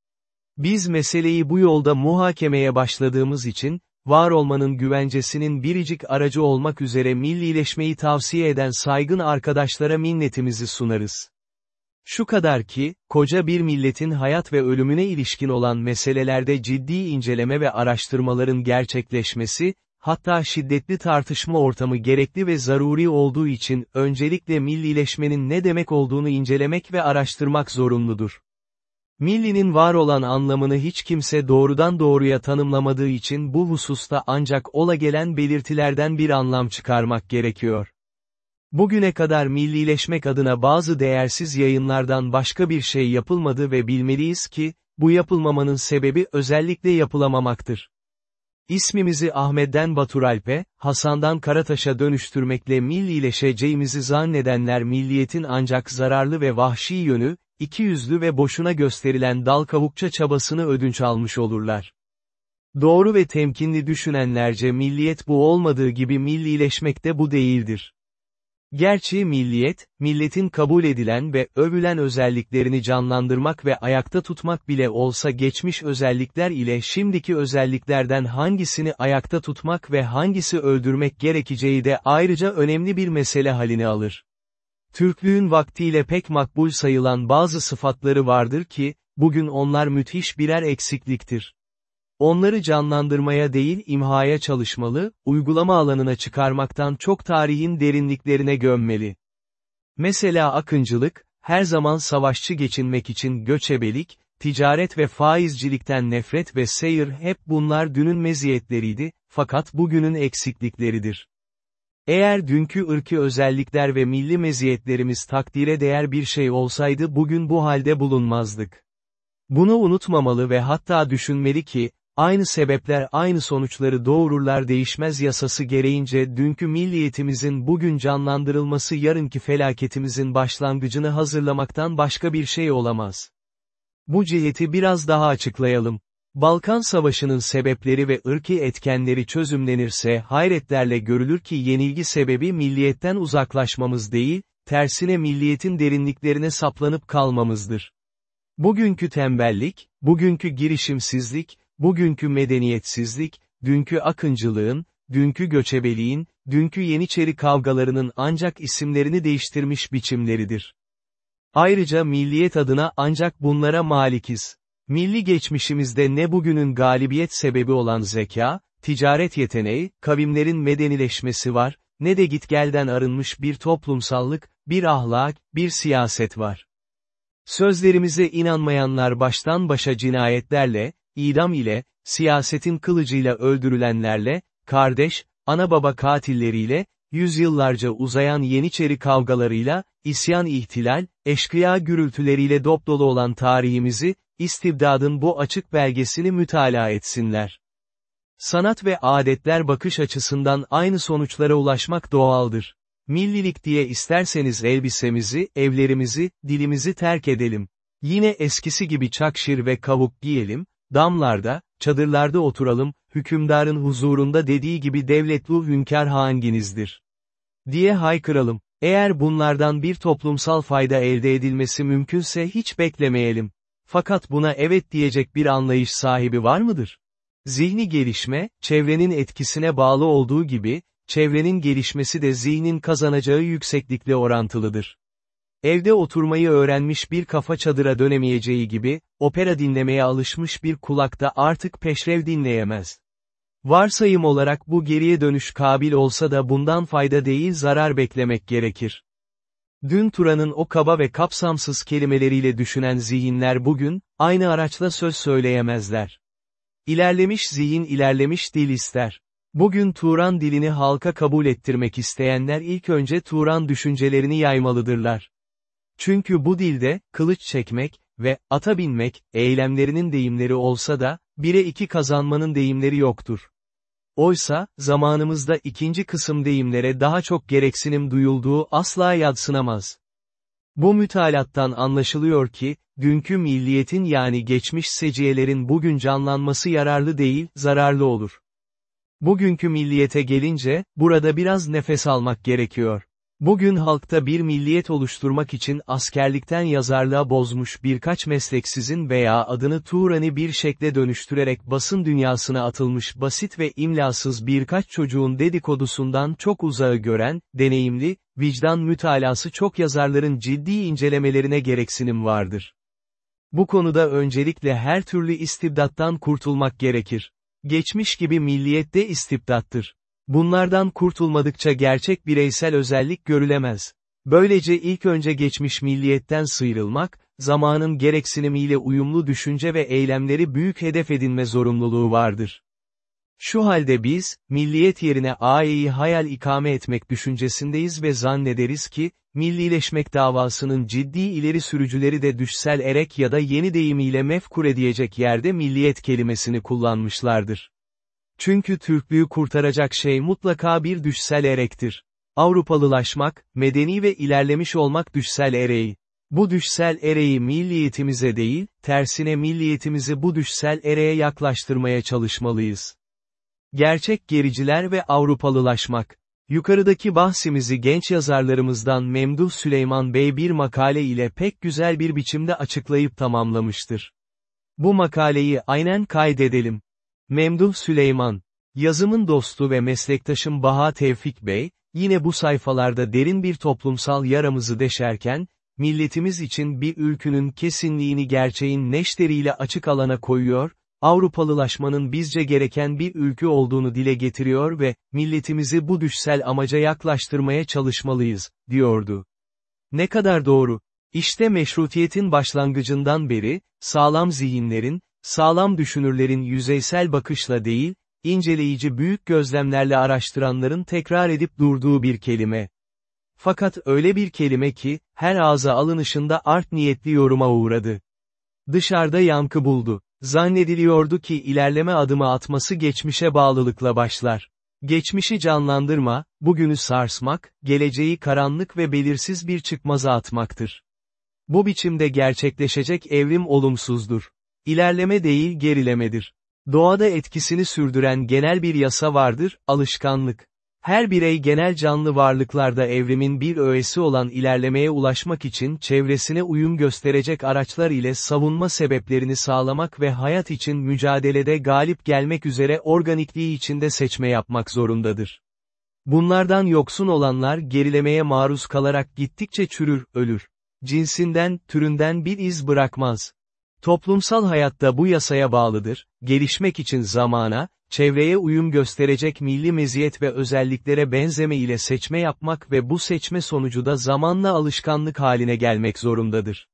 Biz meseleyi bu yolda muhakemeye başladığımız için, var olmanın güvencesinin biricik aracı olmak üzere millileşmeyi tavsiye eden saygın arkadaşlara minnetimizi sunarız. Şu kadar ki, koca bir milletin hayat ve ölümüne ilişkin olan meselelerde ciddi inceleme ve araştırmaların gerçekleşmesi, hatta şiddetli tartışma ortamı gerekli ve zaruri olduğu için öncelikle millileşmenin ne demek olduğunu incelemek ve araştırmak zorunludur. Millinin var olan anlamını hiç kimse doğrudan doğruya tanımlamadığı için bu hususta ancak ola gelen belirtilerden bir anlam çıkarmak gerekiyor. Bugüne kadar millileşmek adına bazı değersiz yayınlardan başka bir şey yapılmadı ve bilmeliyiz ki, bu yapılmamanın sebebi özellikle yapılamamaktır. İsmimizi Ahmet'den Baturalp'e, Hasan'dan Karataş'a dönüştürmekle millileşeceğimizi zannedenler milliyetin ancak zararlı ve vahşi yönü, ikiyüzlü ve boşuna gösterilen dal kavukça çabasını ödünç almış olurlar. Doğru ve temkinli düşünenlerce milliyet bu olmadığı gibi millileşmek de bu değildir. Gerçi milliyet, milletin kabul edilen ve övülen özelliklerini canlandırmak ve ayakta tutmak bile olsa geçmiş özellikler ile şimdiki özelliklerden hangisini ayakta tutmak ve hangisi öldürmek gerekeceği de ayrıca önemli bir mesele halini alır. Türklüğün vaktiyle pek makbul sayılan bazı sıfatları vardır ki, bugün onlar müthiş birer eksikliktir. Onları canlandırmaya değil imhaya çalışmalı, uygulama alanına çıkarmaktan çok tarihin derinliklerine gömmeli. Mesela akıncılık, her zaman savaşçı geçinmek için göçebelik, ticaret ve faizcilikten nefret ve seyir hep bunlar dünün meziyetleriydi, fakat bugünün eksiklikleridir. Eğer dünkü ırkı özellikler ve milli meziyetlerimiz takdire değer bir şey olsaydı bugün bu halde bulunmazdık. Bunu unutmamalı ve hatta düşünmeli ki, Aynı sebepler aynı sonuçları doğururlar değişmez yasası gereğince dünkü milliyetimizin bugün canlandırılması yarınki felaketimizin başlangıcını hazırlamaktan başka bir şey olamaz. Bu ciheti biraz daha açıklayalım. Balkan Savaşı'nın sebepleri ve ırki etkenleri çözümlenirse hayretlerle görülür ki yenilgi sebebi milliyetten uzaklaşmamız değil, tersine milliyetin derinliklerine saplanıp kalmamızdır. Bugünkü tembellik, bugünkü girişimsizlik, bugünkü medeniyetsizlik, dünkü akıncılığın, dünkü göçebeliğin, dünkü Yeniçeri kavgalarının ancak isimlerini değiştirmiş biçimleridir. Ayrıca milliyet adına ancak bunlara malikiz. Milli geçmişimizde ne bugünün galibiyet sebebi olan zeka, ticaret yeteneği, kavimlerin medenileşmesi var, ne de gitgelden arınmış bir toplumsallık, bir ahlak, bir siyaset var. Sözlerimize inanmayanlar baştan başa cinayetlerle, idam ile, siyasetin kılıcıyla öldürülenlerle, kardeş, ana baba katilleriyle, yüzyıllarca uzayan Yeniçeri kavgalarıyla, isyan ihtilal, eşkıya gürültüleriyle dopdolu olan tarihimizi, istibdadın bu açık belgesini mütalaa etsinler. Sanat ve adetler bakış açısından aynı sonuçlara ulaşmak doğaldır. Millilik diye isterseniz elbisemizi, evlerimizi, dilimizi terk edelim. Yine eskisi gibi çakşir ve kavuk giyelim, damlarda, çadırlarda oturalım, hükümdarın huzurunda dediği gibi devletlu hünkâr hanginizdir. Diye haykıralım. Eğer bunlardan bir toplumsal fayda elde edilmesi mümkünse hiç beklemeyelim. Fakat buna evet diyecek bir anlayış sahibi var mıdır? Zihni gelişme, çevrenin etkisine bağlı olduğu gibi, çevrenin gelişmesi de zihnin kazanacağı yükseklikle orantılıdır. Evde oturmayı öğrenmiş bir kafa çadıra dönemeyeceği gibi, opera dinlemeye alışmış bir kulakta artık peşrev dinleyemez. Varsayım olarak bu geriye dönüş kabil olsa da bundan fayda değil zarar beklemek gerekir. Dün Turan'ın o kaba ve kapsamsız kelimeleriyle düşünen zihinler bugün, aynı araçla söz söyleyemezler. İlerlemiş zihin ilerlemiş dil ister. Bugün Turan dilini halka kabul ettirmek isteyenler ilk önce Turan düşüncelerini yaymalıdırlar. Çünkü bu dilde, kılıç çekmek ve ata binmek, eylemlerinin deyimleri olsa da, bire iki kazanmanın deyimleri yoktur. Oysa, zamanımızda ikinci kısım deyimlere daha çok gereksinim duyulduğu asla yadsınamaz. Bu mütalattan anlaşılıyor ki, dünkü milliyetin yani geçmiş seciyelerin bugün canlanması yararlı değil, zararlı olur. Bugünkü milliyete gelince, burada biraz nefes almak gerekiyor. Bugün halkta bir milliyet oluşturmak için askerlikten yazarlığa bozmuş birkaç mesleksizin veya adını Turan'ı bir şekle dönüştürerek basın dünyasına atılmış basit ve imlasız birkaç çocuğun dedikodusundan çok uzağı gören, deneyimli, vicdan mütalası çok yazarların ciddi incelemelerine gereksinim vardır. Bu konuda öncelikle her türlü istibdattan kurtulmak gerekir. Geçmiş gibi milliyet de istibdattır. Bunlardan kurtulmadıkça gerçek bireysel özellik görülemez. Böylece ilk önce geçmiş milliyetten sıyrılmak, zamanın gereksinimiyle uyumlu düşünce ve eylemleri büyük hedef edinme zorunluluğu vardır. Şu halde biz, milliyet yerine AE'yi hayal ikame etmek düşüncesindeyiz ve zannederiz ki, millileşmek davasının ciddi ileri sürücüleri de düşsel erek ya da yeni deyimiyle mefkur edecek yerde milliyet kelimesini kullanmışlardır. Çünkü Türklüğü kurtaracak şey mutlaka bir düşsel erektir. Avrupalılaşmak, medeni ve ilerlemiş olmak düşsel ereği. Bu düşsel ereği milliyetimize değil, tersine milliyetimizi bu düşsel ereğe yaklaştırmaya çalışmalıyız. Gerçek gericiler ve Avrupalılaşmak. Yukarıdaki bahsimizi genç yazarlarımızdan Memduh Süleyman Bey bir makale ile pek güzel bir biçimde açıklayıp tamamlamıştır. Bu makaleyi aynen kaydedelim. Memduh Süleyman, yazımın dostu ve meslektaşım Baha Tevfik Bey, yine bu sayfalarda derin bir toplumsal yaramızı deşerken, milletimiz için bir ülkünün kesinliğini gerçeğin neşteriyle açık alana koyuyor, Avrupalılaşmanın bizce gereken bir ülkü olduğunu dile getiriyor ve, milletimizi bu düşsel amaca yaklaştırmaya çalışmalıyız, diyordu. Ne kadar doğru. İşte meşrutiyetin başlangıcından beri, sağlam zihinlerin, sağlam düşünürlerin yüzeysel bakışla değil, inceleyici büyük gözlemlerle araştıranların tekrar edip durduğu bir kelime. Fakat öyle bir kelime ki, her ağza alınışında art niyetli yoruma uğradı. Dışarıda yankı buldu. Zannediliyordu ki ilerleme adımı atması geçmişe bağlılıkla başlar. Geçmişi canlandırma, bugünü sarsmak, geleceği karanlık ve belirsiz bir çıkmaza atmaktır. Bu biçimde gerçekleşecek evrim olumsuzdur. İlerleme değil gerilemedir. Doğada etkisini sürdüren genel bir yasa vardır, alışkanlık. Her birey genel canlı varlıklarda evrimin bir öğesi olan ilerlemeye ulaşmak için çevresine uyum gösterecek araçlar ile savunma sebeplerini sağlamak ve hayat için mücadelede galip gelmek üzere organikliği içinde seçme yapmak zorundadır. Bunlardan yoksun olanlar gerilemeye maruz kalarak gittikçe çürür, ölür. Cinsinden, türünden bir iz bırakmaz. Toplumsal hayatta bu yasaya bağlıdır, gelişmek için zamana, çevreye uyum gösterecek milli meziyet ve özelliklere benzeme ile seçme yapmak ve bu seçme sonucu da zamanla alışkanlık haline gelmek zorundadır.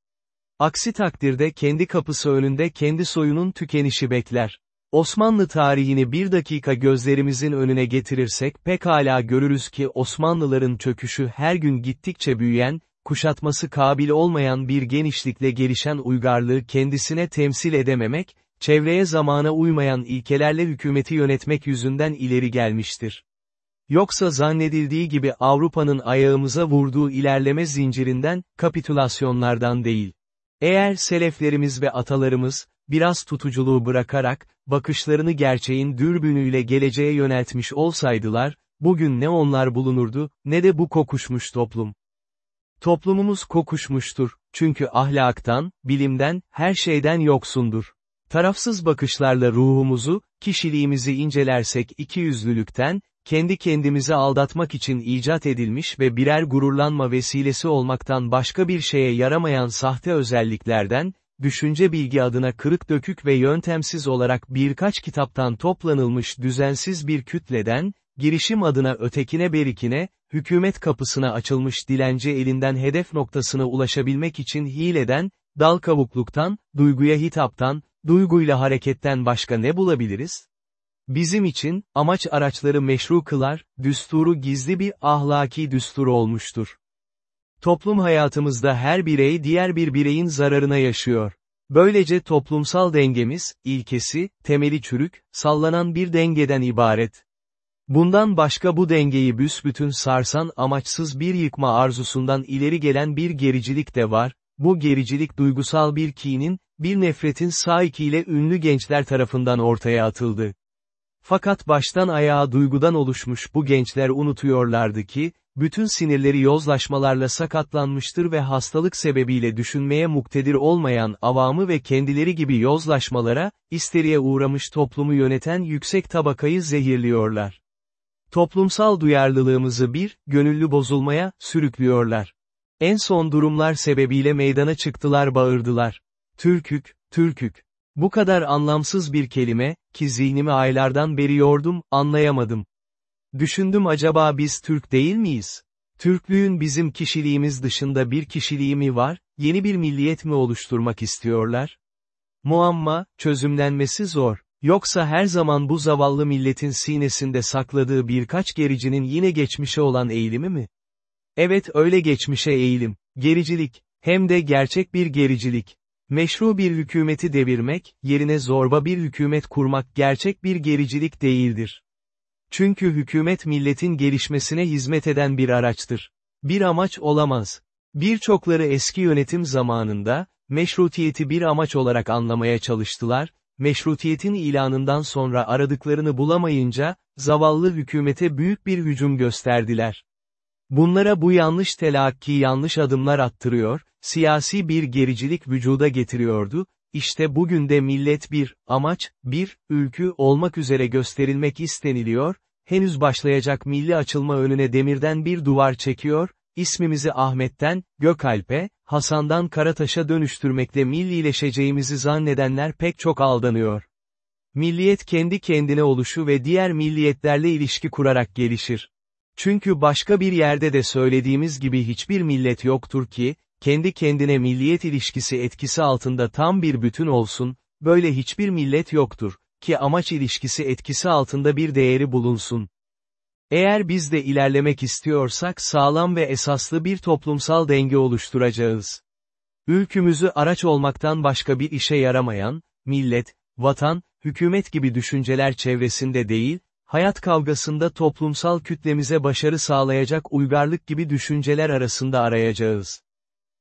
Aksi takdirde kendi kapısı önünde kendi soyunun tükenişi bekler. Osmanlı tarihini bir dakika gözlerimizin önüne getirirsek pekala görürüz ki Osmanlıların çöküşü her gün gittikçe büyüyen, kuşatması kabil olmayan bir genişlikle gelişen uygarlığı kendisine temsil edememek, çevreye zamana uymayan ilkelerle hükümeti yönetmek yüzünden ileri gelmiştir. Yoksa zannedildiği gibi Avrupa'nın ayağımıza vurduğu ilerleme zincirinden, kapitülasyonlardan değil. Eğer seleflerimiz ve atalarımız, biraz tutuculuğu bırakarak, bakışlarını gerçeğin dürbünüyle geleceğe yöneltmiş olsaydılar, bugün ne onlar bulunurdu, ne de bu kokuşmuş toplum. Toplumumuz kokuşmuştur, çünkü ahlaktan, bilimden, her şeyden yoksundur. Tarafsız bakışlarla ruhumuzu, kişiliğimizi incelersek ikiyüzlülükten, kendi kendimizi aldatmak için icat edilmiş ve birer gururlanma vesilesi olmaktan başka bir şeye yaramayan sahte özelliklerden, düşünce bilgi adına kırık dökük ve yöntemsiz olarak birkaç kitaptan toplanılmış düzensiz bir kütleden, girişim adına ötekine berikine, hükümet kapısına açılmış dilenci elinden hedef noktasına ulaşabilmek için hileden, dal kavukluktan, duyguya hitaptan, duyguyla hareketten başka ne bulabiliriz? Bizim için, amaç araçları meşru kılar, düsturu gizli bir ahlaki düstur olmuştur. Toplum hayatımızda her birey diğer bir bireyin zararına yaşıyor. Böylece toplumsal dengemiz, ilkesi, temeli çürük, sallanan bir dengeden ibaret. Bundan başka bu dengeyi büsbütün sarsan amaçsız bir yıkma arzusundan ileri gelen bir gericilik de var, bu gericilik duygusal bir kinin, bir nefretin saikiyle ünlü gençler tarafından ortaya atıldı. Fakat baştan ayağa duygudan oluşmuş bu gençler unutuyorlardı ki, bütün sinirleri yozlaşmalarla sakatlanmıştır ve hastalık sebebiyle düşünmeye muktedir olmayan avamı ve kendileri gibi yozlaşmalara, isteriye uğramış toplumu yöneten yüksek tabakayı zehirliyorlar. Toplumsal duyarlılığımızı bir, gönüllü bozulmaya, sürüklüyorlar. En son durumlar sebebiyle meydana çıktılar bağırdılar. Türkük, Türkük. Bu kadar anlamsız bir kelime, ki zihnimi aylardan beri yordum, anlayamadım. Düşündüm acaba biz Türk değil miyiz? Türklüğün bizim kişiliğimiz dışında bir kişiliği mi var, yeni bir milliyet mi oluşturmak istiyorlar? Muamma, çözümlenmesi zor. Yoksa her zaman bu zavallı milletin sinesinde sakladığı birkaç gericinin yine geçmişe olan eğilimi mi? Evet öyle geçmişe eğilim, gericilik, hem de gerçek bir gericilik. Meşru bir hükümeti devirmek, yerine zorba bir hükümet kurmak gerçek bir gericilik değildir. Çünkü hükümet milletin gelişmesine hizmet eden bir araçtır. Bir amaç olamaz. Birçokları eski yönetim zamanında, meşrutiyeti bir amaç olarak anlamaya çalıştılar, meşrutiyetin ilanından sonra aradıklarını bulamayınca, zavallı hükümete büyük bir hücum gösterdiler. Bunlara bu yanlış telakki yanlış adımlar attırıyor, siyasi bir gericilik vücuda getiriyordu, işte bugün de millet bir, amaç, bir, ülkü olmak üzere gösterilmek isteniliyor, henüz başlayacak milli açılma önüne demirden bir duvar çekiyor, ismimizi Ahmet'ten, Gökalp'e, Hasan'dan Karataş'a dönüştürmekle millileşeceğimizi zannedenler pek çok aldanıyor. Milliyet kendi kendine oluşu ve diğer milliyetlerle ilişki kurarak gelişir. Çünkü başka bir yerde de söylediğimiz gibi hiçbir millet yoktur ki, kendi kendine milliyet ilişkisi etkisi altında tam bir bütün olsun, böyle hiçbir millet yoktur, ki amaç ilişkisi etkisi altında bir değeri bulunsun. Eğer biz de ilerlemek istiyorsak sağlam ve esaslı bir toplumsal denge oluşturacağız. Ülkümüzü araç olmaktan başka bir işe yaramayan, millet, vatan, hükümet gibi düşünceler çevresinde değil, hayat kavgasında toplumsal kütlemize başarı sağlayacak uygarlık gibi düşünceler arasında arayacağız.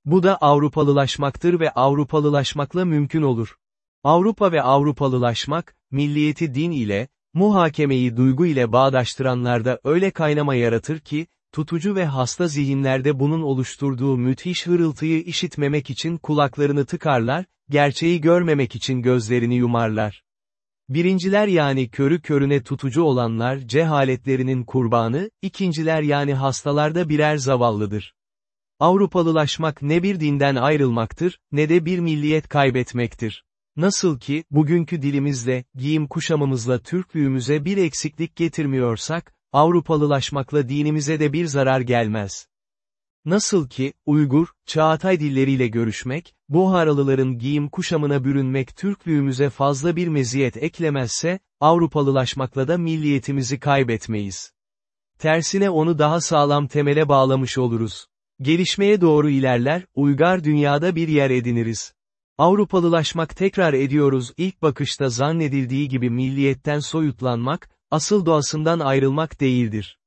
Bu da Avrupalılaşmaktır ve Avrupalılaşmakla mümkün olur. Avrupa ve Avrupalılaşmak, milliyeti din ile, muhakemeyi duygu ile bağdaştıranlarda öyle kaynama yaratır ki, tutucu ve hasta zihinlerde bunun oluşturduğu müthiş hırıltıyı işitmemek için kulaklarını tıkarlar, gerçeği görmemek için gözlerini yumarlar. Birinciler yani körü körüne tutucu olanlar cehaletlerinin kurbanı, ikinciler yani hastalarda birer zavallıdır. Avrupalılaşmak ne bir dinden ayrılmaktır, ne de bir milliyet kaybetmektir. Nasıl ki, bugünkü dilimizle, giyim kuşamımızla Türklüğümüze bir eksiklik getirmiyorsak, Avrupalılaşmakla dinimize de bir zarar gelmez. Nasıl ki, Uygur, Çağatay dilleriyle görüşmek, Buharalıların giyim kuşamına bürünmek Türklüğümüze fazla bir meziyet eklemezse, Avrupalılaşmakla da milliyetimizi kaybetmeyiz. Tersine onu daha sağlam temele bağlamış oluruz. Gelişmeye doğru ilerler, uygar dünyada bir yer ediniriz. Avrupalılaşmak tekrar ediyoruz ilk bakışta zannedildiği gibi milliyetten soyutlanmak, asıl doğasından ayrılmak değildir.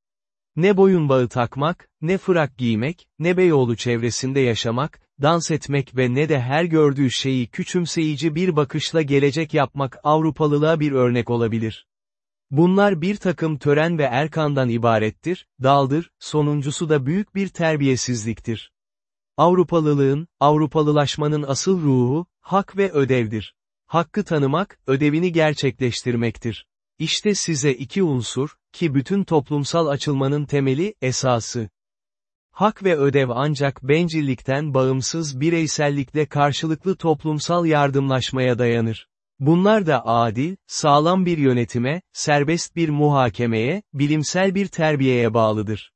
Ne boyun bağı takmak, ne fırak giymek, ne Beyoğlu çevresinde yaşamak, dans etmek ve ne de her gördüğü şeyi küçümseyici bir bakışla gelecek yapmak Avrupalılığa bir örnek olabilir. Bunlar bir takım tören ve erkandan ibarettir, daldır, sonuncusu da büyük bir terbiyesizliktir. Avrupalılığın, Avrupalılaşmanın asıl ruhu, hak ve ödevdir. Hakkı tanımak, ödevini gerçekleştirmektir. İşte size iki unsur, ki bütün toplumsal açılmanın temeli, esası. Hak ve ödev ancak bencillikten bağımsız bireysellikle karşılıklı toplumsal yardımlaşmaya dayanır. Bunlar da adil, sağlam bir yönetime, serbest bir muhakemeye, bilimsel bir terbiyeye bağlıdır.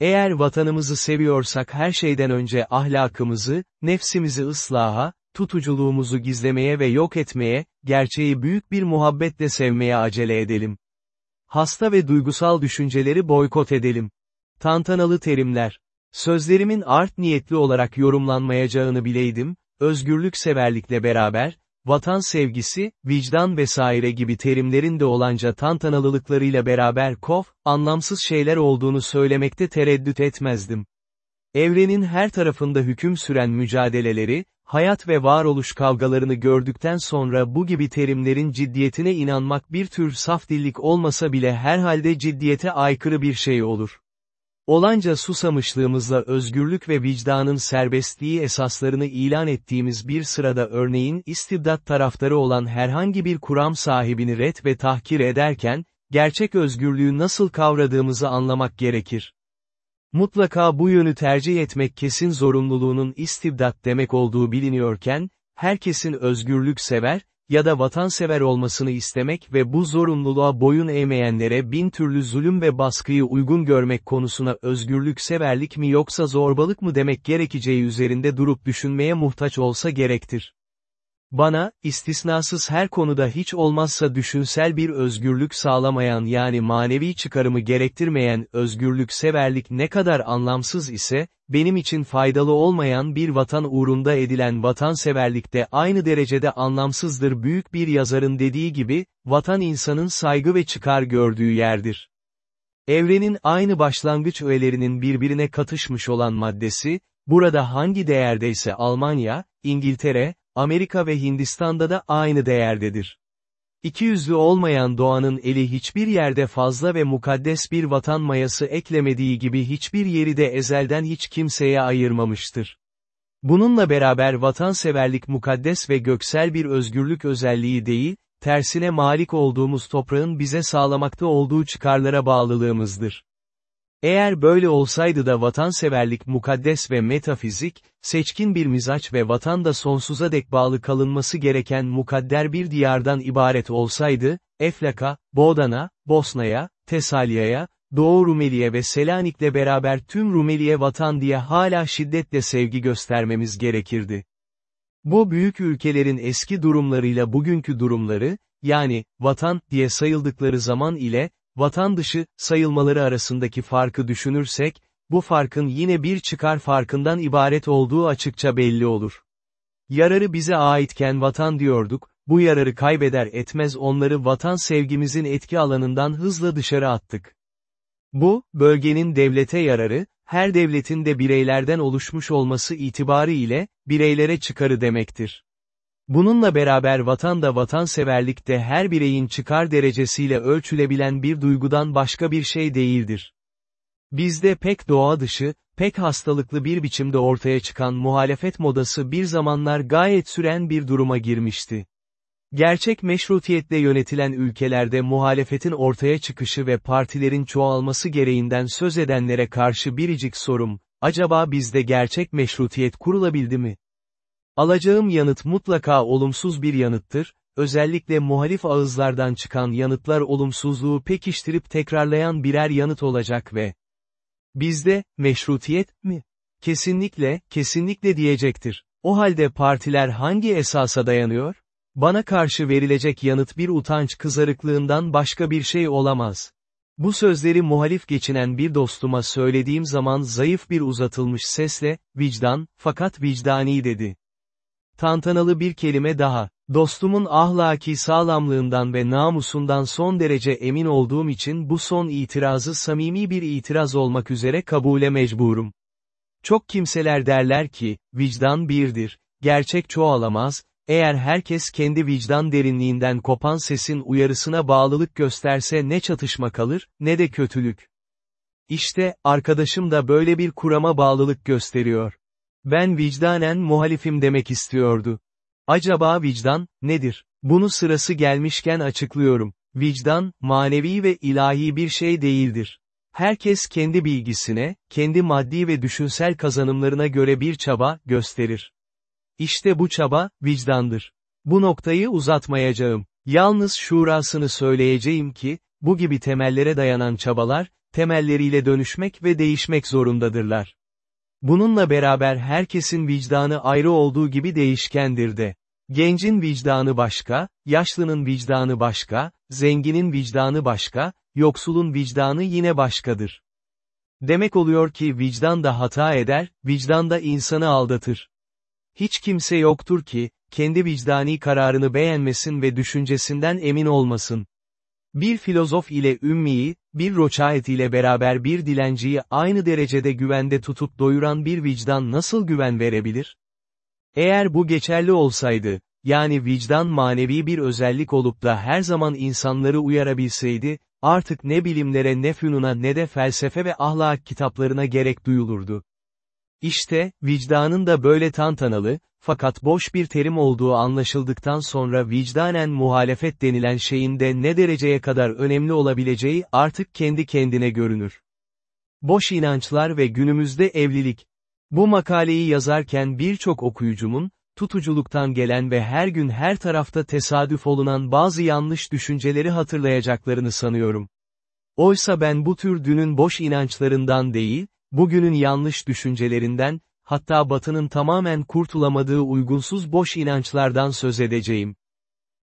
Eğer vatanımızı seviyorsak her şeyden önce ahlakımızı, nefsimizi ıslaha, tutuculuğumuzu gizlemeye ve yok etmeye, gerçeği büyük bir muhabbetle sevmeye acele edelim. Hasta ve duygusal düşünceleri boykot edelim. Tantanalı terimler. Sözlerimin art niyetli olarak yorumlanmayacağını bileydim, özgürlük severlikle beraber, vatan sevgisi, vicdan vesaire gibi terimlerin de olanca tantanalılıklarıyla beraber kof, anlamsız şeyler olduğunu söylemekte tereddüt etmezdim. Evrenin her tarafında hüküm süren mücadeleleri, hayat ve varoluş kavgalarını gördükten sonra bu gibi terimlerin ciddiyetine inanmak bir tür saf dillik olmasa bile herhalde ciddiyete aykırı bir şey olur. Olanca susamışlığımızla özgürlük ve vicdanın serbestliği esaslarını ilan ettiğimiz bir sırada örneğin istibdat taraftarı olan herhangi bir kuram sahibini ret ve tahkir ederken, gerçek özgürlüğü nasıl kavradığımızı anlamak gerekir. Mutlaka bu yönü tercih etmek kesin zorunluluğunun istibdat demek olduğu biliniyorken, herkesin özgürlük sever, ya da vatansever olmasını istemek ve bu zorunluluğa boyun eğmeyenlere bin türlü zulüm ve baskıyı uygun görmek konusuna özgürlük severlik mi yoksa zorbalık mı demek gerekeceği üzerinde durup düşünmeye muhtaç olsa gerektir. Bana, istisnasız her konuda hiç olmazsa düşünsel bir özgürlük sağlamayan yani manevi çıkarımı gerektirmeyen özgürlük severlik ne kadar anlamsız ise, benim için faydalı olmayan bir vatan uğrunda edilen vatanseverlik de aynı derecede anlamsızdır büyük bir yazarın dediği gibi, vatan insanın saygı ve çıkar gördüğü yerdir. Evrenin aynı başlangıç öğelerinin birbirine katışmış olan maddesi, burada hangi değerdeyse Almanya, İngiltere, Amerika ve Hindistan'da da aynı değerdedir. İkiyüzlü olmayan doğanın eli hiçbir yerde fazla ve mukaddes bir vatan mayası eklemediği gibi hiçbir yeri de ezelden hiç kimseye ayırmamıştır. Bununla beraber vatanseverlik mukaddes ve göksel bir özgürlük özelliği değil, tersine malik olduğumuz toprağın bize sağlamakta olduğu çıkarlara bağlılığımızdır. Eğer böyle olsaydı da vatanseverlik mukaddes ve metafizik, seçkin bir mizaç ve vatanda sonsuza dek bağlı kalınması gereken mukadder bir diyardan ibaret olsaydı, Eflak'a, Bodan'a, Bosna'ya, Tesalya'ya, Doğu Rumeli'ye ve Selanik'le beraber tüm Rumeli'ye vatan diye hala şiddetle sevgi göstermemiz gerekirdi. Bu büyük ülkelerin eski durumlarıyla bugünkü durumları, yani, vatan, diye sayıldıkları zaman ile, vatan dışı, sayılmaları arasındaki farkı düşünürsek, bu farkın yine bir çıkar farkından ibaret olduğu açıkça belli olur. Yararı bize aitken vatan diyorduk, bu yararı kaybeder etmez onları vatan sevgimizin etki alanından hızla dışarı attık. Bu, bölgenin devlete yararı, her devletin de bireylerden oluşmuş olması itibarı ile, bireylere çıkarı demektir. Bununla beraber vatan da vatanseverlik de her bireyin çıkar derecesiyle ölçülebilen bir duygudan başka bir şey değildir. Bizde pek doğa dışı, pek hastalıklı bir biçimde ortaya çıkan muhalefet modası bir zamanlar gayet süren bir duruma girmişti. Gerçek meşrutiyetle yönetilen ülkelerde muhalefetin ortaya çıkışı ve partilerin çoğalması gereğinden söz edenlere karşı biricik sorum, acaba bizde gerçek meşrutiyet kurulabildi mi? Alacağım yanıt mutlaka olumsuz bir yanıttır, özellikle muhalif ağızlardan çıkan yanıtlar olumsuzluğu pekiştirip tekrarlayan birer yanıt olacak ve bizde, meşrutiyet mi? Kesinlikle, kesinlikle diyecektir. O halde partiler hangi esasa dayanıyor? Bana karşı verilecek yanıt bir utanç kızarıklığından başka bir şey olamaz. Bu sözleri muhalif geçinen bir dostuma söylediğim zaman zayıf bir uzatılmış sesle, vicdan, fakat vicdani dedi. Tantanalı bir kelime daha, dostumun ahlaki sağlamlığından ve namusundan son derece emin olduğum için bu son itirazı samimi bir itiraz olmak üzere kabule mecburum. Çok kimseler derler ki, vicdan birdir, gerçek çoğalamaz, eğer herkes kendi vicdan derinliğinden kopan sesin uyarısına bağlılık gösterse ne çatışma kalır, ne de kötülük. İşte, arkadaşım da böyle bir kurama bağlılık gösteriyor. Ben vicdanen muhalifim demek istiyordu. Acaba vicdan, nedir? Bunu sırası gelmişken açıklıyorum. Vicdan, manevi ve ilahi bir şey değildir. Herkes kendi bilgisine, kendi maddi ve düşünsel kazanımlarına göre bir çaba, gösterir. İşte bu çaba, vicdandır. Bu noktayı uzatmayacağım. Yalnız şurasını söyleyeceğim ki, bu gibi temellere dayanan çabalar, temelleriyle dönüşmek ve değişmek zorundadırlar. Bununla beraber herkesin vicdanı ayrı olduğu gibi değişkendir de. Gencin vicdanı başka, yaşlının vicdanı başka, zenginin vicdanı başka, yoksulun vicdanı yine başkadır. Demek oluyor ki vicdan da hata eder, vicdan da insanı aldatır. Hiç kimse yoktur ki, kendi vicdani kararını beğenmesin ve düşüncesinden emin olmasın. Bir filozof ile ümmiyi, bir roçayet ile beraber bir dilenciyi aynı derecede güvende tutup doyuran bir vicdan nasıl güven verebilir? Eğer bu geçerli olsaydı, yani vicdan manevi bir özellik olup da her zaman insanları uyarabilseydi, artık ne bilimlere ne fünuna ne de felsefe ve ahlak kitaplarına gerek duyulurdu. İşte, vicdanın da böyle tantanalı, fakat boş bir terim olduğu anlaşıldıktan sonra vicdanen muhalefet denilen şeyin de ne dereceye kadar önemli olabileceği artık kendi kendine görünür. Boş inançlar ve günümüzde evlilik. Bu makaleyi yazarken birçok okuyucumun, tutuculuktan gelen ve her gün her tarafta tesadüf olunan bazı yanlış düşünceleri hatırlayacaklarını sanıyorum. Oysa ben bu tür dünün boş inançlarından değil, bugünün yanlış düşüncelerinden, hatta Batı'nın tamamen kurtulamadığı uygunsuz boş inançlardan söz edeceğim.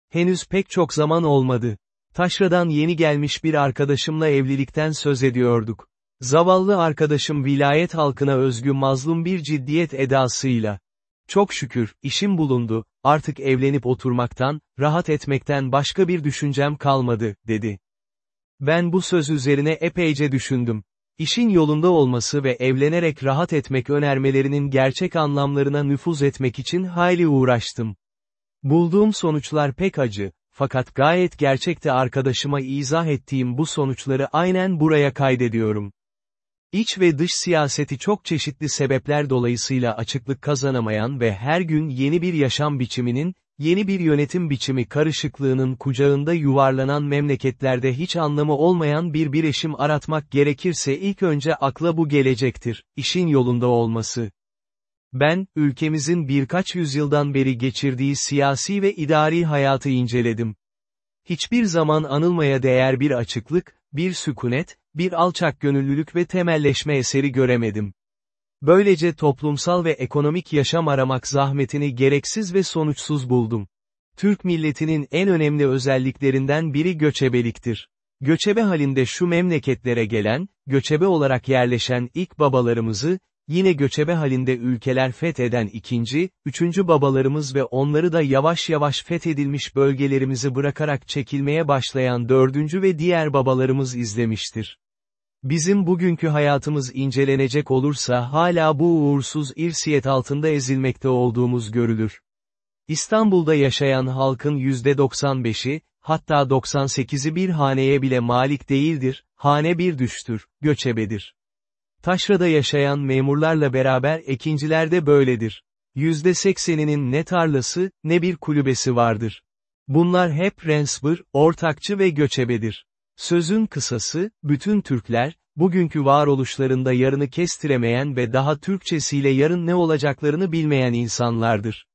Henüz pek çok zaman olmadı. Taşra'dan yeni gelmiş bir arkadaşımla evlilikten söz ediyorduk. Zavallı arkadaşım vilayet halkına özgü mazlum bir ciddiyet edasıyla. Çok şükür, işim bulundu, artık evlenip oturmaktan, rahat etmekten başka bir düşüncem kalmadı, dedi. Ben bu söz üzerine epeyce düşündüm. İşin yolunda olması ve evlenerek rahat etmek önermelerinin gerçek anlamlarına nüfuz etmek için hayli uğraştım. Bulduğum sonuçlar pek acı, fakat gayet gerçekte arkadaşıma izah ettiğim bu sonuçları aynen buraya kaydediyorum. İç ve dış siyaseti çok çeşitli sebepler dolayısıyla açıklık kazanamayan ve her gün yeni bir yaşam biçiminin, yeni bir yönetim biçimi karışıklığının kucağında yuvarlanan memleketlerde hiç anlamı olmayan bir bireşim aratmak gerekirse ilk önce akla bu gelecektir, işin yolunda olması. Ben, ülkemizin birkaç yüzyıldan beri geçirdiği siyasi ve idari hayatı inceledim. Hiçbir zaman anılmaya değer bir açıklık, bir sükunet, bir alçak gönüllülük ve temelleşme eseri göremedim. Böylece toplumsal ve ekonomik yaşam aramak zahmetini gereksiz ve sonuçsuz buldum. Türk milletinin en önemli özelliklerinden biri göçebeliktir. Göçebe halinde şu memleketlere gelen, göçebe olarak yerleşen ilk babalarımızı, yine göçebe halinde ülkeler fetheden ikinci, üçüncü babalarımız ve onları da yavaş yavaş fethedilmiş bölgelerimizi bırakarak çekilmeye başlayan dördüncü ve diğer babalarımız izlemiştir. Bizim bugünkü hayatımız incelenecek olursa hala bu uğursuz irsiyet altında ezilmekte olduğumuz görülür. İstanbul'da yaşayan halkın %95'i, hatta 98'i bir haneye bile malik değildir, hane bir düştür, göçebedir. Taşra'da yaşayan memurlarla beraber ekinciler de böyledir. %80'inin ne tarlası, ne bir kulübesi vardır. Bunlar hep rensbır, ortakçı ve göçebedir. Sözün kısası, bütün Türkler, bugünkü varoluşlarında yarını kestiremeyen ve daha Türkçesiyle yarın ne olacaklarını bilmeyen insanlardır.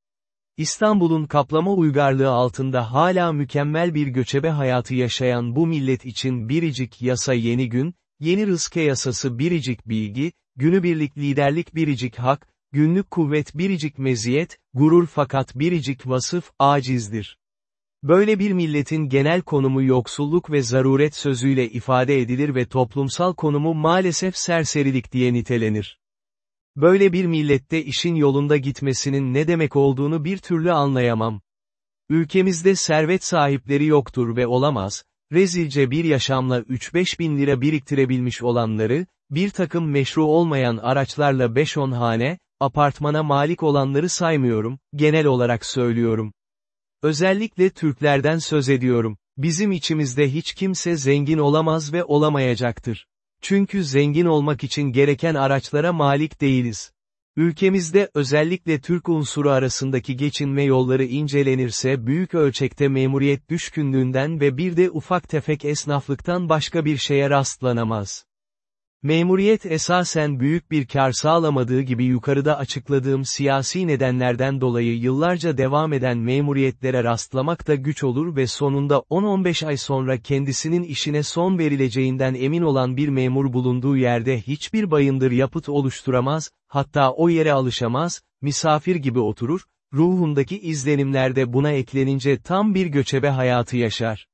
İstanbul'un kaplama uygarlığı altında hala mükemmel bir göçebe hayatı yaşayan bu millet için biricik yasa yeni gün, yeni rızke yasası biricik bilgi, günübirlik liderlik biricik hak, günlük kuvvet biricik meziyet, gurur fakat biricik vasıf, acizdir. Böyle bir milletin genel konumu yoksulluk ve zaruret sözüyle ifade edilir ve toplumsal konumu maalesef serserilik diye nitelenir. Böyle bir millette işin yolunda gitmesinin ne demek olduğunu bir türlü anlayamam. Ülkemizde servet sahipleri yoktur ve olamaz, rezilce bir yaşamla 3-5 bin lira biriktirebilmiş olanları, bir takım meşru olmayan araçlarla 5-10 hane, apartmana malik olanları saymıyorum, genel olarak söylüyorum. Özellikle Türklerden söz ediyorum. Bizim içimizde hiç kimse zengin olamaz ve olamayacaktır. Çünkü zengin olmak için gereken araçlara malik değiliz. Ülkemizde özellikle Türk unsuru arasındaki geçinme yolları incelenirse büyük ölçekte memuriyet düşkünlüğünden ve bir de ufak tefek esnaflıktan başka bir şeye rastlanamaz. Memuriyet esasen büyük bir kar sağlamadığı gibi yukarıda açıkladığım siyasi nedenlerden dolayı yıllarca devam eden memuriyetlere rastlamak da güç olur ve sonunda 10-15 ay sonra kendisinin işine son verileceğinden emin olan bir memur bulunduğu yerde hiçbir bayındır yapıt oluşturamaz, hatta o yere alışamaz, misafir gibi oturur, ruhundaki izlenimler de buna eklenince tam bir göçebe hayatı yaşar.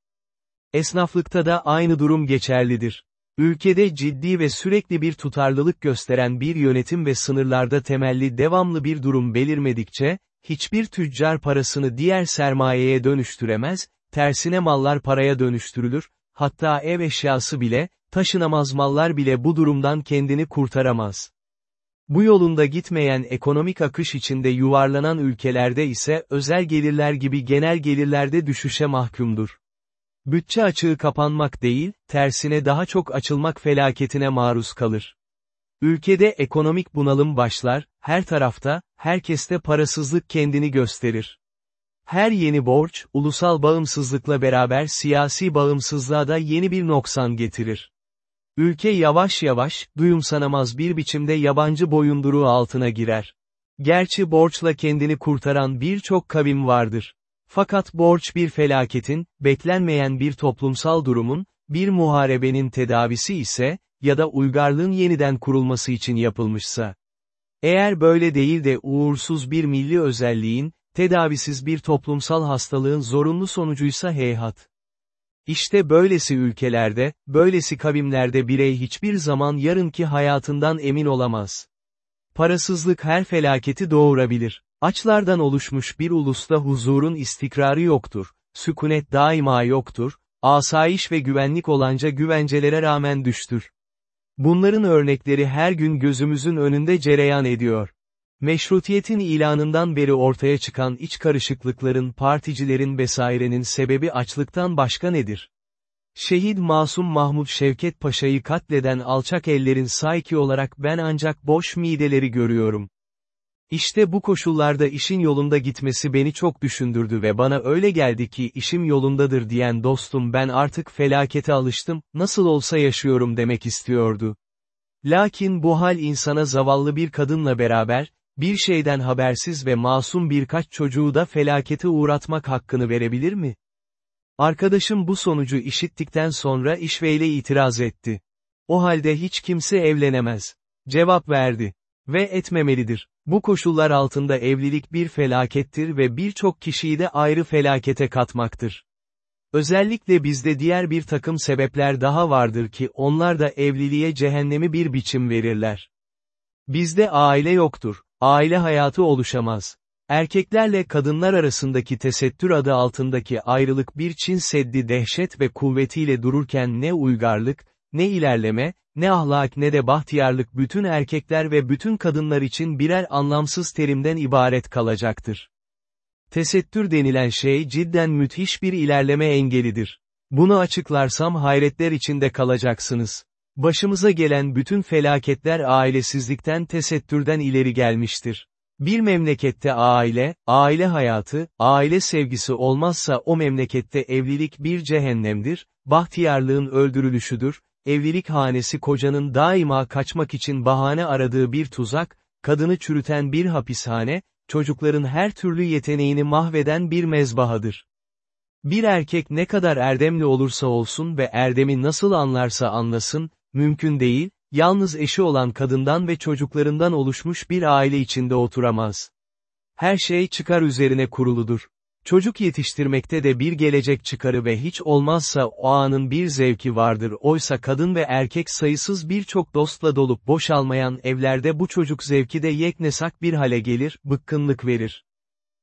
Esnaflıkta da aynı durum geçerlidir. Ülkede ciddi ve sürekli bir tutarlılık gösteren bir yönetim ve sınırlarda temelli devamlı bir durum belirmedikçe, hiçbir tüccar parasını diğer sermayeye dönüştüremez, tersine mallar paraya dönüştürülür, hatta ev eşyası bile, taşınamaz mallar bile bu durumdan kendini kurtaramaz. Bu yolunda gitmeyen ekonomik akış içinde yuvarlanan ülkelerde ise özel gelirler gibi genel gelirlerde düşüşe mahkumdur. Bütçe açığı kapanmak değil, tersine daha çok açılmak felaketine maruz kalır. Ülkede ekonomik bunalım başlar, her tarafta, herkeste parasızlık kendini gösterir. Her yeni borç, ulusal bağımsızlıkla beraber siyasi bağımsızlığa da yeni bir noksan getirir. Ülke yavaş yavaş, duyumsanamaz bir biçimde yabancı boyunduruğu altına girer. Gerçi borçla kendini kurtaran birçok kavim vardır. Fakat borç bir felaketin, beklenmeyen bir toplumsal durumun, bir muharebenin tedavisi ise, ya da uygarlığın yeniden kurulması için yapılmışsa. Eğer böyle değil de uğursuz bir milli özelliğin, tedavisiz bir toplumsal hastalığın zorunlu sonucuysa heyhat. İşte böylesi ülkelerde, böylesi kavimlerde birey hiçbir zaman yarınki hayatından emin olamaz. Parasızlık her felaketi doğurabilir. Açlardan oluşmuş bir ulusta huzurun istikrarı yoktur, sükunet daima yoktur, asayiş ve güvenlik olanca güvencelere rağmen düştür. Bunların örnekleri her gün gözümüzün önünde cereyan ediyor. Meşrutiyetin ilanından beri ortaya çıkan iç karışıklıkların particilerin vesairenin sebebi açlıktan başka nedir? Şehit Masum Mahmut Şevket Paşa'yı katleden alçak ellerin saiki olarak ben ancak boş mideleri görüyorum. İşte bu koşullarda işin yolunda gitmesi beni çok düşündürdü ve bana öyle geldi ki işim yolundadır diyen dostum ben artık felakete alıştım, nasıl olsa yaşıyorum demek istiyordu. Lakin bu hal insana zavallı bir kadınla beraber, bir şeyden habersiz ve masum birkaç çocuğu da felakete uğratmak hakkını verebilir mi? Arkadaşım bu sonucu işittikten sonra işveyle itiraz etti. O halde hiç kimse evlenemez. Cevap verdi. Ve etmemelidir. Bu koşullar altında evlilik bir felakettir ve birçok kişiyi de ayrı felakete katmaktır. Özellikle bizde diğer bir takım sebepler daha vardır ki onlar da evliliğe cehennemi bir biçim verirler. Bizde aile yoktur, aile hayatı oluşamaz. Erkeklerle kadınlar arasındaki tesettür adı altındaki ayrılık bir Çin seddi dehşet ve kuvvetiyle dururken ne uygarlık, ne ilerleme, ne ahlak ne de bahtiyarlık bütün erkekler ve bütün kadınlar için birer anlamsız terimden ibaret kalacaktır. Tesettür denilen şey cidden müthiş bir ilerleme engelidir. Bunu açıklarsam hayretler içinde kalacaksınız. Başımıza gelen bütün felaketler ailesizlikten tesettürden ileri gelmiştir. Bir memlekette aile, aile hayatı, aile sevgisi olmazsa o memlekette evlilik bir cehennemdir, bahtiyarlığın öldürülüşüdür, evlilik hanesi kocanın daima kaçmak için bahane aradığı bir tuzak, kadını çürüten bir hapishane, çocukların her türlü yeteneğini mahveden bir mezbahadır. Bir erkek ne kadar erdemli olursa olsun ve erdemi nasıl anlarsa anlasın, mümkün değil, yalnız eşi olan kadından ve çocuklarından oluşmuş bir aile içinde oturamaz. Her şey çıkar üzerine kuruludur. Çocuk yetiştirmekte de bir gelecek çıkarı ve hiç olmazsa o anın bir zevki vardır oysa kadın ve erkek sayısız birçok dostla dolup boşalmayan evlerde bu çocuk zevki de yeknesak bir hale gelir, bıkkınlık verir.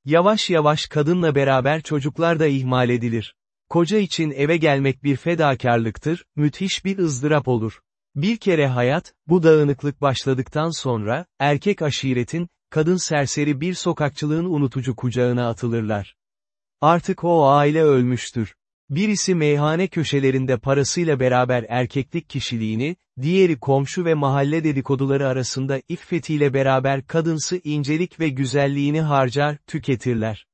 Yavaş yavaş kadınla beraber çocuklar da ihmal edilir. Koca için eve gelmek bir fedakarlıktır, müthiş bir ızdırap olur. Bir kere hayat, bu dağınıklık başladıktan sonra, erkek aşiretin, kadın serseri bir sokakçılığın unutucu kucağına atılırlar. Artık o aile ölmüştür. Birisi meyhane köşelerinde parasıyla beraber erkeklik kişiliğini, diğeri komşu ve mahalle dedikoduları arasında iffetiyle beraber kadınsı incelik ve güzelliğini harcar, tüketirler.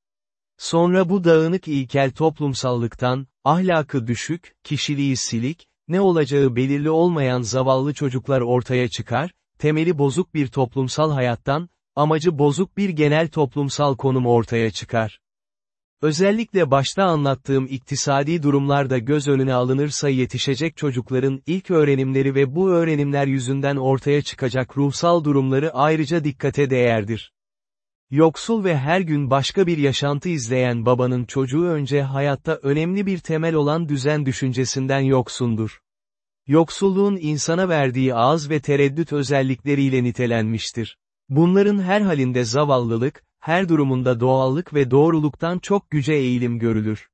Sonra bu dağınık ilkel toplumsallıktan, ahlakı düşük, kişiliği silik, ne olacağı belirli olmayan zavallı çocuklar ortaya çıkar, temeli bozuk bir toplumsal hayattan, amacı bozuk bir genel toplumsal konum ortaya çıkar. Özellikle başta anlattığım iktisadi durumlarda göz önüne alınırsa yetişecek çocukların ilk öğrenimleri ve bu öğrenimler yüzünden ortaya çıkacak ruhsal durumları ayrıca dikkate değerdir. Yoksul ve her gün başka bir yaşantı izleyen babanın çocuğu önce hayatta önemli bir temel olan düzen düşüncesinden yoksundur. Yoksulluğun insana verdiği ağız ve tereddüt özellikleriyle nitelenmiştir. Bunların her halinde zavallılık, her durumunda doğallık ve doğruluktan çok güce eğilim görülür.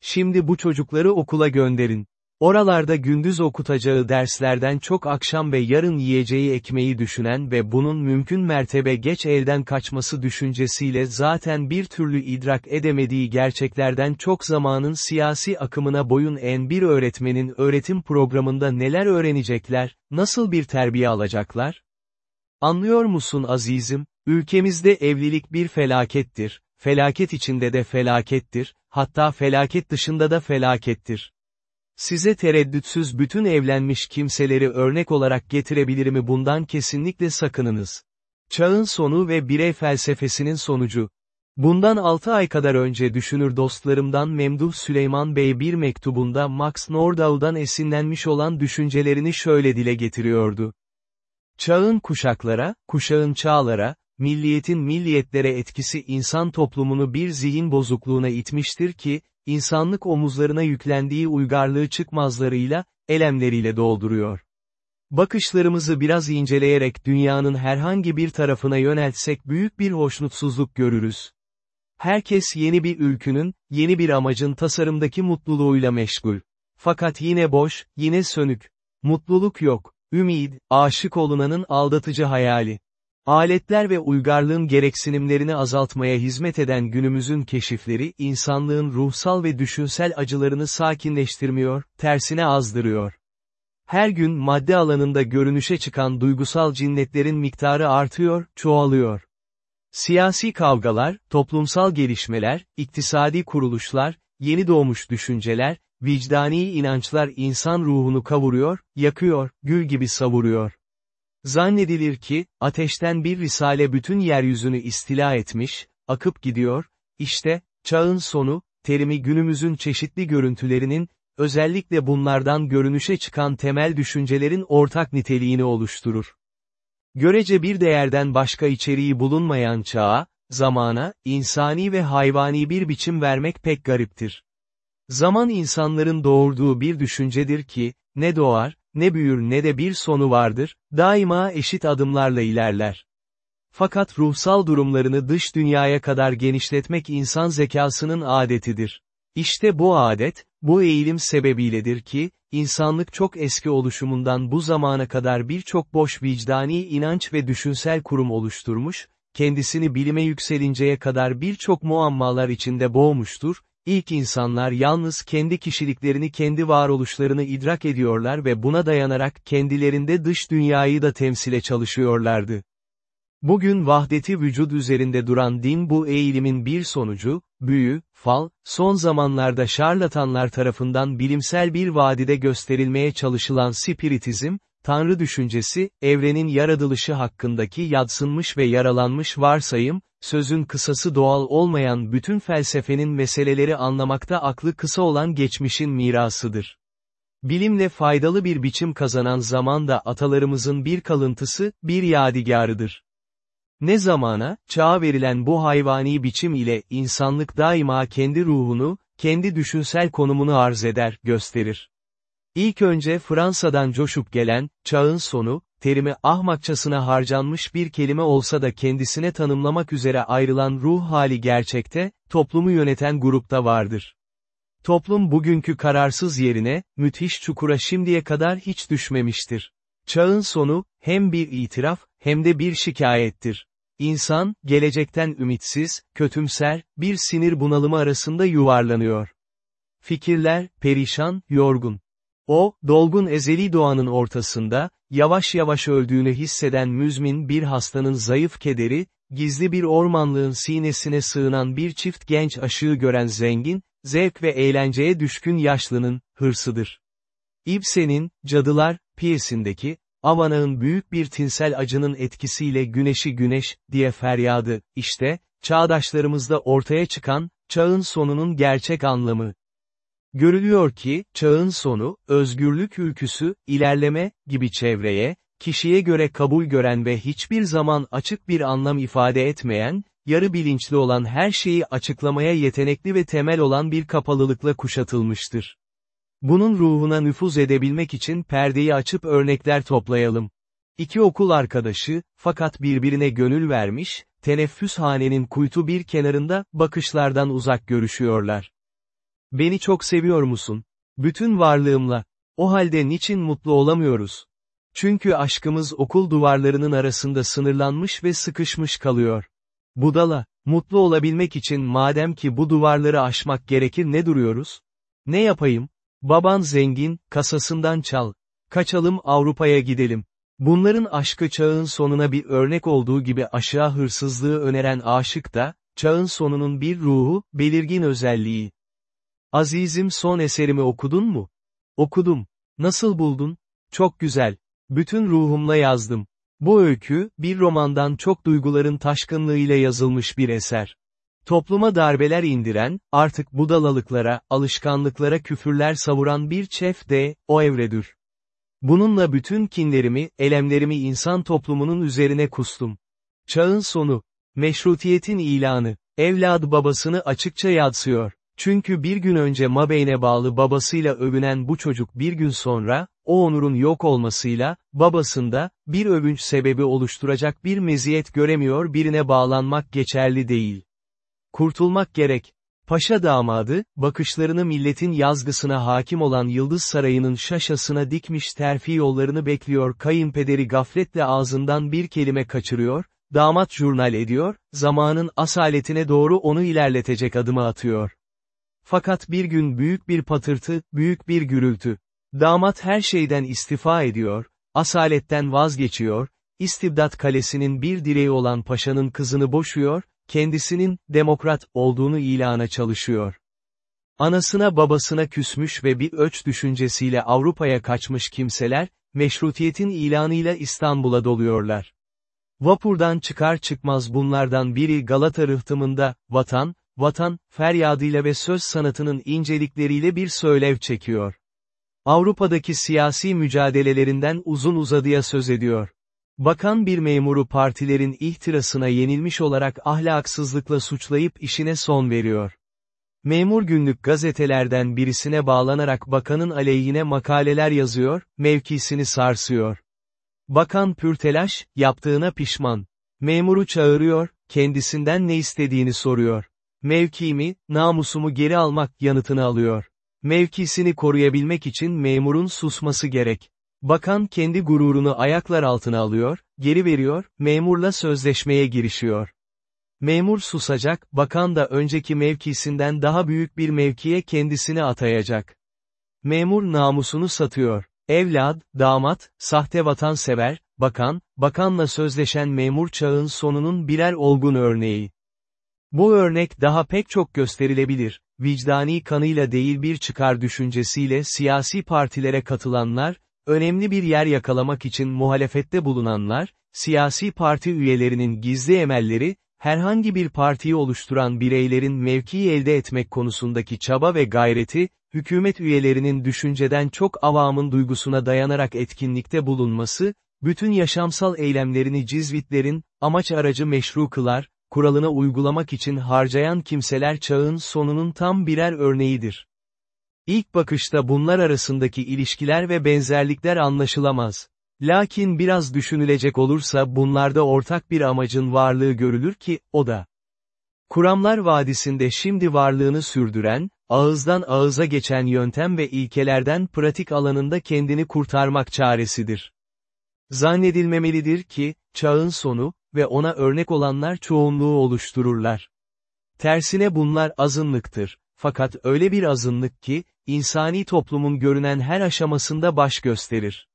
Şimdi bu çocukları okula gönderin. Oralarda gündüz okutacağı derslerden çok akşam ve yarın yiyeceği ekmeği düşünen ve bunun mümkün mertebe geç elden kaçması düşüncesiyle zaten bir türlü idrak edemediği gerçeklerden çok zamanın siyasi akımına boyun en bir öğretmenin öğretim programında neler öğrenecekler, nasıl bir terbiye alacaklar? Anlıyor musun azizim, ülkemizde evlilik bir felakettir, felaket içinde de felakettir, hatta felaket dışında da felakettir. Size tereddütsüz bütün evlenmiş kimseleri örnek olarak getirebilirim bundan kesinlikle sakınınız. Çağın sonu ve birey felsefesinin sonucu. Bundan 6 ay kadar önce düşünür dostlarımdan Memduh Süleyman Bey bir mektubunda Max Nordau'dan esinlenmiş olan düşüncelerini şöyle dile getiriyordu. Çağın kuşaklara, kuşağın çağlara, milliyetin milliyetlere etkisi insan toplumunu bir zihin bozukluğuna itmiştir ki, insanlık omuzlarına yüklendiği uygarlığı çıkmazlarıyla, elemleriyle dolduruyor. Bakışlarımızı biraz inceleyerek dünyanın herhangi bir tarafına yöneltsek büyük bir hoşnutsuzluk görürüz. Herkes yeni bir ülkünün, yeni bir amacın tasarımdaki mutluluğuyla meşgul. Fakat yine boş, yine sönük. Mutluluk yok, ümid, aşık olunanın aldatıcı hayali. Aletler ve uygarlığın gereksinimlerini azaltmaya hizmet eden günümüzün keşifleri insanlığın ruhsal ve düşünsel acılarını sakinleştirmiyor, tersine azdırıyor. Her gün madde alanında görünüşe çıkan duygusal cinnetlerin miktarı artıyor, çoğalıyor. Siyasi kavgalar, toplumsal gelişmeler, iktisadi kuruluşlar, yeni doğmuş düşünceler, vicdani inançlar insan ruhunu kavuruyor, yakıyor, gül gibi savuruyor. Zannedilir ki, ateşten bir risale bütün yeryüzünü istila etmiş, akıp gidiyor, işte, çağın sonu, terimi günümüzün çeşitli görüntülerinin, özellikle bunlardan görünüşe çıkan temel düşüncelerin ortak niteliğini oluşturur. Görece bir değerden başka içeriği bulunmayan çağa, zamana, insani ve hayvani bir biçim vermek pek gariptir. Zaman insanların doğurduğu bir düşüncedir ki, ne doğar, ne büyür ne de bir sonu vardır, daima eşit adımlarla ilerler. Fakat ruhsal durumlarını dış dünyaya kadar genişletmek insan zekasının adetidir. İşte bu adet, bu eğilim sebebiyledir ki, insanlık çok eski oluşumundan bu zamana kadar birçok boş vicdani inanç ve düşünsel kurum oluşturmuş, kendisini bilime yükselinceye kadar birçok muammalar içinde boğmuştur, İlk insanlar yalnız kendi kişiliklerini kendi varoluşlarını idrak ediyorlar ve buna dayanarak kendilerinde dış dünyayı da temsile çalışıyorlardı. Bugün vahdeti vücut üzerinde duran din bu eğilimin bir sonucu, büyü, fal, son zamanlarda şarlatanlar tarafından bilimsel bir vadide gösterilmeye çalışılan spiritizm, tanrı düşüncesi, evrenin yaratılışı hakkındaki yadsınmış ve yaralanmış varsayım, sözün kısası doğal olmayan bütün felsefenin meseleleri anlamakta aklı kısa olan geçmişin mirasıdır. Bilimle faydalı bir biçim kazanan zaman da atalarımızın bir kalıntısı, bir yadigarıdır. Ne zamana, çağa verilen bu hayvani biçim ile insanlık daima kendi ruhunu, kendi düşünsel konumunu arz eder, gösterir. İlk önce Fransa'dan coşup gelen, çağın sonu, terimi ahmakçasına harcanmış bir kelime olsa da kendisine tanımlamak üzere ayrılan ruh hali gerçekte, toplumu yöneten grupta vardır. Toplum bugünkü kararsız yerine, müthiş çukura şimdiye kadar hiç düşmemiştir. Çağın sonu, hem bir itiraf, hem de bir şikayettir. İnsan, gelecekten ümitsiz, kötümser, bir sinir bunalımı arasında yuvarlanıyor. Fikirler, perişan, yorgun. O, dolgun ezeli doğanın ortasında, yavaş yavaş öldüğünü hisseden müzmin bir hastanın zayıf kederi, gizli bir ormanlığın sinesine sığınan bir çift genç aşığı gören zengin, zevk ve eğlenceye düşkün yaşlının, hırsıdır. Ibsen'in, Cadılar, piyesindeki, Avanağın büyük bir tinsel acının etkisiyle güneşi güneş, diye feryadı, işte, çağdaşlarımızda ortaya çıkan, çağın sonunun gerçek anlamı, Görülüyor ki, çağın sonu, özgürlük ülküsü, ilerleme, gibi çevreye, kişiye göre kabul gören ve hiçbir zaman açık bir anlam ifade etmeyen, yarı bilinçli olan her şeyi açıklamaya yetenekli ve temel olan bir kapalılıkla kuşatılmıştır. Bunun ruhuna nüfuz edebilmek için perdeyi açıp örnekler toplayalım. İki okul arkadaşı, fakat birbirine gönül vermiş, teneffüshanenin kuytu bir kenarında, bakışlardan uzak görüşüyorlar. Beni çok seviyor musun? Bütün varlığımla. O halde niçin mutlu olamıyoruz? Çünkü aşkımız okul duvarlarının arasında sınırlanmış ve sıkışmış kalıyor. Budala, mutlu olabilmek için madem ki bu duvarları aşmak gerekir ne duruyoruz? Ne yapayım? Baban zengin, kasasından çal. Kaçalım Avrupa'ya gidelim. Bunların aşkı çağın sonuna bir örnek olduğu gibi aşağı hırsızlığı öneren aşık da, çağın sonunun bir ruhu, belirgin özelliği. Azizim son eserimi okudun mu? Okudum. Nasıl buldun? Çok güzel. Bütün ruhumla yazdım. Bu öykü, bir romandan çok duyguların taşkınlığıyla yazılmış bir eser. Topluma darbeler indiren, artık budalalıklara, alışkanlıklara küfürler savuran bir çef de, o evredir. Bununla bütün kinlerimi, elemlerimi insan toplumunun üzerine kustum. Çağın sonu. Meşrutiyetin ilanı. Evladı babasını açıkça yadsıyor. Çünkü bir gün önce Mabeyne bağlı babasıyla övünen bu çocuk bir gün sonra, o onurun yok olmasıyla, babasında, bir övünç sebebi oluşturacak bir meziyet göremiyor birine bağlanmak geçerli değil. Kurtulmak gerek. Paşa damadı, bakışlarını milletin yazgısına hakim olan Yıldız Sarayı'nın şaşasına dikmiş terfi yollarını bekliyor kayınpederi gafletle ağzından bir kelime kaçırıyor, damat jurnal ediyor, zamanın asaletine doğru onu ilerletecek adımı atıyor. Fakat bir gün büyük bir patırtı, büyük bir gürültü. Damat her şeyden istifa ediyor, asaletten vazgeçiyor, istibdat kalesinin bir direği olan paşanın kızını boşuyor, kendisinin, demokrat, olduğunu ilana çalışıyor. Anasına babasına küsmüş ve bir öç düşüncesiyle Avrupa'ya kaçmış kimseler, meşrutiyetin ilanıyla İstanbul'a doluyorlar. Vapurdan çıkar çıkmaz bunlardan biri Galata rıhtımında, vatan, vatan, feryadıyla ve söz sanatının incelikleriyle bir söylev çekiyor. Avrupa'daki siyasi mücadelelerinden uzun uzadıya söz ediyor. Bakan bir memuru partilerin ihtirasına yenilmiş olarak ahlaksızlıkla suçlayıp işine son veriyor. Memur günlük gazetelerden birisine bağlanarak bakanın aleyhine makaleler yazıyor, mevkisini sarsıyor. Bakan pürtelaş, yaptığına pişman. Memuru çağırıyor, kendisinden ne istediğini soruyor. Mevkimi, namusumu geri almak yanıtını alıyor. Mevkisini koruyabilmek için memurun susması gerek. Bakan kendi gururunu ayaklar altına alıyor, geri veriyor, memurla sözleşmeye girişiyor. Memur susacak, bakan da önceki mevkisinden daha büyük bir mevkiye kendisini atayacak. Memur namusunu satıyor. Evlad, damat, sahte vatansever, bakan, bakanla sözleşen memur çağın sonunun birer olgun örneği. Bu örnek daha pek çok gösterilebilir, vicdani kanıyla değil bir çıkar düşüncesiyle siyasi partilere katılanlar, önemli bir yer yakalamak için muhalefette bulunanlar, siyasi parti üyelerinin gizli emelleri, herhangi bir partiyi oluşturan bireylerin mevkiyi elde etmek konusundaki çaba ve gayreti, hükümet üyelerinin düşünceden çok avamın duygusuna dayanarak etkinlikte bulunması, bütün yaşamsal eylemlerini cizvitlerin, amaç aracı meşru kılar, kuralına uygulamak için harcayan kimseler çağın sonunun tam birer örneğidir. İlk bakışta bunlar arasındaki ilişkiler ve benzerlikler anlaşılamaz. Lakin biraz düşünülecek olursa bunlarda ortak bir amacın varlığı görülür ki, o da. Kuramlar Vadisi'nde şimdi varlığını sürdüren, ağızdan ağıza geçen yöntem ve ilkelerden pratik alanında kendini kurtarmak çaresidir. Zannedilmemelidir ki, çağın sonu, ve ona örnek olanlar çoğunluğu oluştururlar. Tersine bunlar azınlıktır, fakat öyle bir azınlık ki, insani toplumun görünen her aşamasında baş gösterir.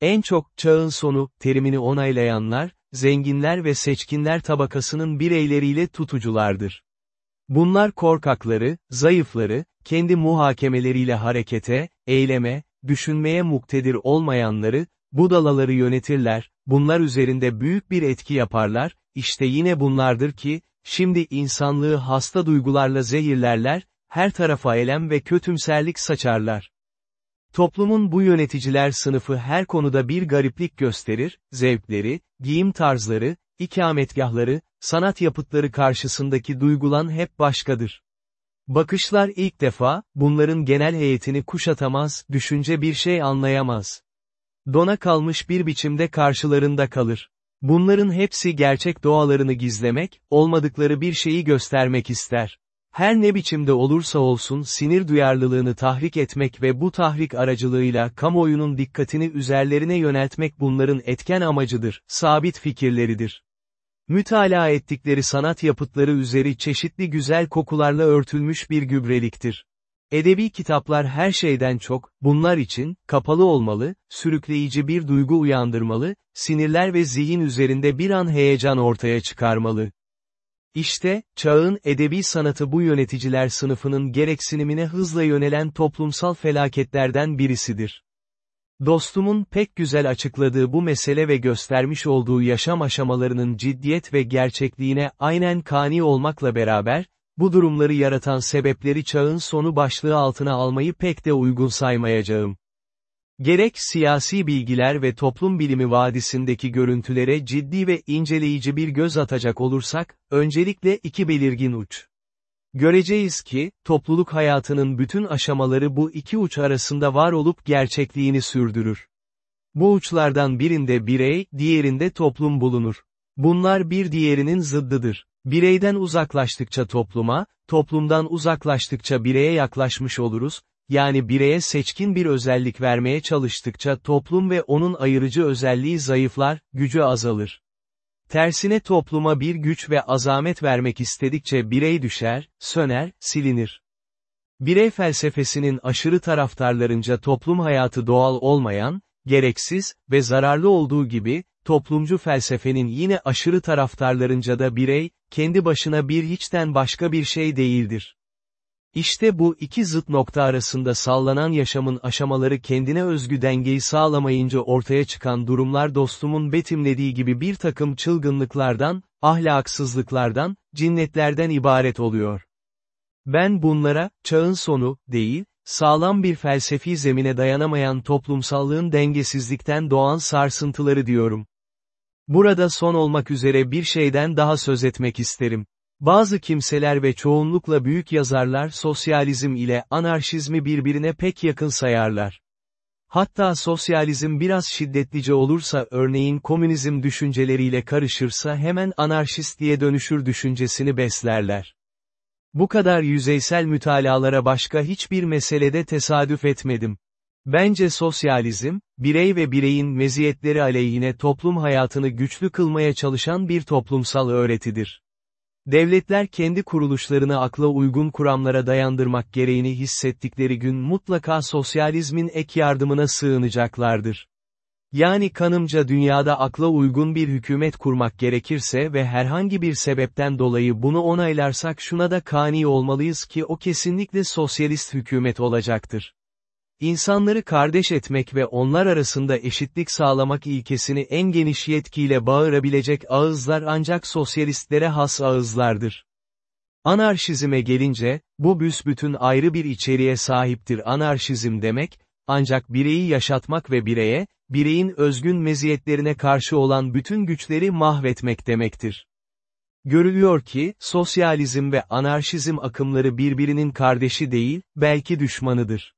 En çok çağın sonu terimini onaylayanlar, zenginler ve seçkinler tabakasının bireyleriyle tutuculardır. Bunlar korkakları, zayıfları, kendi muhakemeleriyle harekete, eyleme, düşünmeye muktedir olmayanları, budalaları yönetirler, bunlar üzerinde büyük bir etki yaparlar, işte yine bunlardır ki, şimdi insanlığı hasta duygularla zehirlerler, her tarafa elem ve kötümserlik saçarlar. Toplumun bu yöneticiler sınıfı her konuda bir gariplik gösterir, zevkleri, giyim tarzları, ikametgahları, sanat yapıtları karşısındaki duygulan hep başkadır. Bakışlar ilk defa, bunların genel heyetini kuşatamaz, düşünce bir şey anlayamaz. Dona kalmış bir biçimde karşılarında kalır. Bunların hepsi gerçek doğalarını gizlemek, olmadıkları bir şeyi göstermek ister. Her ne biçimde olursa olsun sinir duyarlılığını tahrik etmek ve bu tahrik aracılığıyla kamuoyunun dikkatini üzerlerine yöneltmek bunların etken amacıdır, sabit fikirleridir. Mütalaa ettikleri sanat yapıtları üzeri çeşitli güzel kokularla örtülmüş bir gübreliktir. Edebi kitaplar her şeyden çok, bunlar için, kapalı olmalı, sürükleyici bir duygu uyandırmalı, sinirler ve zihin üzerinde bir an heyecan ortaya çıkarmalı. İşte, çağın edebi sanatı bu yöneticiler sınıfının gereksinimine hızla yönelen toplumsal felaketlerden birisidir. Dostumun pek güzel açıkladığı bu mesele ve göstermiş olduğu yaşam aşamalarının ciddiyet ve gerçekliğine aynen kani olmakla beraber, bu durumları yaratan sebepleri çağın sonu başlığı altına almayı pek de uygun saymayacağım. Gerek siyasi bilgiler ve toplum bilimi vadisindeki görüntülere ciddi ve inceleyici bir göz atacak olursak, öncelikle iki belirgin uç. Göreceğiz ki, topluluk hayatının bütün aşamaları bu iki uç arasında var olup gerçekliğini sürdürür. Bu uçlardan birinde birey, diğerinde toplum bulunur. Bunlar bir diğerinin zıddıdır. Bireyden uzaklaştıkça topluma, toplumdan uzaklaştıkça bireye yaklaşmış oluruz, yani bireye seçkin bir özellik vermeye çalıştıkça toplum ve onun ayırıcı özelliği zayıflar, gücü azalır. Tersine topluma bir güç ve azamet vermek istedikçe birey düşer, söner, silinir. Birey felsefesinin aşırı taraftarlarınca toplum hayatı doğal olmayan, gereksiz ve zararlı olduğu gibi, toplumcu felsefenin yine aşırı taraftarlarınca da birey, kendi başına bir hiçten başka bir şey değildir. İşte bu iki zıt nokta arasında sallanan yaşamın aşamaları kendine özgü dengeyi sağlamayınca ortaya çıkan durumlar dostumun betimlediği gibi bir takım çılgınlıklardan, ahlaksızlıklardan, cinnetlerden ibaret oluyor. Ben bunlara, çağın sonu, değil, sağlam bir felsefi zemine dayanamayan toplumsallığın dengesizlikten doğan sarsıntıları diyorum. Burada son olmak üzere bir şeyden daha söz etmek isterim. Bazı kimseler ve çoğunlukla büyük yazarlar sosyalizm ile anarşizmi birbirine pek yakın sayarlar. Hatta sosyalizm biraz şiddetlice olursa örneğin komünizm düşünceleriyle karışırsa hemen anarşist diye dönüşür düşüncesini beslerler. Bu kadar yüzeysel mütalalara başka hiçbir meselede tesadüf etmedim. Bence sosyalizm, birey ve bireyin meziyetleri aleyhine toplum hayatını güçlü kılmaya çalışan bir toplumsal öğretidir. Devletler kendi kuruluşlarını akla uygun kuramlara dayandırmak gereğini hissettikleri gün mutlaka sosyalizmin ek yardımına sığınacaklardır. Yani kanımca dünyada akla uygun bir hükümet kurmak gerekirse ve herhangi bir sebepten dolayı bunu onaylarsak şuna da kani olmalıyız ki o kesinlikle sosyalist hükümet olacaktır. İnsanları kardeş etmek ve onlar arasında eşitlik sağlamak ilkesini en geniş yetkiyle bağırabilecek ağızlar ancak sosyalistlere has ağızlardır. Anarşizme gelince, bu büsbütün ayrı bir içeriğe sahiptir anarşizm demek, ancak bireyi yaşatmak ve bireye, bireyin özgün meziyetlerine karşı olan bütün güçleri mahvetmek demektir. Görülüyor ki, sosyalizm ve anarşizm akımları birbirinin kardeşi değil, belki düşmanıdır.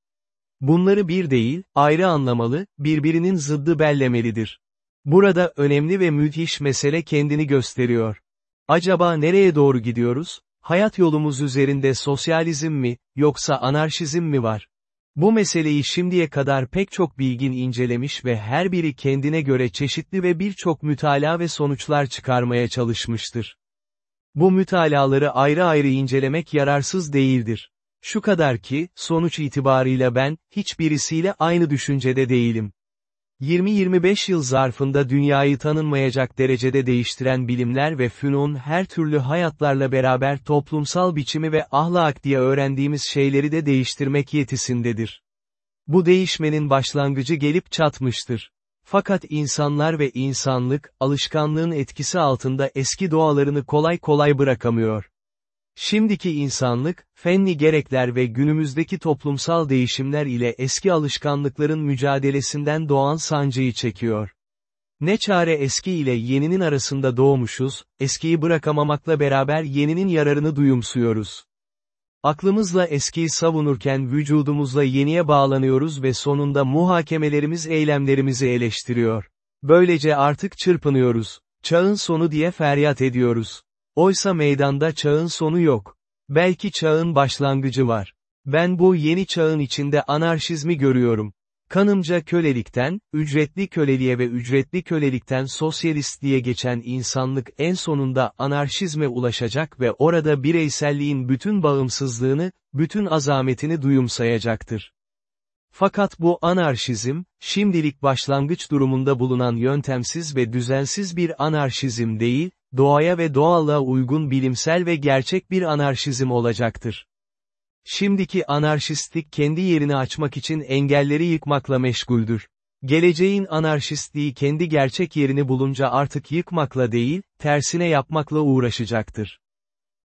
Bunları bir değil, ayrı anlamalı, birbirinin zıddı bellemelidir. Burada önemli ve müthiş mesele kendini gösteriyor. Acaba nereye doğru gidiyoruz? Hayat yolumuz üzerinde sosyalizm mi, yoksa anarşizm mi var? Bu meseleyi şimdiye kadar pek çok bilgin incelemiş ve her biri kendine göre çeşitli ve birçok mütalaa ve sonuçlar çıkarmaya çalışmıştır. Bu mütalaları ayrı ayrı incelemek yararsız değildir. Şu kadar ki, sonuç itibarıyla ben, hiçbirisiyle aynı düşüncede değilim. 20-25 yıl zarfında dünyayı tanınmayacak derecede değiştiren bilimler ve fünun her türlü hayatlarla beraber toplumsal biçimi ve ahlak diye öğrendiğimiz şeyleri de değiştirmek yetisindedir. Bu değişmenin başlangıcı gelip çatmıştır. Fakat insanlar ve insanlık, alışkanlığın etkisi altında eski doğalarını kolay kolay bırakamıyor. Şimdiki insanlık, fenni gerekler ve günümüzdeki toplumsal değişimler ile eski alışkanlıkların mücadelesinden doğan sancıyı çekiyor. Ne çare eski ile yeninin arasında doğmuşuz, eskiyi bırakamamakla beraber yeninin yararını duyumsuyoruz. Aklımızla eskiyi savunurken vücudumuzla yeniye bağlanıyoruz ve sonunda muhakemelerimiz eylemlerimizi eleştiriyor. Böylece artık çırpınıyoruz. Çağın sonu diye feryat ediyoruz. Oysa meydanda çağın sonu yok. Belki çağın başlangıcı var. Ben bu yeni çağın içinde anarşizmi görüyorum. Kanımca kölelikten, ücretli köleliğe ve ücretli kölelikten sosyalistliğe geçen insanlık en sonunda anarşizme ulaşacak ve orada bireyselliğin bütün bağımsızlığını, bütün azametini duyumsayacaktır. Fakat bu anarşizm, şimdilik başlangıç durumunda bulunan yöntemsiz ve düzensiz bir anarşizm değil, doğaya ve doğallığa uygun bilimsel ve gerçek bir anarşizm olacaktır. Şimdiki anarşistlik kendi yerini açmak için engelleri yıkmakla meşguldür. Geleceğin anarşistliği kendi gerçek yerini bulunca artık yıkmakla değil, tersine yapmakla uğraşacaktır.